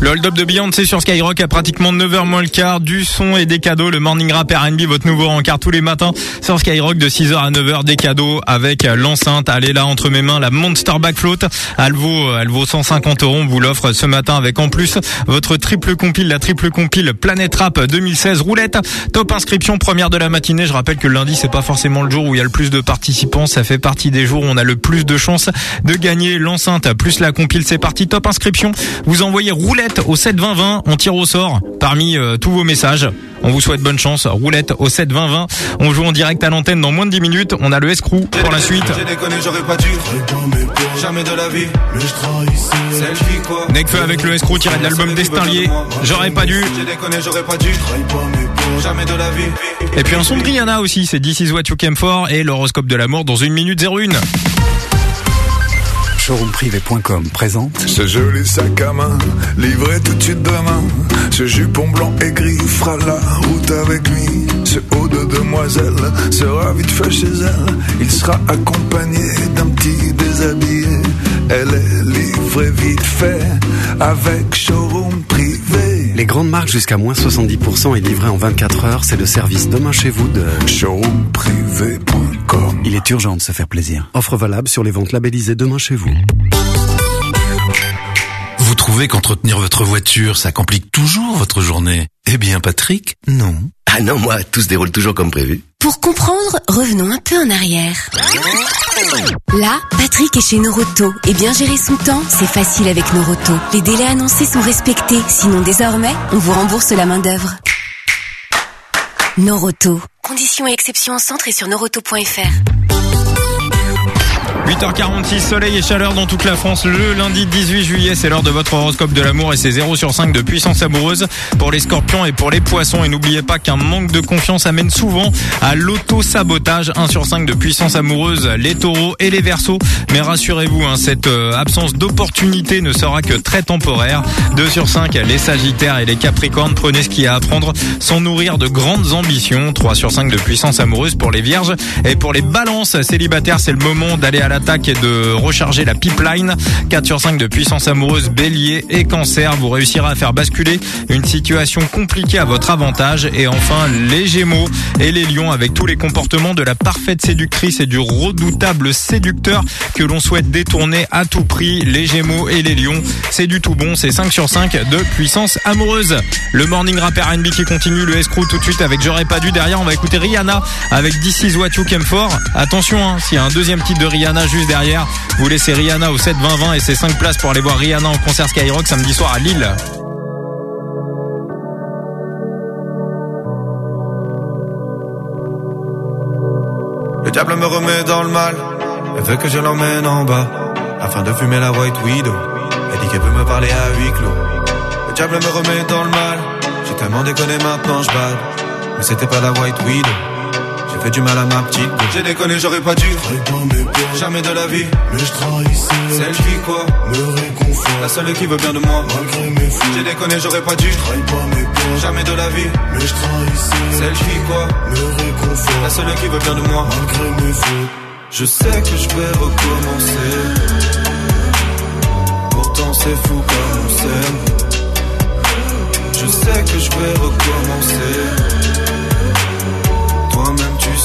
Le hold-up de Beyoncé sur Skyrock à pratiquement 9h moins le quart, du son et des cadeaux, le Morning Rap R&B, votre nouveau rencard tous les matins sur Skyrock de 6h à 9h, des cadeaux avec l'enceinte, elle est là entre mes mains, la Monster Back Float, elle vaut, elle vaut 150 euros, on vous l'offre ce matin avec en plus votre triple compile, la triple compile Planet Rap 2016 roulette, top inscription première de la matinée, je rappelle que le lundi c'est pas forcément le jour où il y a le plus de participants, ça fait partie des jours où on a le plus de chances de gagner l'enceinte. Plus la compile, c'est parti, top inscription, vous envoyez roulette au 7 20 20. On tire au sort parmi euh, tous vos messages. On vous souhaite bonne chance. Roulette au 7 20 20. On joue en direct à l'antenne dans moins de 10 minutes. On a le escrew pour la suite. Déconné, pas dû. Jamais de la vie. Necfeu avec le escrew tiré de l'album Destinlier. J'aurais pas dû. J'ai déconné, j'aurais pas dû. Jamais de la vie. Et puis un son de Rihanna aussi. C'est This is what you came for et l'horoscope de l'amour dans une minute 01. Showroomprivé.com présente Ce joli sac à main, livré tout de suite demain. Ce jupon blanc et gris fera la route avec lui. Ce haut de demoiselle sera vite fait chez elle. Il sera accompagné d'un petit déshabillé. Elle est livrée vite fait avec Showroom Privé. Les grandes marques jusqu'à moins 70% et livrées en 24 heures, c'est le service demain chez vous de showroomprivé.com. Il est urgent de se faire plaisir. Offre valable sur les ventes labellisées demain chez vous. Vous trouvez qu'entretenir votre voiture, ça complique toujours votre journée? Eh bien, Patrick, non. Ah non, moi, tout se déroule toujours comme prévu. Pour comprendre, revenons un peu en arrière. Là, Patrick est chez Noroto. Et bien gérer son temps, c'est facile avec Noroto. Les délais annoncés sont respectés. Sinon, désormais, on vous rembourse la main-d'œuvre. Noroto. Conditions et exceptions en centre et sur noroto.fr. 8h46, soleil et chaleur dans toute la France. Le lundi 18 juillet, c'est l'heure de votre horoscope de l'amour et c'est 0 sur 5 de puissance amoureuse pour les scorpions et pour les poissons. Et n'oubliez pas qu'un manque de confiance amène souvent à l'auto-sabotage. 1 sur 5 de puissance amoureuse, les taureaux et les versos. Mais rassurez-vous, hein, cette euh, absence d'opportunité ne sera que très temporaire. 2 sur 5, les sagittaires et les capricornes. Prenez ce qu'il y a à apprendre sans nourrir de grandes ambitions. 3 sur 5 de puissance amoureuse pour les vierges. Et pour les balances célibataires, c'est le moment d'aller à l'attaque et de recharger la pipeline. 4 sur 5 de puissance amoureuse, bélier et cancer. Vous réussirez à faire basculer une situation compliquée à votre avantage. Et enfin, les gémeaux et les lions avec tous les comportements de la parfaite séductrice et du redoutable séducteur que l'on souhaite détourner à tout prix. Les gémeaux et les lions, c'est du tout bon. C'est 5 sur 5 de puissance amoureuse. Le morning rapper R&B qui continue, le escroc tout de suite avec J'aurais pas dû. Derrière, on va écouter Rihanna avec This is what you came for. Attention, hein, s'il y a un deuxième titre de Rihanna juste derrière, vous laissez Rihanna au 7 20 20 et c'est 5 places pour aller voir Rihanna en concert Skyrock samedi soir à Lille. Le diable me remet dans le mal. Elle veut que je l'emmène en bas. Afin de fumer la white widow. Elle dit qu'elle peut me parler à huis clos. Le diable me remet dans le mal. J'ai tellement déconné maintenant je bade. Mais c'était pas la white widow. J'ai fait du mal à ma petite. J'ai déconné, j'aurais pas dû. Jamais de la vie. Mais je trahissais. Celle qui quoi Me réconfort. La seule qui veut bien de moi. Malgré mes fautes. J'ai déconné, j'aurais pas dû. Trahis pas mes peurs. Jamais de la vie. Mais je trahissais. Celle qui quoi Me réconfort. La seule qui veut bien de moi. Malgré mes fautes. Je sais que je vais recommencer. Pourtant c'est fou comme on s'aime. Je sais que je vais recommencer.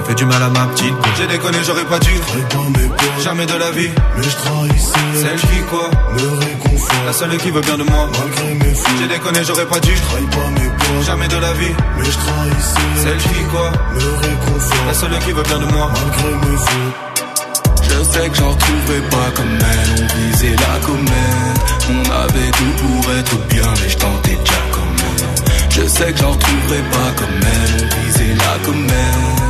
J'ai fait du mal à ma petite. J'ai déconné, j'aurais pas dû. Pas mes. Jamais de la vie. Mais je trahissais. Celle qui quoi? Me réconfort. La seule qui veut bien de moi. Malgré mes fautes. J'ai déconné, j'aurais pas dû. Pas mes. Jamais de la vie. Mais je trahissais. Celle qui quoi? Me réconfort. La seule qui veut bien de moi. Malgré mes fautes. Je sais que j'en retrouverai pas comme elle, on visait la comète. On avait tout pour être bien, mais je tentais déjà quand même. Je sais que j'en retrouverai pas comme elle, on visait la comète.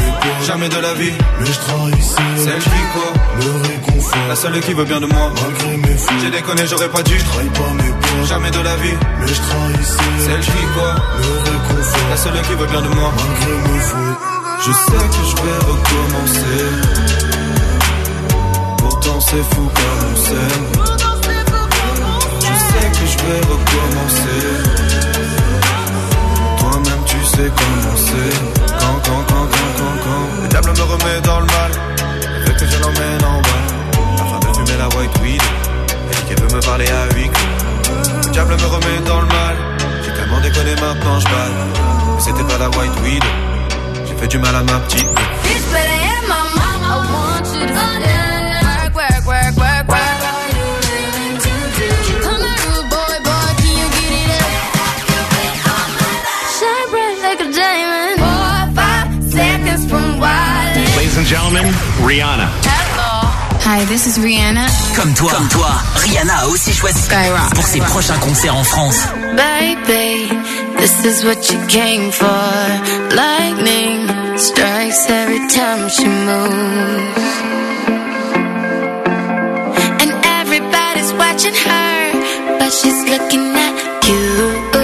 Jamais de la vie. Mais je trahissais. Celle qui quoi Me réconfort. La seule qui veut bien de moi. Malgré mes fautes. J'ai déconné, j'aurais pas dû. Trahis pas mes peurs. Jamais de la vie. Mais je trahissais. Celle qui quoi Me réconfort. La seule qui veut bien de moi. Malgré mes fautes. Je sais que je vais recommencer. Pourtant c'est fou comme on s'aime. Je sais que je vais recommencer. Toi-même tu sais comment c'est. Le diable me remet dans le mal. Veut que je l'emmène en bas. Afin de fumer la white weed. Dit qu'elle veut me parler à huis clos. Le diable me remet dans le mal. J'ai tellement déconné maintenant je bats. Mais c'était pas la white weed. J'ai fait du mal à ma petite. Gentlemen, Rihanna. Hi, this is Rihanna. Comme toi, comme toi, Rihanna a aussi choisi Skyrock. pour ses prochains concerts en France. Baby, this is what you came for. Lightning strikes every time she moves. And everybody's watching her, but she's looking at you.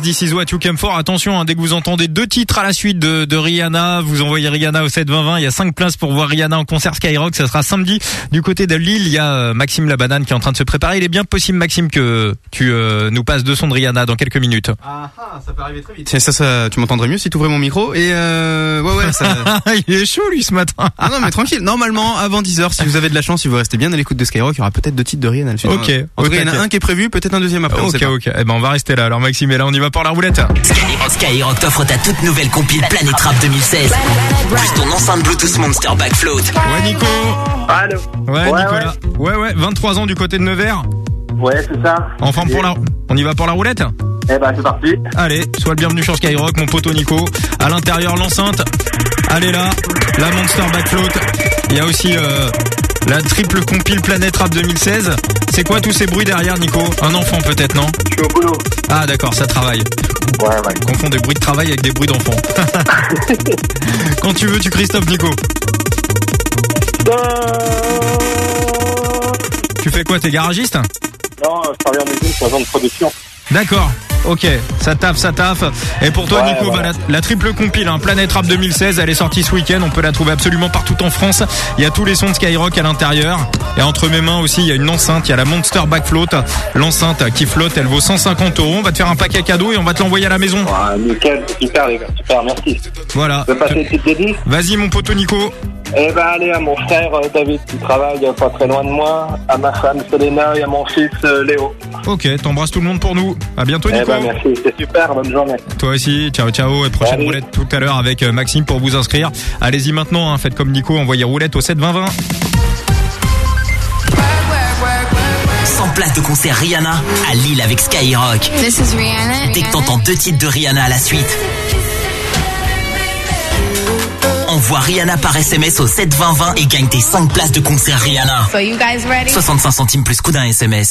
This is what you came for. Attention, hein, dès que vous entendez deux titres à la suite de, Rihanna, vous envoyez Rihanna au 7 20 20. Il y a cinq places pour voir Rihanna en concert Skyrock. Ça sera samedi du côté de Lille. Il y a euh, Maxime Labanane qui est en train de se préparer. Il est bien possible, Maxime, que tu euh, nous passes deux sons de Rihanna dans quelques minutes. Ah ça peut arriver très vite. Ça, ça, tu m'entendrais mieux si tu ouvrais mon micro. Et euh, ouais, ouais, ça... (laughs) Il est chaud, lui, ce matin. Ah non, mais tranquille. Normalement, avant 10h, si vous avez de la chance, si vous restez bien à l'écoute de Skyrock, il y aura peut-être deux titres de Rihanna. Ok. En tout cas, il y en Ok. a un qui est prévu, peut-être un deuxième après. Ok, ok. Eh ben, on va rester là. Alors, Maxime est là. On y va pour la roulette. Skyrock, Skyrock t'offre ta toute nouvelle compile Planet Rap 2016. Plus ton enceinte Bluetooth Monster Backfloat. Ouais, Nico. Allô. Ouais, Ouais, Nicolas. Ouais. ouais, 23 ans du côté de Nevers. Ouais, c'est ça. En forme pour la, on y va pour la roulette? Eh ben, c'est parti. Allez, sois le bienvenu sur Skyrock, mon poteau Nico. À l'intérieur, l'enceinte. Allez là, la Monster Backfloat. Il y a aussi euh, la triple compile Planète Rap 2016. C'est quoi tous ces bruits derrière, Nico? Un enfant peut-être, non? Je suis au boulot. Ah d'accord, ça travaille. Ouais, ouais. Confond des bruits de travail avec des bruits d'enfant. (laughs) Quand tu veux, tu Christophe, Nico. Tu fais quoi T'es garagiste? Non, je travaille en usine, je suis agent de production. D'accord. Ok, ça taffe, ça taffe. Et pour toi, Ouais, Nico, voilà. bah, la, la triple compile, hein, Planète Rap 2016, elle est sortie ce week-end. On peut la trouver absolument partout en France. Il y a tous les sons de Skyrock à l'intérieur. Et entre mes mains aussi, il y a une enceinte. Il y a la Monster Backfloat. L'enceinte qui flotte, elle vaut 150 euros. On va te faire un paquet cadeau et on va te l'envoyer à la maison. Ah, nickel, super les gars, super, merci. Voilà. Vas-y, mon poteau Nico. Eh ben allez, à mon frère euh, David qui travaille euh, pas très loin de moi, à ma femme Selena et à mon fils euh, Léo. Ok, t'embrasses tout le monde pour nous. À bientôt, Eh Nico. ben merci, c'est super, bonne journée. Toi aussi, ciao ciao et prochaine Salut. roulette tout à l'heure avec Maxime pour vous inscrire. Allez-y maintenant, hein, faites comme Nico, envoyez roulette au 7 20 20. 100 places de concert Rihanna à Lille avec Skyrock. This is Rihanna. Dès que t'entends deux titres de Rihanna à la suite. Envoie Rihanna par SMS au 7 20 20 et gagne tes 5 places de concert Rihanna. So you guys ready? 65 centimes plus coût d'un SMS.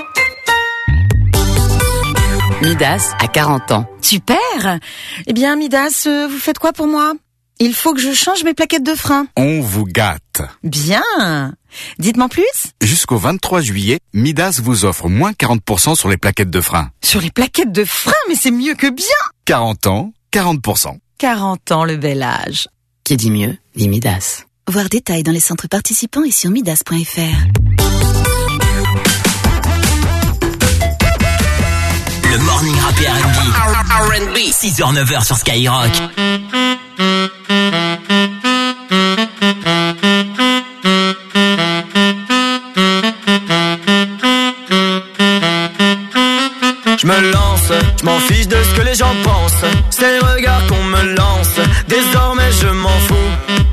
Midas a 40 ans. Super Eh bien, Midas, euh, vous faites quoi pour moi? Il faut que je change mes plaquettes de frein. On vous gâte. Bien Dites-moi plus Jusqu'au 23 juillet, Midas vous offre moins 40% sur les plaquettes de frein. Sur les plaquettes de frein, mais c'est mieux que bien 40 ans, 40%. 40 ans, le bel âge. Qui dit mieux, dit Midas. Voir détails dans les centres participants et sur midas.fr. Le morning rap et R&B. 6h 9h sur Skyrock. Je me lance, je m'en fiche de ce que les gens pensent. C'est le regard qu'on me lance. Désormais je m'en fous.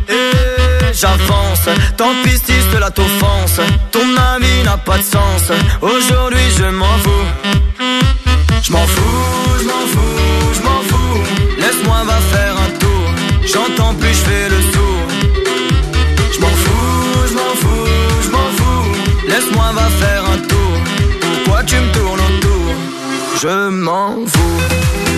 Et j'avance. Tant pis si cela t'offense. Ton avis n'a pas de sens. Aujourd'hui je m'en fous. Je m'en fous, je m'en fous, je m'en fous. Laisse-moi va faire un tour. J'entends plus, je fais le sourd. Je m'en fous, je m'en fous, je m'en fous. Laisse-moi va faire un tour. Pourquoi tu me tournes autour? Je m'en fous.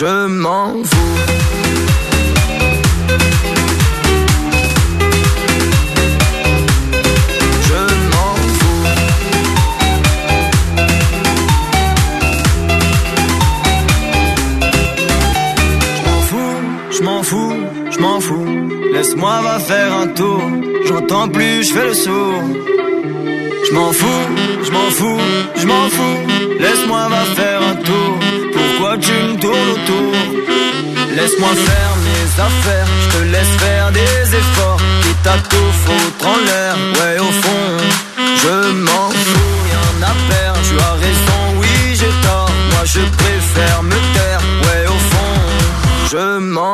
Je m'en fous. Je m'en fous. Je m'en fous, je m'en fous. Laisse-moi va faire un tour. J'entends plus, je fais le sourd. Je m'en fous, je m'en fous, je m'en fous. Laisse-moi va faire un tour. Pourquoi tu autour Laisse-moi faire mes affaires. Je te laisse faire des efforts. Quitte à tout foutre en l'air. Ouais, au fond, je m'en fous, rien à perdre. Tu as raison, oui, j'ai tort. Moi, je préfère me taire. Ouais, au fond, je m'en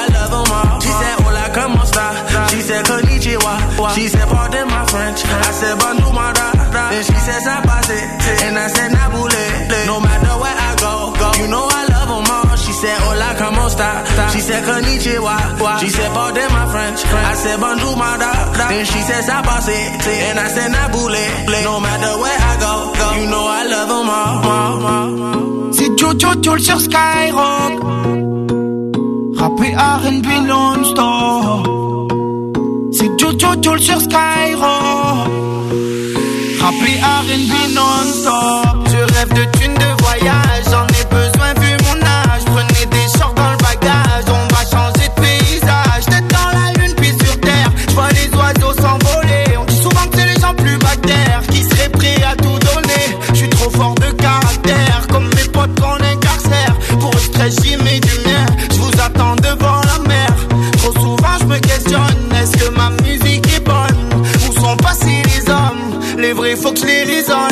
She said, konnichiwa. She said, pardon my French. I said, my da. Then she said, sabase. And I said, nabule. No matter where I go, go. You know I love them all. She said, hola, como esta? She said, konnichiwa. She said, pardon my French. I said, my da. Then she said, sabase. And I said, nabule. No matter where I go, go. You know I love them all. C'est Jojo Joel sur Skyrock. Rappé R&B non-stop. Joel sur Skyrock. Rappé R&B non-stop. Je rêve de thunes de voyage. Les vrais faut que je les raisonne.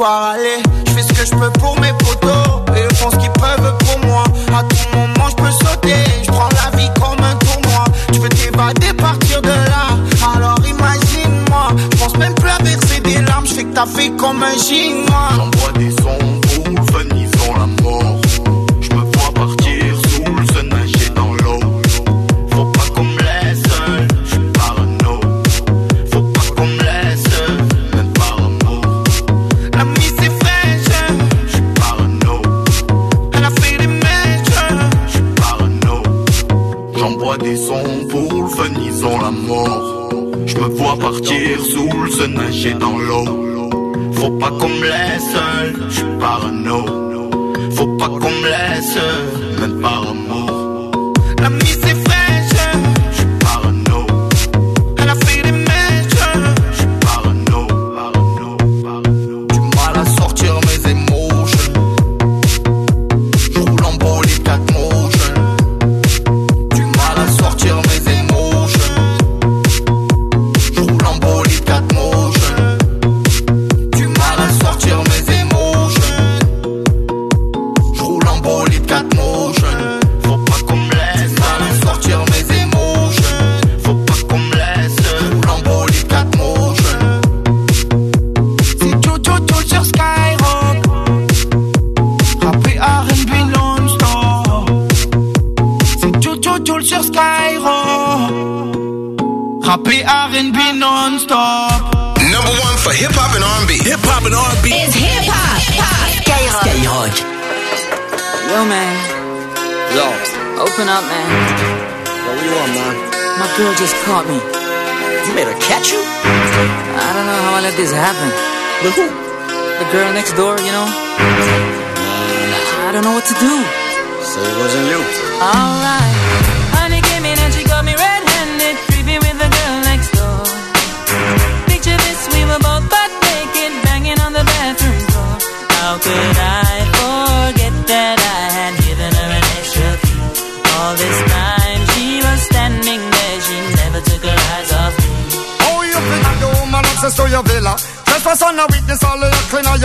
Je fais ce que je peux pour mes potos et ils font ce qu'ils peuvent pour moi. À tout moment, je peux sauter, je prends la vie comme un tournoi. Tu veux t'évader, partir de là, alors imagine-moi. Je pense même plus à verser des larmes, je fais que t'as fait comme un chinois. Sortir sous se nager dans l'eau. Faut pas qu'on me laisse seul, je parano. Faut pas qu'on me laisse, même par amour. La mise est just caught me. You made her catch you? I don't know how I let this happen. With who? The girl next door, you know? I don't know what to do. So it wasn't you. Alright.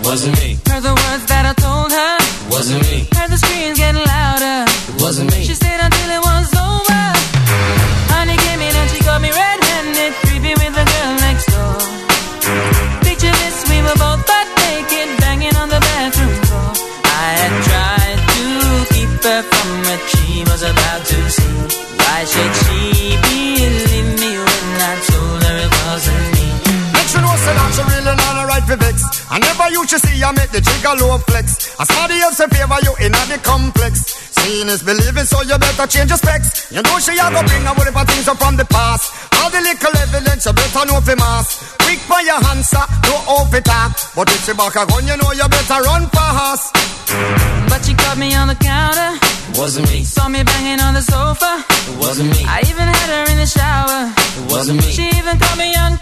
Wasn't me. Heard the words that I told her. Wasn't me. Heard the screams getting louder. Wasn't me. She stayed until it was over. Honey came in and she got me red-handed, creepy with the girl next door. Picture this, we were both butt naked, banging on the bathroom floor. I had tried to keep her from what she was about to see. Why should she I never used to see you make the trigger low flex. As somebody else in favor you in the complex. Seeing is believing, so you better change your specs. You know she a go bring a whole heap of things up from the past. All the little evidence you better know for mass. Quick for your answer, no off it up. But if she back a gun, you know you better run fast. But she caught me on the counter. Wasn't me. Saw me banging on the sofa. It wasn't me. I even had her in the shower. It wasn't me. She even caught me on camera.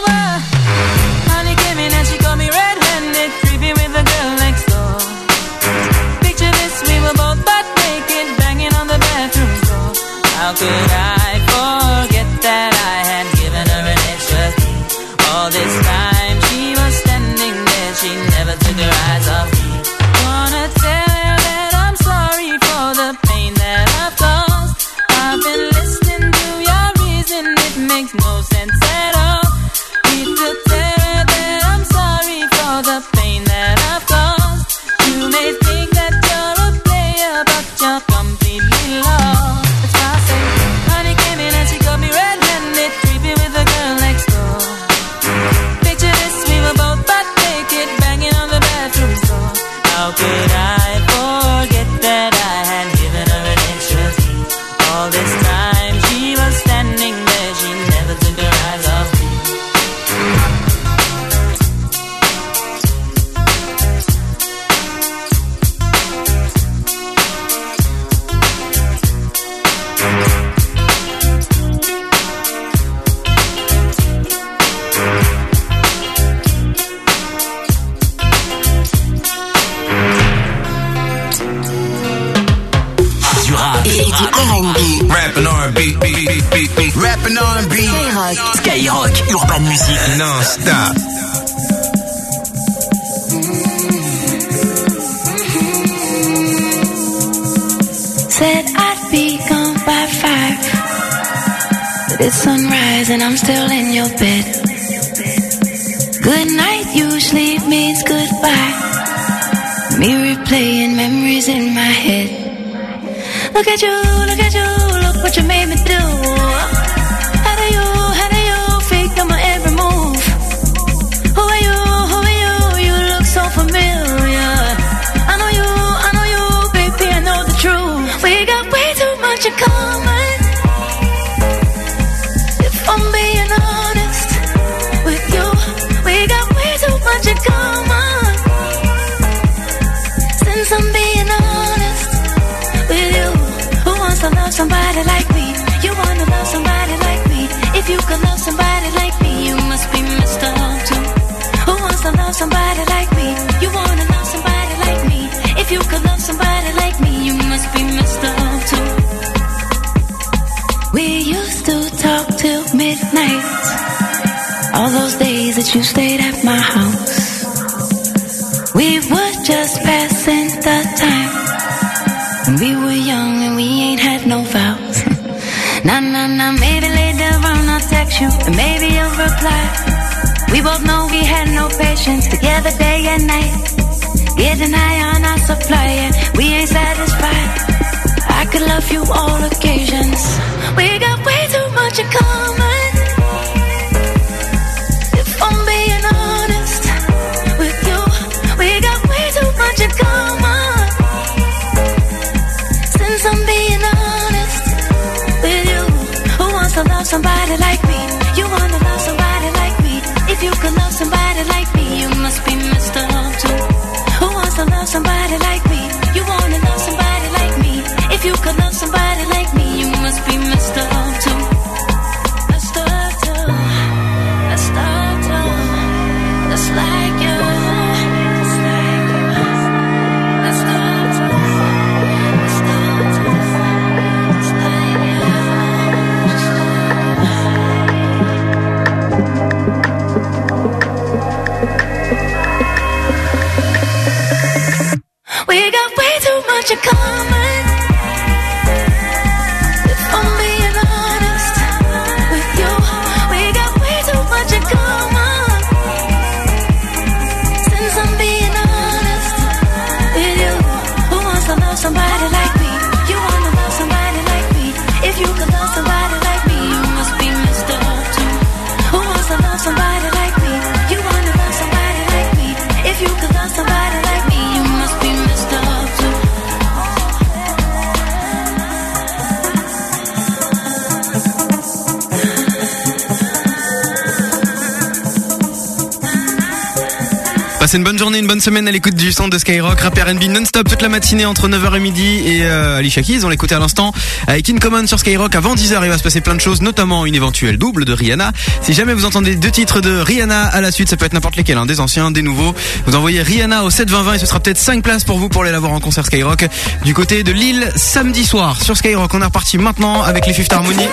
Du son de Skyrock, rap R&B non-stop toute la matinée entre 9h et midi et euh, Alicia Keys, on l'écoutait à l'instant avec In Common sur Skyrock avant 10h, il va se passer plein de choses, notamment une éventuelle double de Rihanna. Si jamais vous entendez deux titres de Rihanna à la suite, ça peut être n'importe lesquels, hein, des anciens, des nouveaux, vous envoyez Rihanna au 72020 et ce sera peut-être 5 places pour vous pour aller la voir en concert Skyrock du côté de Lille samedi soir sur Skyrock. On est reparti maintenant avec les Fifth Harmony.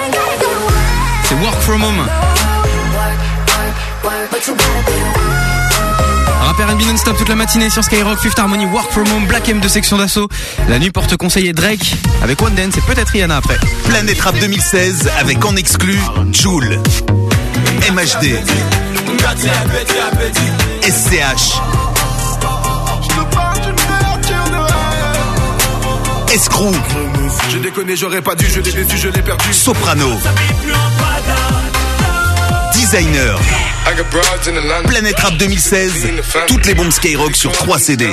C'est Work From Home. Rap R&B non-stop toute la matinée sur Skyrock, Fifth Harmony, Work From Home, Black M de section d'assaut. La nuit porte conseiller Drake avec One Dance et peut-être Rihanna après. Planète Rap 2016 avec en exclu Joule, MHD, SCH, Escrew, Je déconne, j'aurais pas dû, je l'ai déçu, je l'ai perdu. Soprano, Designer. Planète Rap 2016, toutes les bombes Skyrock sur 3 CD.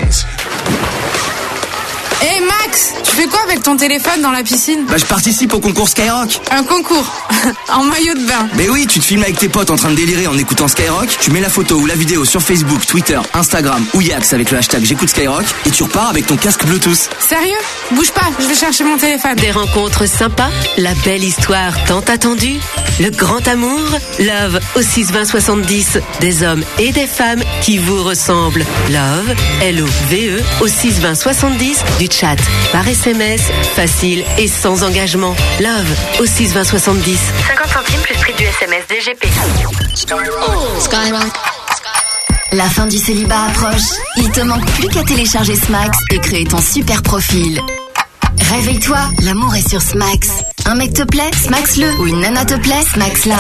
Hé Max, tu fais quoi avec ton téléphone dans la piscine? Bah je participe au concours Skyrock. Un concours En maillot de bain. Mais oui, tu te filmes avec tes potes en train de délirer en écoutant Skyrock, tu mets la photo ou la vidéo sur Facebook, Twitter, Instagram ou Yax avec le hashtag j'écoute Skyrock et tu repars avec ton casque Bluetooth. Sérieux? Bouge pas, je vais chercher mon téléphone. Des rencontres sympas, la belle histoire tant attendue, le grand amour, Love au 62070, des hommes et des femmes qui vous ressemblent. Love, L-O-V-E au 62070, du chat par SMS, facile et sans engagement. Love au 62070. 50 centimes plus prix du SMS DGP. Skyrock. La fin du célibat approche. Il te manque plus qu'à télécharger Smax et créer ton super profil. Réveille-toi, l'amour est sur Smax. Un mec te plaît, Smax-le. Ou une nana te plaît, Smax-la.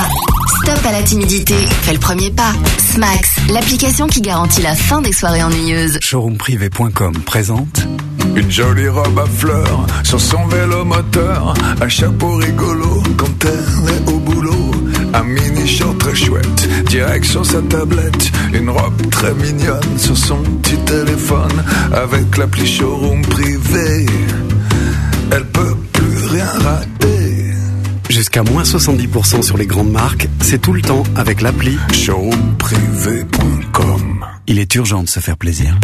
Stop à la timidité, fais le premier pas. Smax, l'application qui garantit la fin des soirées ennuyeuses. Showroomprivé.com présente une jolie robe à fleurs sur son vélo moteur, un chapeau rigolo quand elle est au boulot, un mini short très chouette, direct sur sa tablette, une robe très mignonne sur son petit téléphone, avec l'appli showroom privé, elle peut plus rien rater. Jusqu'à moins 70% sur les grandes marques, c'est tout le temps avec l'appli showroomprivé.com. Il est urgent de se faire plaisir.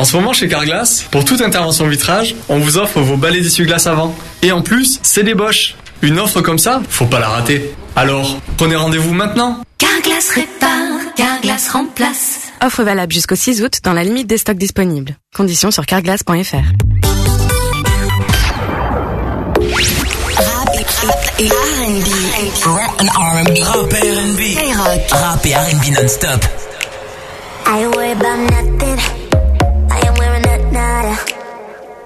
En ce moment chez Carglass, pour toute intervention vitrage, on vous offre vos balais d'essuie-glace avant. Et en plus, c'est des Bosch. Une offre comme ça, faut pas la rater. Alors, prenez rendez-vous maintenant. Carglass répare, Carglass remplace. Offre valable jusqu'au 6 août dans la limite des stocks disponibles. Conditions sur carglass.fr. et R&B. Rap and R&B. Rap et R&B. Skyrock. Rap et R&B non-stop. I about nothing.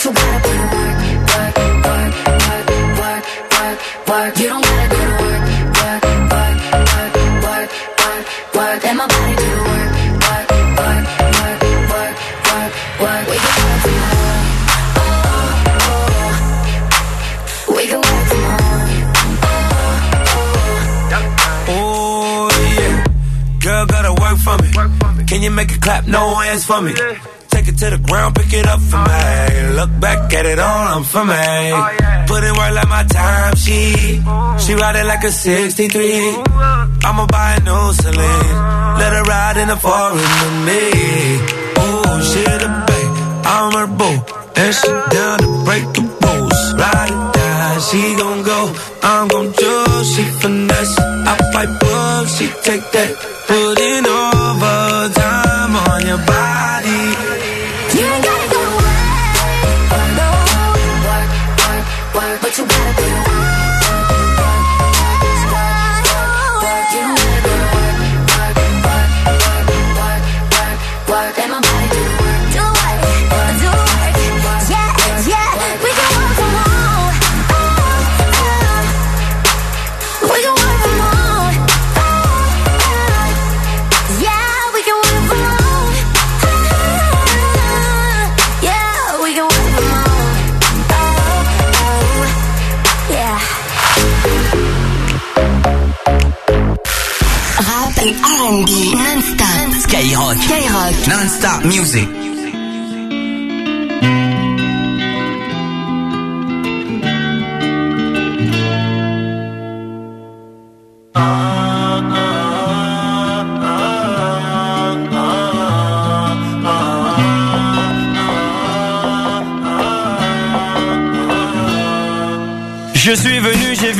But you gotta put in work, work, work, work, work, work, work. You don't gotta go to work, work, work, work, work, work, work. Let my body do the work, work, work, work, work, work, work. We can work from home. Oh, oh. We can work from home. Oh yeah, girl gotta work for me. Can you make it clap? No hands for me. It to the ground, pick it up for me. Look back at it all, I'm for me. Put in work like my time, she she ride it like a 63. I'ma buy a new Celine. Let her ride in the foreign with me. Oh, she the babe, I'm her boo, and she down to break the rules. Ride it down, she gon' go, I'm gon' choose. She finesse, I fight book, she take that, put overtime on your body. Non-stop. Skyrock. Skyrock. Non-stop music. Je suis venu, j'ai vu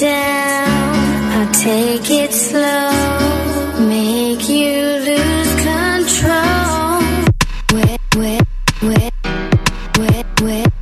down, I'll take it slow, make you lose control. Whip, whip, whip, whip.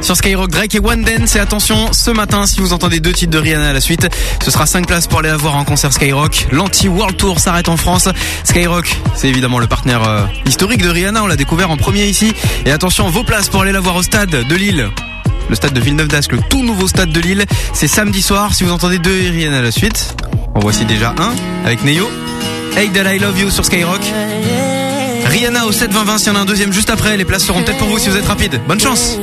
Sur Skyrock, Drake et One Dance. Et attention, ce matin, si vous entendez deux titres de Rihanna à la suite, ce sera 5 places pour aller la voir en concert Skyrock. L'anti-World Tour s'arrête en France. Skyrock, c'est évidemment le partenaire euh, historique de Rihanna. On l'a découvert en premier ici. Et attention, vos places pour aller la voir au stade de Lille le stade de Villeneuve d'Ascq, le tout nouveau stade de Lille. C'est samedi soir. Si vous entendez deux Irian à la suite, en voici déjà un avec Neo. Hey I love you sur Skyrock. Rihanna au 7-20-20, s'il y en a un deuxième juste après, les places seront peut-être pour vous si vous êtes rapide. Bonne chance!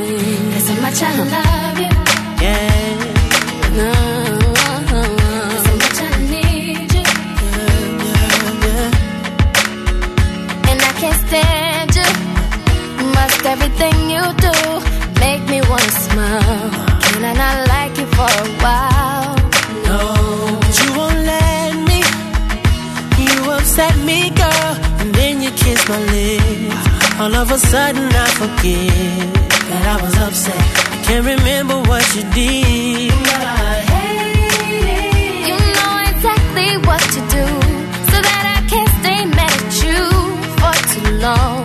all of a sudden I forget that I was upset. I can't remember what you did. You know exactly what to do, so that I can't stay mad at you for too long.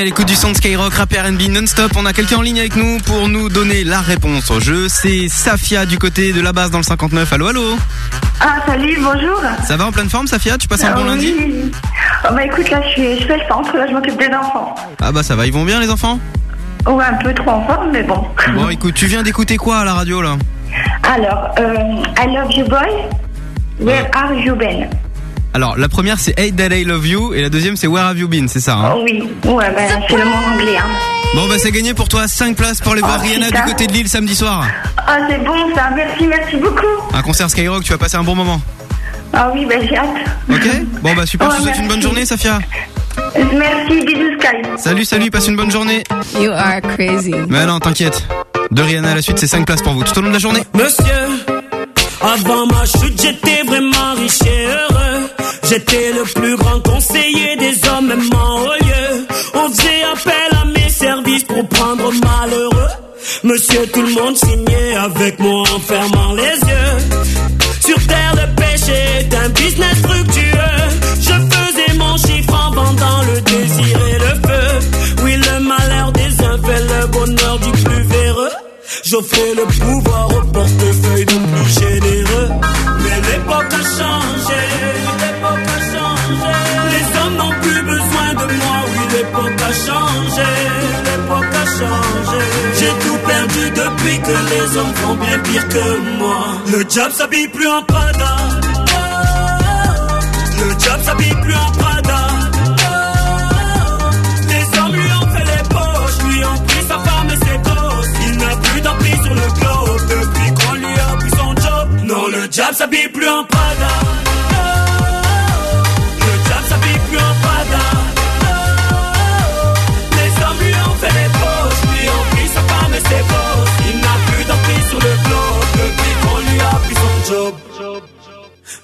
À l'écoute du son de Skyrock, rap R&B non-stop. On a quelqu'un en ligne avec nous pour nous donner la réponse au jeu. C'est Safia du côté de la base dans le 59. Allô, allô Ah, salut, bonjour. Ça va en pleine forme, Safia Tu passes un Ah bon oui. lundi Oh, bah écoute, là, je, suis, je fais le centre, là, je m'occupe des enfants. Ah bah ça va, ils vont bien les enfants Ouais, un peu trop en forme, mais bon. Bon écoute, tu viens d'écouter quoi à la radio là Alors, euh, I love you, boy. Where are you, Ben Alors la première c'est Hey That I Love You et la deuxième c'est Where Have You Been, c'est ça hein Oui, ouais, ben, c'est le mot anglais, hein. Bon bah c'est gagné pour toi 5 places pour aller voir Oh, Rihanna putain. du côté de Lille samedi soir. Ah, c'est bon, ça, merci, merci beaucoup. Un concert Skyrock, tu vas passer un bon moment. Ah oui, ben, j'ai hâte. Ok Bon bah super, Ouais, je te souhaite une bonne journée Safia. Merci, bisous, Sky. Salut, salut, passe une bonne journée. You are crazy. Mais non, t'inquiète. De Rihanna à la suite, c'est 5 places pour vous tout au long de la journée. Monsieur, avant diable s'habille plus en Prada. Le diable s'habille plus en Prada.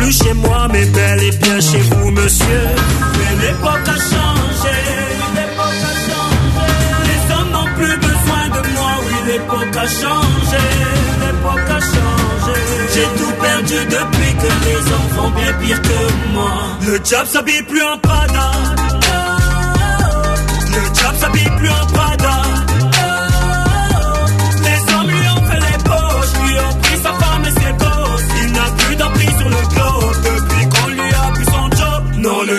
plus chez moi, mais bel et bien chez vous, monsieur. Mais l'époque a changé. L'époque a changé. Les hommes n'ont plus besoin de moi, oui, l'époque a changé. L'époque a changé. J'ai tout perdu depuis que les hommes font bien pire que moi. Le diable s'habille plus en Prada. Le diable s'habille plus en Prada.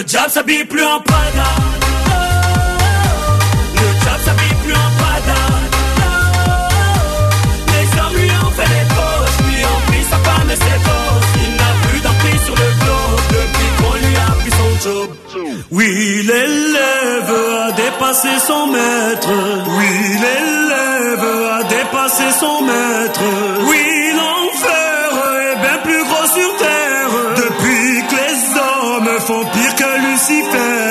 Le diable s'habille plus en Prada. Le diable s'habille plus en Prada. Les hommes lui ont fait les poches, lui ont pris sa femme et ses gosses. Il n'a plus d'emprise sur le globe depuis qu'on lui a pris son job. Oui, l'élève a dépassé son maître. Oui, l'élève a dépassé son maître. Oui, l'enfer est bien plus gros sur terre. Depuis que les hommes font pire que Lucifer.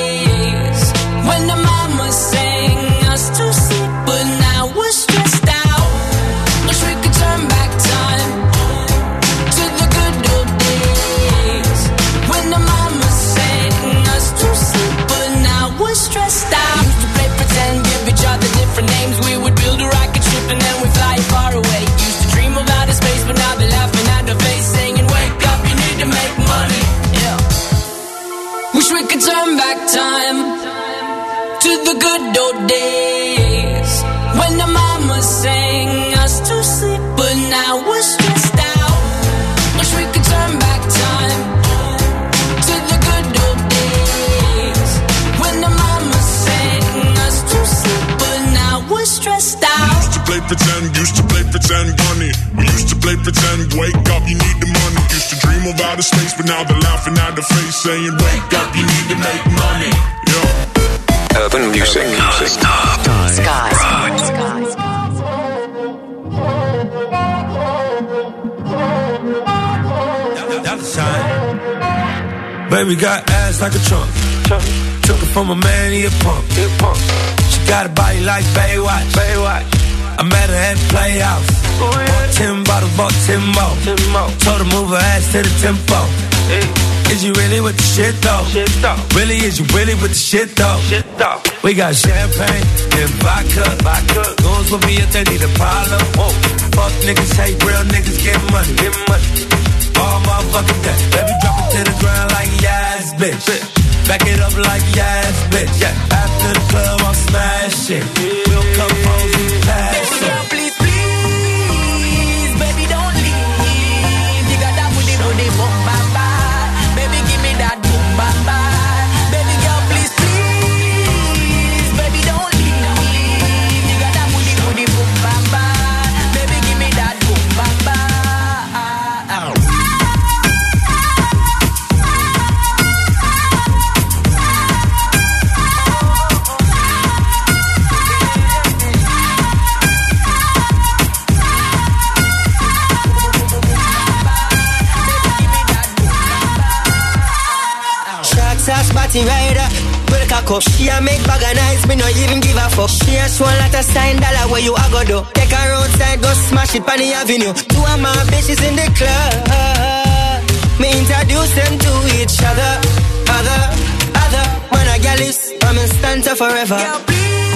time to the good old days when the mama sang us to sleep, but now we're stressed out. Wish we could turn back time to the good old days when the mama sang us to sleep, but now we're stressed out. Used to play pretend, used to play pretend bunny. We used to play pretend, wake up, you need the money. Used to dream of outer space, but now they're laughing at the face, saying, wake up, you need to make money. Yo. Urban music. Dollar sign. Baby got ass like a trunk. Took it from a man, he a punk. She got a body like Baywatch. Baywatch. I met her at the Playhouse. Bought ten bottles, bought ten more. Told her move her ass to the tempo. Is you really with the shit though? Really, is you really with the shit though? We got champagne and vodka. vodka. Goons with me if they need a problem. Whoa. Fuck niggas, hate real niggas, get money. Get money. All motherfucking day. Baby, drop it to the ground like yes, bitch. Back it up like yes, bitch. Yeah. After the club, I'm smashing. We'll come home, we pass Body rider. Well, cock up. She a make bag of nice, me no even give a fuck. She a show lot of sign dollar where you a go do. Take her outside, go smash it on the avenue. Two of my bitches in the club. Me introduce them to each other. Other, other. Man, a get is, I'm in forever. Please.